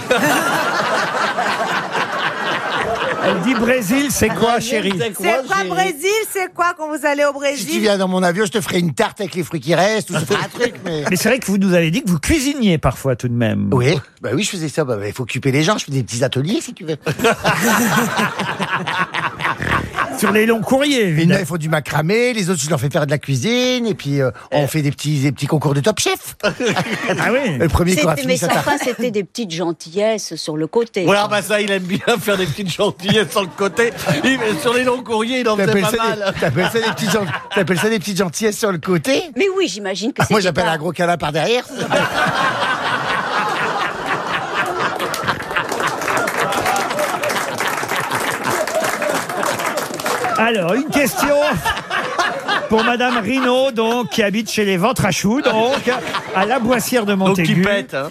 Elle dit Brésil, c'est quoi chérie C'est quoi, Brésil? C'est quoi quand vous allez au Si tu Brésil viens dans mon avion, je te ferai une tarte avec les fruits qui restent, ou je te ferai un truc, mais... Mais c'est vrai que vous nous avez dit que vous cuisiniez parfois tout de même. Oui, bah oui, je faisais ça. Bah, il faut occuper les gens. Je fais des petits ateliers, si tu veux. Sur les longs courriers, a, évidemment. ils font du macramé, les autres, je leur fais faire de la cuisine, et puis euh, on fait des petits, des petits concours de top chef. ah oui Le premier qui aura C'était- fini mais sa tarte. fin, c'était des petites gentillesses sur le côté. Voilà, bah ça, il aime bien faire des petites gentillesses sur le côté. Il- sur les longs courriers, il en faisait T'appelles pas ça, mal. des- t'appelles ça des petites gen- t'appelles ça des petites gentillesses sur le côté? Mais oui, j'imagine que Ah, Moi c'était j'appelle pas- un gros câlin par derrière. Alors, une question pour Madame Rino, donc, qui habite chez les Ventres à Choux, donc, à la Boissière de Donc Montaigu. qui pète, hein.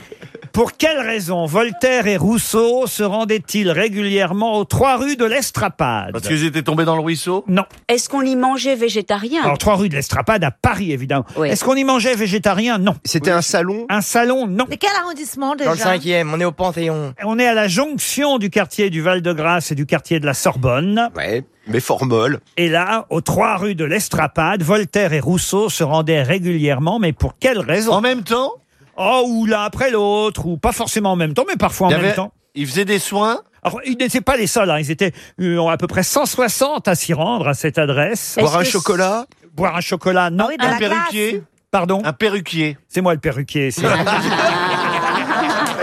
Pour quelle raison Voltaire et Rousseau se rendaient-ils régulièrement aux trois rues de l'Estrapade Parce qu'ils étaient tombés dans le ruisseau Non. Est-ce qu'on y mangeait végétarien Alors, trois rues de l'Estrapade à Paris, évidemment. Oui. Est-ce qu'on y mangeait végétarien Non. C'était un salon Un salon Non. C'est quel arrondissement déjà dans le cinquième, on est au Panthéon. On est à la jonction du quartier du Val-de-Grâce et du quartier de la Sorbonne. Ouais, mais fort molle. Et là, aux trois rues de l'Estrapade, Voltaire et Rousseau se rendaient régulièrement, mais pour quelle raison En même temps Oh, ou l'un après l'autre, ou pas forcément en même temps, mais parfois en Il y même avait- temps. Il faisait des soins Alors, ils n'étaient pas les seuls, hein. ils étaient euh, à peu près 160 à s'y rendre à cette adresse. Boire un chocolat Boire un chocolat, non. Ah oui, Un la perruquier Pardon Un perruquier. C'est moi le perruquier. c'est- Très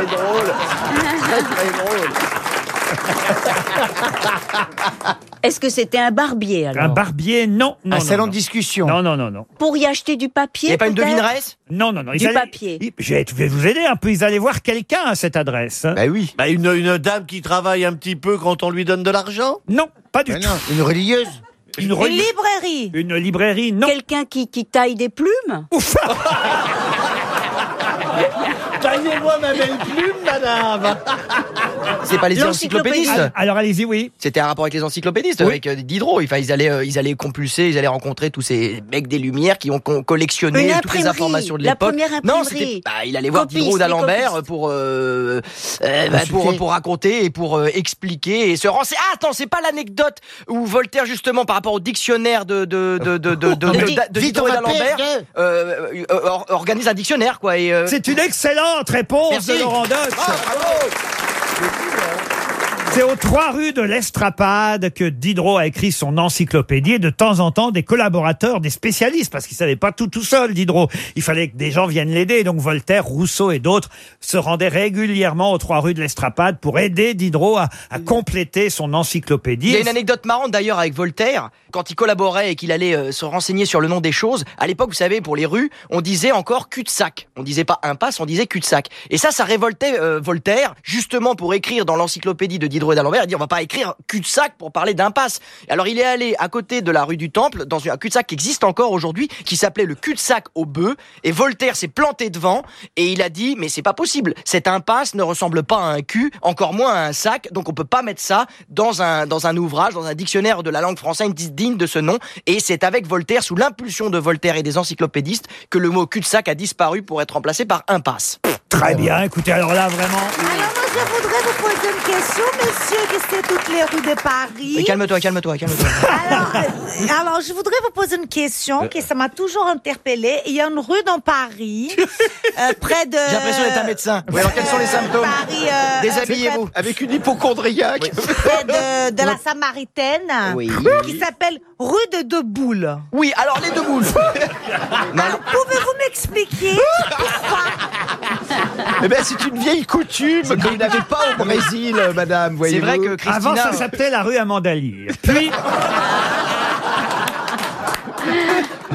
drôle. Très, très drôle. Est-ce que c'était un barbier alors un barbier, non. non Un non, salon non. de discussion. Non, non, non, non. Pour y acheter du Il papier n'y a pas une devineresse Non, non, non. ils Du allaient- papier. ils- Je vais vous aider un peu. Ils allaient voir quelqu'un à cette adresse. hein. Bah oui. Bah, une, une dame qui travaille un petit peu quand on lui donne de l'argent Non, pas du Ben tout. non, une religieuse. Une, Une reli- librairie. une librairie, non. Quelqu'un qui, qui taille des plumes Ouf Taillez-moi ma belle plume, madame C'est pas les encyclopédistes Alors allez-y, oui. C'était un rapport avec les encyclopédistes, avec euh, Diderot. Enfin, ils allaient, euh, ils allaient compulser, ils allaient rencontrer tous ces mecs des Lumières qui ont collectionné Une toutes les informations de la l'époque. première Non, imprimerie. c'était, bah, il allait voir Copiste, Diderot d'Alembert pour, euh, euh, bah, pour, pour raconter et pour euh, expliquer et se renseigner. Ah, attends, c'est pas l'anecdote où Voltaire, justement, par rapport au dictionnaire de, de, de, de, de, de, Diderot d'Alembert, or- organise un dictionnaire, quoi. Et, euh, C'est une excellente réponse Merci. de Laurent Deutsch. Ah, bravo Good to go. C'est aux trois rues de l'Estrapade que Diderot a écrit son encyclopédie et de temps en temps des collaborateurs, des spécialistes, parce qu'il savait pas tout tout seul, Diderot. Il fallait que des gens viennent l'aider. Donc Voltaire, Rousseau et d'autres se rendaient régulièrement aux trois rues de l'Estrapade pour aider Diderot à, à compléter son encyclopédie. Il y a une anecdote marrante d'ailleurs avec Voltaire, quand il collaborait et qu'il allait euh, se renseigner sur le nom des choses. À l'époque, vous savez, pour les rues, on disait encore cul-de-sac. On disait pas impasse, on disait cul-de-sac. Et ça, ça révoltait euh, Voltaire, justement pour écrire dans l'encyclopédie de Diderot et d'Alembert, il dit on va pas écrire cul-de-sac pour parler d'impasse. Et Alors il est allé à côté de la rue du Temple, dans un cul-de-sac qui existe encore aujourd'hui, qui s'appelait le cul-de-sac au bœuf. Et Voltaire s'est planté devant et il a dit mais c'est pas possible. Cette impasse ne ressemble pas à un cul, encore moins à un sac. Donc on peut pas mettre ça dans un dans un ouvrage, dans un dictionnaire de la langue française digne de ce nom. Et c'est avec Voltaire, sous l'impulsion de Voltaire et des encyclopédistes, que le mot cul-de-sac a disparu pour être remplacé par impasse. Très bien, écoutez, alors là vraiment. Alors moi, je voudrais vous poser une question, monsieur, que c'est toutes les rues de Paris. Mais calme-toi, calme-toi, calme-toi. Alors, euh, alors, je voudrais vous poser une question que ça m'a toujours interpellée. Il y a une rue dans Paris, euh, près de... J'ai l'impression d'être un médecin. Oui, alors quels sont les symptômes? Paris, euh, Déshabillez-vous. Avec une hypochondriaque près de, de la Samaritaine, Oui. qui s'appelle rue de Deux Boules. Oui, alors les deux boules. Alors, pouvez-vous m'expliquer pourquoi? Eh ben, c'est une vieille coutume que vous n'avez pas au Brésil, madame, voyez C'est vrai que Christina... Avant, ça s'appelait la rue Lear. Puis,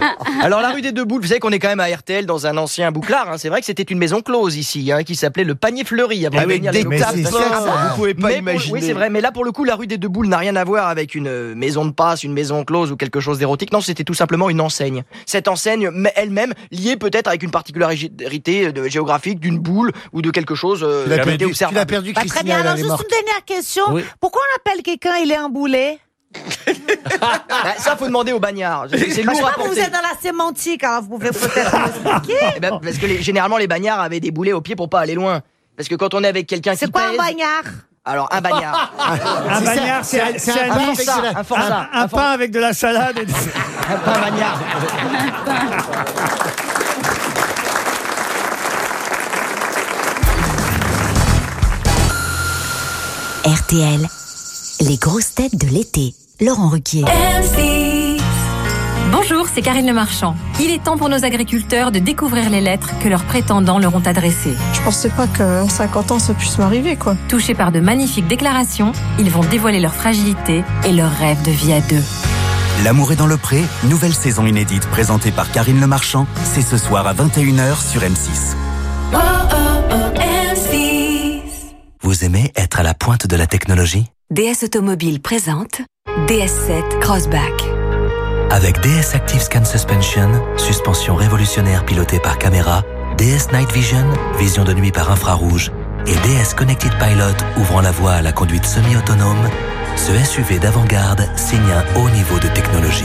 Alors la rue des deux boules, vous savez qu'on est quand même à RTL dans un ancien bouclard. hein. C'est vrai que c'était une maison close ici, hein, qui s'appelait le panier fleuri. Avant de Avec des tapins, c'est ça, vous pouvez pas mais pour- imaginer. oui, c'est vrai. Mais là, pour le coup, la rue des deux boules n'a rien à voir avec une euh, maison de passe, une maison close ou quelque chose d'érotique. Non, c'était tout simplement une enseigne. Cette enseigne, mais elle-même, liée peut-être avec une particularité euh, de- géographique d'une boule ou de quelque chose euh, Tu l'as perdu, tu perdu, Bah, Très bien, alors juste une dernière question. Oui. Pourquoi on appelle quelqu'un il est un boulet Ah, ça, faut demander au bagnard. C'est Bah, lourd je à sais pas, vous porter. êtes dans la sémantique, alors vous pouvez peut-être m'expliquer. Eh ben, parce que les- généralement, les bagnards avaient des boulets au pied pour pas aller loin. Parce que quand on est avec quelqu'un qui C'est quoi un bagnard? Alors, un bagnard. un bagnard, c'est forçat. Un, un pain avec de la salade. Et de- Un pain bagnard. RTL, les grosses têtes de l'été. Laurent Ruquier. Bonjour, c'est Karine Le Marchand. Il est temps pour nos agriculteurs de découvrir les lettres que leurs prétendants leur ont adressées. Je pensais pas qu'en 50 ans ça puisse m'arriver, quoi. Touchés par de magnifiques déclarations, ils vont dévoiler leur fragilité et leur rêve de vie à deux. L'amour est dans le pré, nouvelle saison inédite présentée par Karine Le Marchand, c'est ce soir à 21h sur M6. Vous aimez être à la pointe de la technologie? DS Automobile présente DS7 Crossback. Avec DS Active Scan Suspension, suspension révolutionnaire pilotée par caméra, DS Night Vision, vision de nuit par infrarouge, et DS Connected Pilot ouvrant la voie à la conduite semi-autonome, ce SUV d'avant-garde signe un haut niveau de technologie.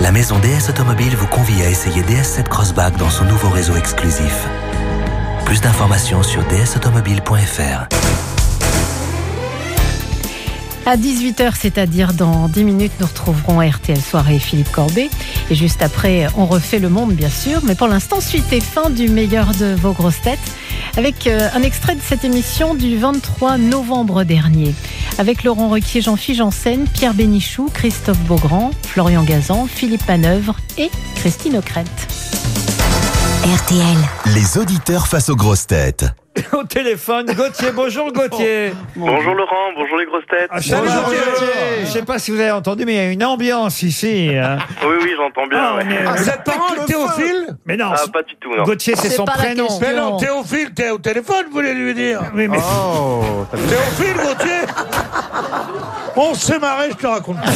La maison DS Automobile vous convie à essayer DS7 Crossback dans son nouveau réseau exclusif. Plus d'informations sur dsautomobile.fr. À 18h, c'est-à-dire dans 10 minutes, nous retrouverons RTL Soirée Philippe Corbet. Et juste après, on refait le monde, bien sûr. Mais pour l'instant, suite et fin du meilleur de vos grosses têtes. Avec euh, un extrait de cette émission du 23 novembre dernier. Avec Laurent Ruquier, Jean-Philippe Janssen, Pierre Bénichou, Christophe Beaugrand, Florian Gazan, Philippe Manœuvre et Christine Ockrent. RTL. Les auditeurs face aux grosses têtes. Au téléphone, Gauthier. Bonjour Gauthier. Bonjour Laurent, bonjour les grosses têtes. Ah, salut, bonjour Gauthier. Je sais pas si vous avez entendu, mais il y a une ambiance ici. hein. Oui, oui, j'entends bien. Ah, ouais. mais- Ah, c'est pas Théophile Mais non, Ah, pas du tout, non. Gauthier, c'est son prénom. Mais non, Théophile, t'es au téléphone, vous voulez lui dire Oui, mais- Oh, Théophile, Gauthier On s'est marré, je te raconte.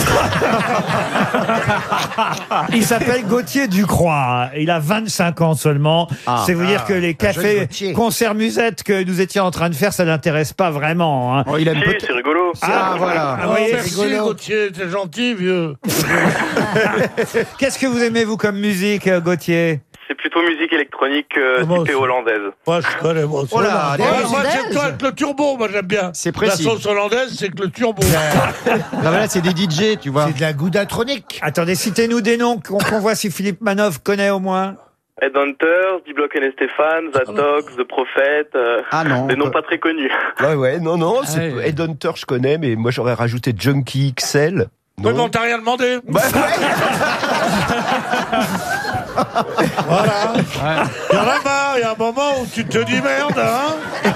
Il s'appelle Gauthier Ducroix. Il a 25 ans seulement. Ah. c'est vous dire Ah, que les cafés Gauthier. concert musette que nous étions en train de faire, ça l'intéresse pas vraiment. hein. il aime Si, c'est rigolo. Ah, voilà. Ah, Oh, vous voyez, merci, rigolo. Gauthier, t'es gentil, vieux. Qu'est-ce que vous aimez, vous, comme musique, euh, Gauthier? C'est plutôt musique électronique euh, typée ça hollandaise. Moi, je connais, moi. Oh là, Ouais, moi, j'aime toi avec le turbo, moi, j'aime bien. C'est précis. La sauce hollandaise, c'est que le turbo. Ah, voilà, c'est des DJ, tu vois. C'est de la goudatronique. Attendez, citez-nous des noms qu'on qu'on voit si Philippe Manov connaît au moins. Headhunters, D-Block and Stéphane, Zatox, The Prophet, euh, Ah non. des noms pas très connus. Ouais, ouais, non, non, c'est ouais. Headhunter, je connais, mais moi j'aurais rajouté Junkie XL. Oui, mais on t'a rien demandé. Bah, Voilà. Il y en a marre, il y a un moment où tu te dis merde, hein.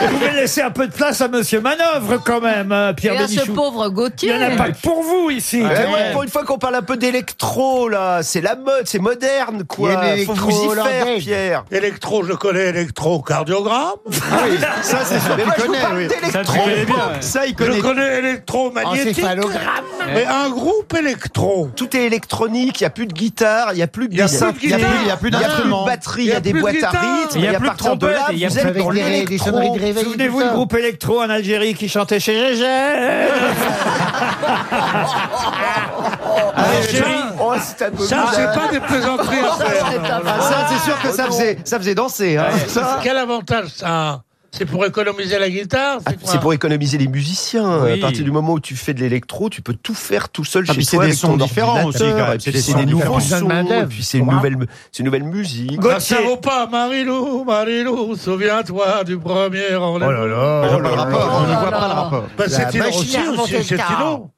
Vous pouvez laisser un peu de place à Monsieur Manœuvre quand même, hein, Pierre Et à ce Bénichou. pauvre Il Gauthier. n'y en a pas que pour vous ici. Ouais, ouais, pour une fois qu'on parle un peu d'électro, là, c'est la mode, c'est moderne, quoi. Il y a Faut vous y faire. Pierre. Électro, je connais électrocardiogramme. Ah oui, ça c'est sûr. Mais moi, je vous parle Ça, tu d'électro. connais bien, ouais. Ça, il Je connaît. connais électromagnétique. Encéphalogramme. Mais un groupe électro. Tout est électronique, il n'y a plus de guitare, il n'y a plus de Il y a guitare, plus de guitare. il y a plus de batterie, il y a des plus de boîtes à rythme, Il y a plus de là, il y a vous plus êtes dans l'électro. Souvenez-vous le ça. groupe électro en Algérie qui chantait chez Gégé Ah, Oh, c'est Ça, c'est pas des plaisanteries à faire. Ah, ça, c'est sûr que ça faisait, ça faisait danser. Hein. Ça, Quel avantage ça C'est pour économiser la guitare Ah, c'est quoi c'est pour économiser les musiciens. Oui. À partir du moment où tu fais de l'électro, tu peux tout faire tout seul Ah, chez c'est toi des avec sons ton différents aussi, ordinateur, quand même. et C'est puis des C'est sons des nouveaux différents. sons, et puis c'est une nouvelle, c'est une nouvelle musique. Ah, ça vaut pas, Marilou, Marilou, souviens-toi du premier rendez-vous. Oh là là. On voit pas le rapport. On ne voit pas le là. rapport. Bah, c'est Tino machine aussi, c'est. Tino.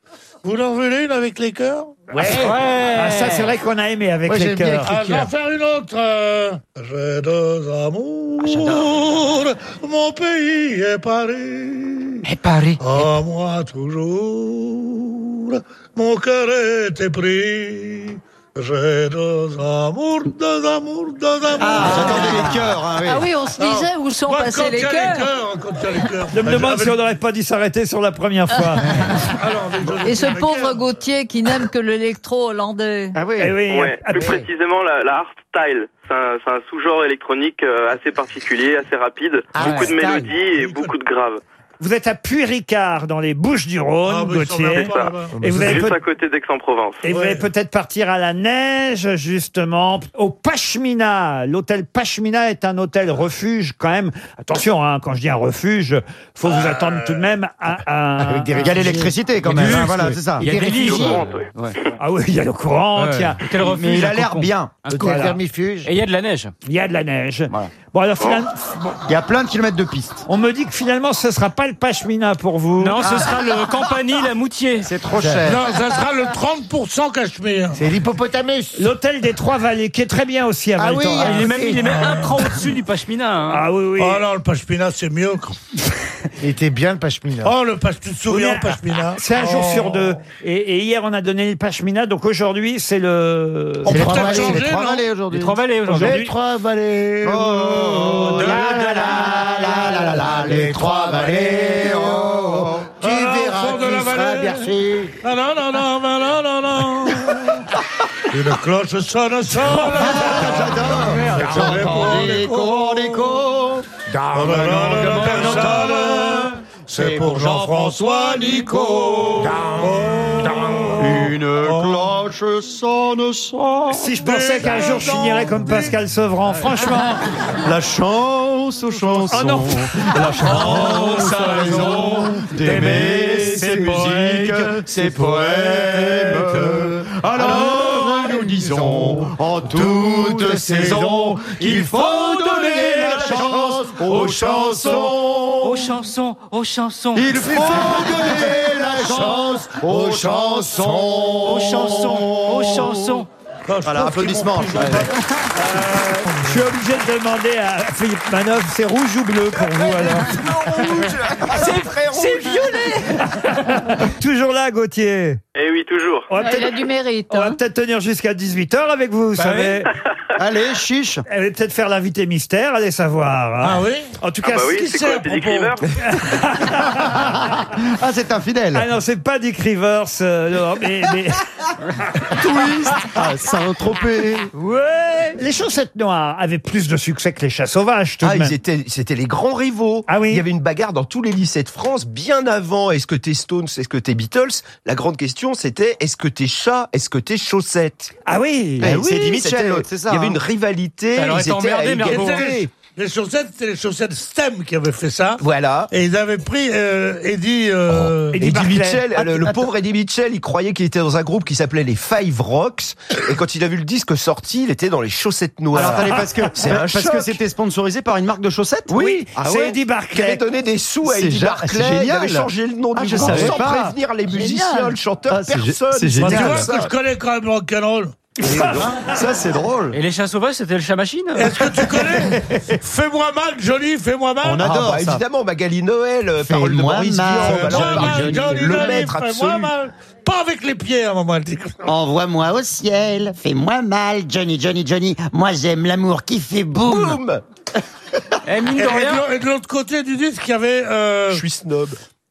Vous en voulez une avec les cœurs Ouais. Ah, ça, c'est vrai qu'on a aimé avec Moi, les j'aime bien cœurs. Ah, je vais en faire une autre. euh. J'ai deux amours, mon pays est Paris. Et Paris. À moi toujours, mon cœur était pris. J'ai deux amours, deux amours, deux amours. Ah, j'attendais les cœurs, hein, oui. Ah oui, on se disait où sont passés quand les il y a cœurs. quand il y a les cœurs. Je me demande si on n'aurait pas dû s'arrêter sur la première fois. Alors, avec- Et ce pauvre Gauthier qui n'aime que l'électro hollandais. Ah oui. Eh oui, Ouais, ah, plus précisément la, la hardstyle. C'est un, c'est un sous-genre électronique euh, assez particulier, assez rapide, Ah, beaucoup de mélodies et beaucoup de graves. Vous êtes à Puy-Ricard, dans les Bouches-du-Rhône, Ah, Gauthier. là-bas. Et vous allez Juste peut- à côté d'Aix-en-Provence. Et vous allez peut-être partir à la neige, justement, au Pashmina. L'hôtel Pashmina est un hôtel refuge, quand même. Attention, hein, quand je dis un refuge, faut vous attendre tout de même à, à- Avec des Il y a l'électricité quand même. luxe, hein, voilà, c'est ça. Il y a des lits. L'eau courante, oui. Ah oui, il y a l'eau courante, il y a- Quel refuge, Mais il a l'air cocon. bien. Un Hôtel vermifuge. Et il y a de la neige. il y a de la neige. Voilà. Bon, alors finalement, Il y a plein de kilomètres de pistes. on me dit que finalement, ce sera pas le Pashmina pour vous. Non, ce sera le Campani, la Moutier. C'est trop cher. Non, ça sera le 30% cachemire. C'est l'hippopotamus. L'hôtel des Trois Vallées, qui est très bien aussi à Ah oui. Il est même, il est même un cran au-dessus du Pashmina. hein. Ah oui, oui. Oh non, le pashmina, c'est mieux. Il était bien le pashmina. Oh, le pash, tu te souviens, Oui, le pashmina C'est un jour Oh. sur deux. Et, et hier, on a donné le Pashmina, donc aujourd'hui, c'est le... On peut les trois peut-être vallées, changer, les trois non vallées Les aujourd'hui. Trois Vallées aujourd'hui. Les trois vallées. Oh, la, la, la, la, la, la, les trois vallées. Oh, tu Ah, verras la seras vallée. bercé. Ah non, non, non, non, non, non, non. Une cloche sonne, sonne. J'entends l'écho, l'écho. Dans le nom de personne, c'est pour Jean-François Nico. Une cloche sonne, sonne. Si je pensais qu'un jour je finirais comme Pascal Sevran, franchement, La chance aux chansons. Oh non. La chance a raison d'aimer ses musiques, ses poèmes. Alors nous disons en toute saison qu'il faut donner la chance aux chansons. Aux chansons, aux chansons. Il faut donner la chance aux chansons. Aux chansons, aux chansons. Voilà, applaudissements. je suis obligé de demander à Philippe Manoff, c'est rouge ou bleu pour vous alors? C'est violet. Toujours là, Gauthier Eh oui, toujours. On va il a peut-être du mérite. on va hein. peut-être tenir jusqu'à 18h avec vous, vous Bah savez. Allez, chiche. Elle va peut-être faire l'invité mystère, allez savoir. hein. Ah oui En tout Ah cas, bah oui, ce qui c'est quoi, c'est Dick Ah, c'est infidèle. Ah non, c'est pas Dick Rivers, euh, non, mais... mais... Twist. Ah, Saint-Tropez. Ouais Les chaussettes noires avaient plus de succès que les chats sauvages, tout Ah, de même. ils étaient, c'était les grands rivaux. Ah oui. Il y avait une bagarre dans tous les lycées de France, bien avant. Est-ce que t'es Stones, est-ce que t'es Beatles? La grande question, c'était est-ce que t'es chat, est-ce que t'es chaussettes Ah oui Eh C'est Eddie c'était- Mitchell, l'autre, c'est ça, Il y avait hein. une rivalité. Leur ils étaient à emmerdé, Mergo. égalité. Les chaussettes, c'était les chaussettes STEM qui avaient fait ça. Voilà. Et ils avaient pris euh, Eddie. euh, Eddie, Barclay. Mitchell, Ah, le, le pauvre Eddie Mitchell, il croyait qu'il était dans un groupe qui s'appelait les Five Rocks. Et quand il a vu le disque sorti, il était dans les chaussettes noires. Alors attendez, parce que c'est parce choc. que c'était sponsorisé par une marque de chaussettes Oui, Ah c'est ouais Eddie Qui avait Barclay. donné des sous à Eddie Barclay. génial. Il avait changé le nom Ah, du je groupe savais sans pas. prévenir les Génial. musiciens, le chanteur, Ah, personne. c'est tu génial. vois que je connais quand même rock'n'roll. Ça, c'est drôle. Et les chats sauvages, c'était le chat machine? Est-ce que tu connais? Fais-moi mal, Johnny, fais-moi mal. On adore Ah, bah, ça. évidemment, Magali Noël, euh, parole de Fais-moi Maurice mal. Alors, mal, Johnny, Johnny, le Johnny, maître fais-moi absolu. mal. Pas avec les pieds, à un moment. elle dit. Envoie-moi au ciel, fais-moi mal, Johnny, Johnny, Johnny. Moi, j'aime l'amour qui fait boum. Boum Eh, et de l'autre côté du disque, il y avait. euh, Je suis snob.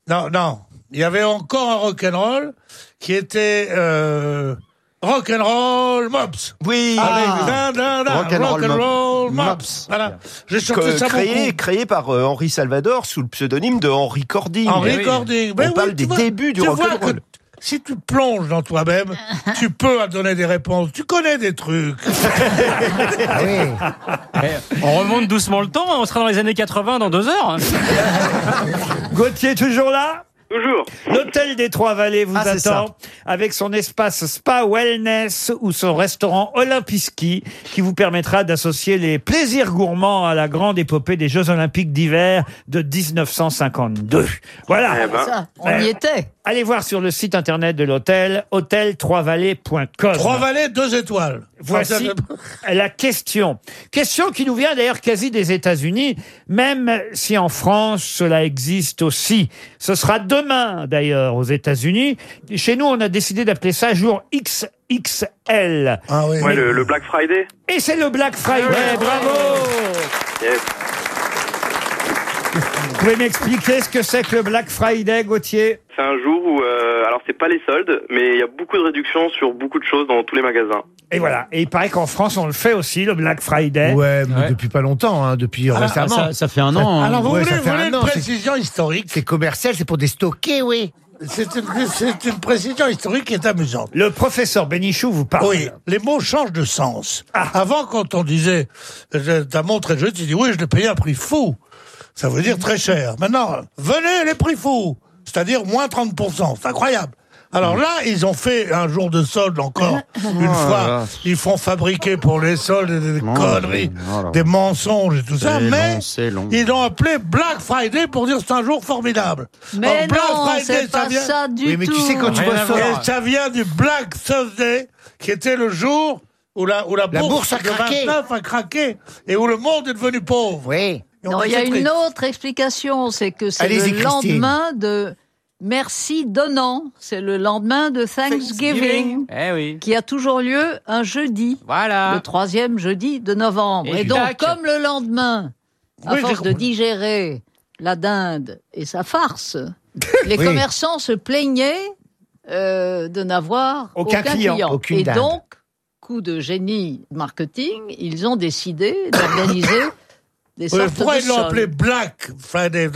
Non, non. Il y avait encore un rock'n'roll qui était euh, rock'n'roll mops. Oui. Avec da, Rock'n'roll Mops. Voilà. J'ai Que- chanté ça créé, beaucoup. créé par euh, Henri Salvador sous le pseudonyme de Henri Cording. Henri Eh oui. Cording. On oui, parle des vois- débuts du tu vois rock'n'roll. Si tu plonges dans toi-même, tu peux donner des réponses. Tu connais des trucs. Ah oui. On remonte doucement le temps, on sera dans les années 80 dans deux heures. Gauthier, toujours là? Toujours. L'hôtel des Trois-Vallées vous Ah, c'est attend avec son espace spa wellness ou son restaurant Olympiski qui vous permettra d'associer les plaisirs gourmands à la grande épopée des Jeux Olympiques d'hiver de 1952. Voilà. Eh ben. Ça, on y était. Allez voir sur le site internet de l'hôtel hôtel3vallées.com. Trois vallées, deux étoiles. Voici la question. Question qui nous vient d'ailleurs quasi des États-Unis, même si en France cela existe aussi. Ce sera demain d'ailleurs aux États-Unis. Chez nous, on a décidé d'appeler ça jour XXL. Ah oui. Ouais, le, le Black Friday? Et c'est le Black Friday, bravo Yes. Vous pouvez m'expliquer ce que c'est que le Black Friday, Gauthier C'est un jour où, euh, alors c'est pas les soldes, mais il y a beaucoup de réductions sur beaucoup de choses dans tous les magasins. Et voilà. Et il paraît qu'en France, on le fait aussi, le Black Friday. Ouais, mais Ouais. depuis pas longtemps, hein, depuis récemment. Ça, ça fait un an. hein. Alors, vous Ouais, voulez, ça fait vous voulez un une an, c'est- précision historique C'est commercial, c'est pour déstocker, oui. C'est une, c'est une précision historique qui est amusante. Le professeur Bénichou vous parle. Oui, les mots changent de sens. Avant, quand on disait euh, ta montre est jolie, tu dis oui, je l'ai payé un prix fou. Ça veut dire très cher. Maintenant, venez les prix fous, c'est-à-dire moins 30%. C'est incroyable. Alors là, ils ont fait un jour de solde encore. Une Oh fois, là ils font fabriquer pour les soldes des, Oh, conneries, oh des mensonges et tout ça, mais long, ils l'ont appelé Black Friday pour dire c'est un jour formidable. Mais Black non, Friday, c'est pas vient- ça du Oui, mais tout. tu sais, quand tu vois ça. ça vient du Black Thursday, qui était le jour où la, où la, La bourse a de craqué. 29 a craqué et où le monde est devenu pauvre. Oui. Non, il y a une autre explication, c'est que c'est le Christine. lendemain de Merci donnant. C'est le lendemain de Thanksgiving, Eh oui. qui a toujours lieu un jeudi, Voilà. le troisième jeudi de novembre. Et Et, donc, tac. comme le lendemain, à Oui, force de digérer la dinde et sa farce, les Oui. commerçants se plaignaient euh, de n'avoir Aucun aucun, client, client. aucune et dinde. donc, coup de génie marketing, ils ont décidé d'organiser des Oui, sortes pourquoi de ils l'ont appelé Black Friday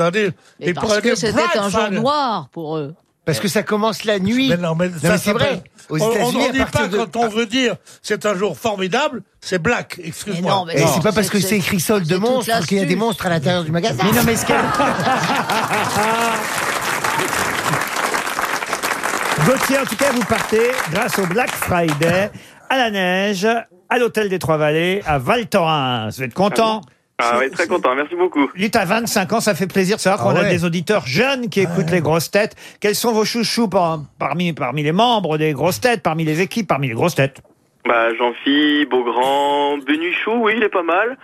ils parce que c'était un jour Friday. noir pour eux. Parce que ça commence la nuit. Mais non, mais, Non, ça, mais c'est vrai. Aux on- États-Unis, ne à dit pas partir de- quand on veut dire c'est un jour formidable, c'est Black. Mais Excuse-moi. non, mais Et c'est pas parce que c'est- écrit solde de toute monstres qu'il y a des l'astuce. monstres à l'intérieur du magasin. Mais non, mais ce Gauthier, en tout cas, vous partez grâce au Black Friday à la neige, à l'hôtel des Trois-Vallées, à Val Thorens. Vous êtes content? Ah oui, très content, merci beaucoup. Lui, t'as 25 ans, ça fait plaisir de savoir Ah qu'on a ouais. des auditeurs jeunes qui écoutent les grosses têtes. Quels sont vos chouchous par- parmi, parmi les membres des grosses têtes, parmi les équipes, parmi les grosses têtes? Bah, Jean-Phi, Beaugrand, Benuchou, oui, il est pas mal.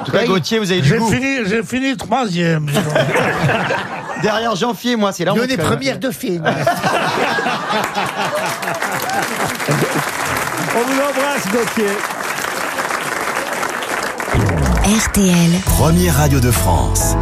En tout cas, Gauthier, vous avez du goût. fini, j'ai fini troisième. Derrière Jean-Pierre, moi, c'est là. Nous, on est première de film. On vous embrasse, Gauthier. RTL. Première radio de France.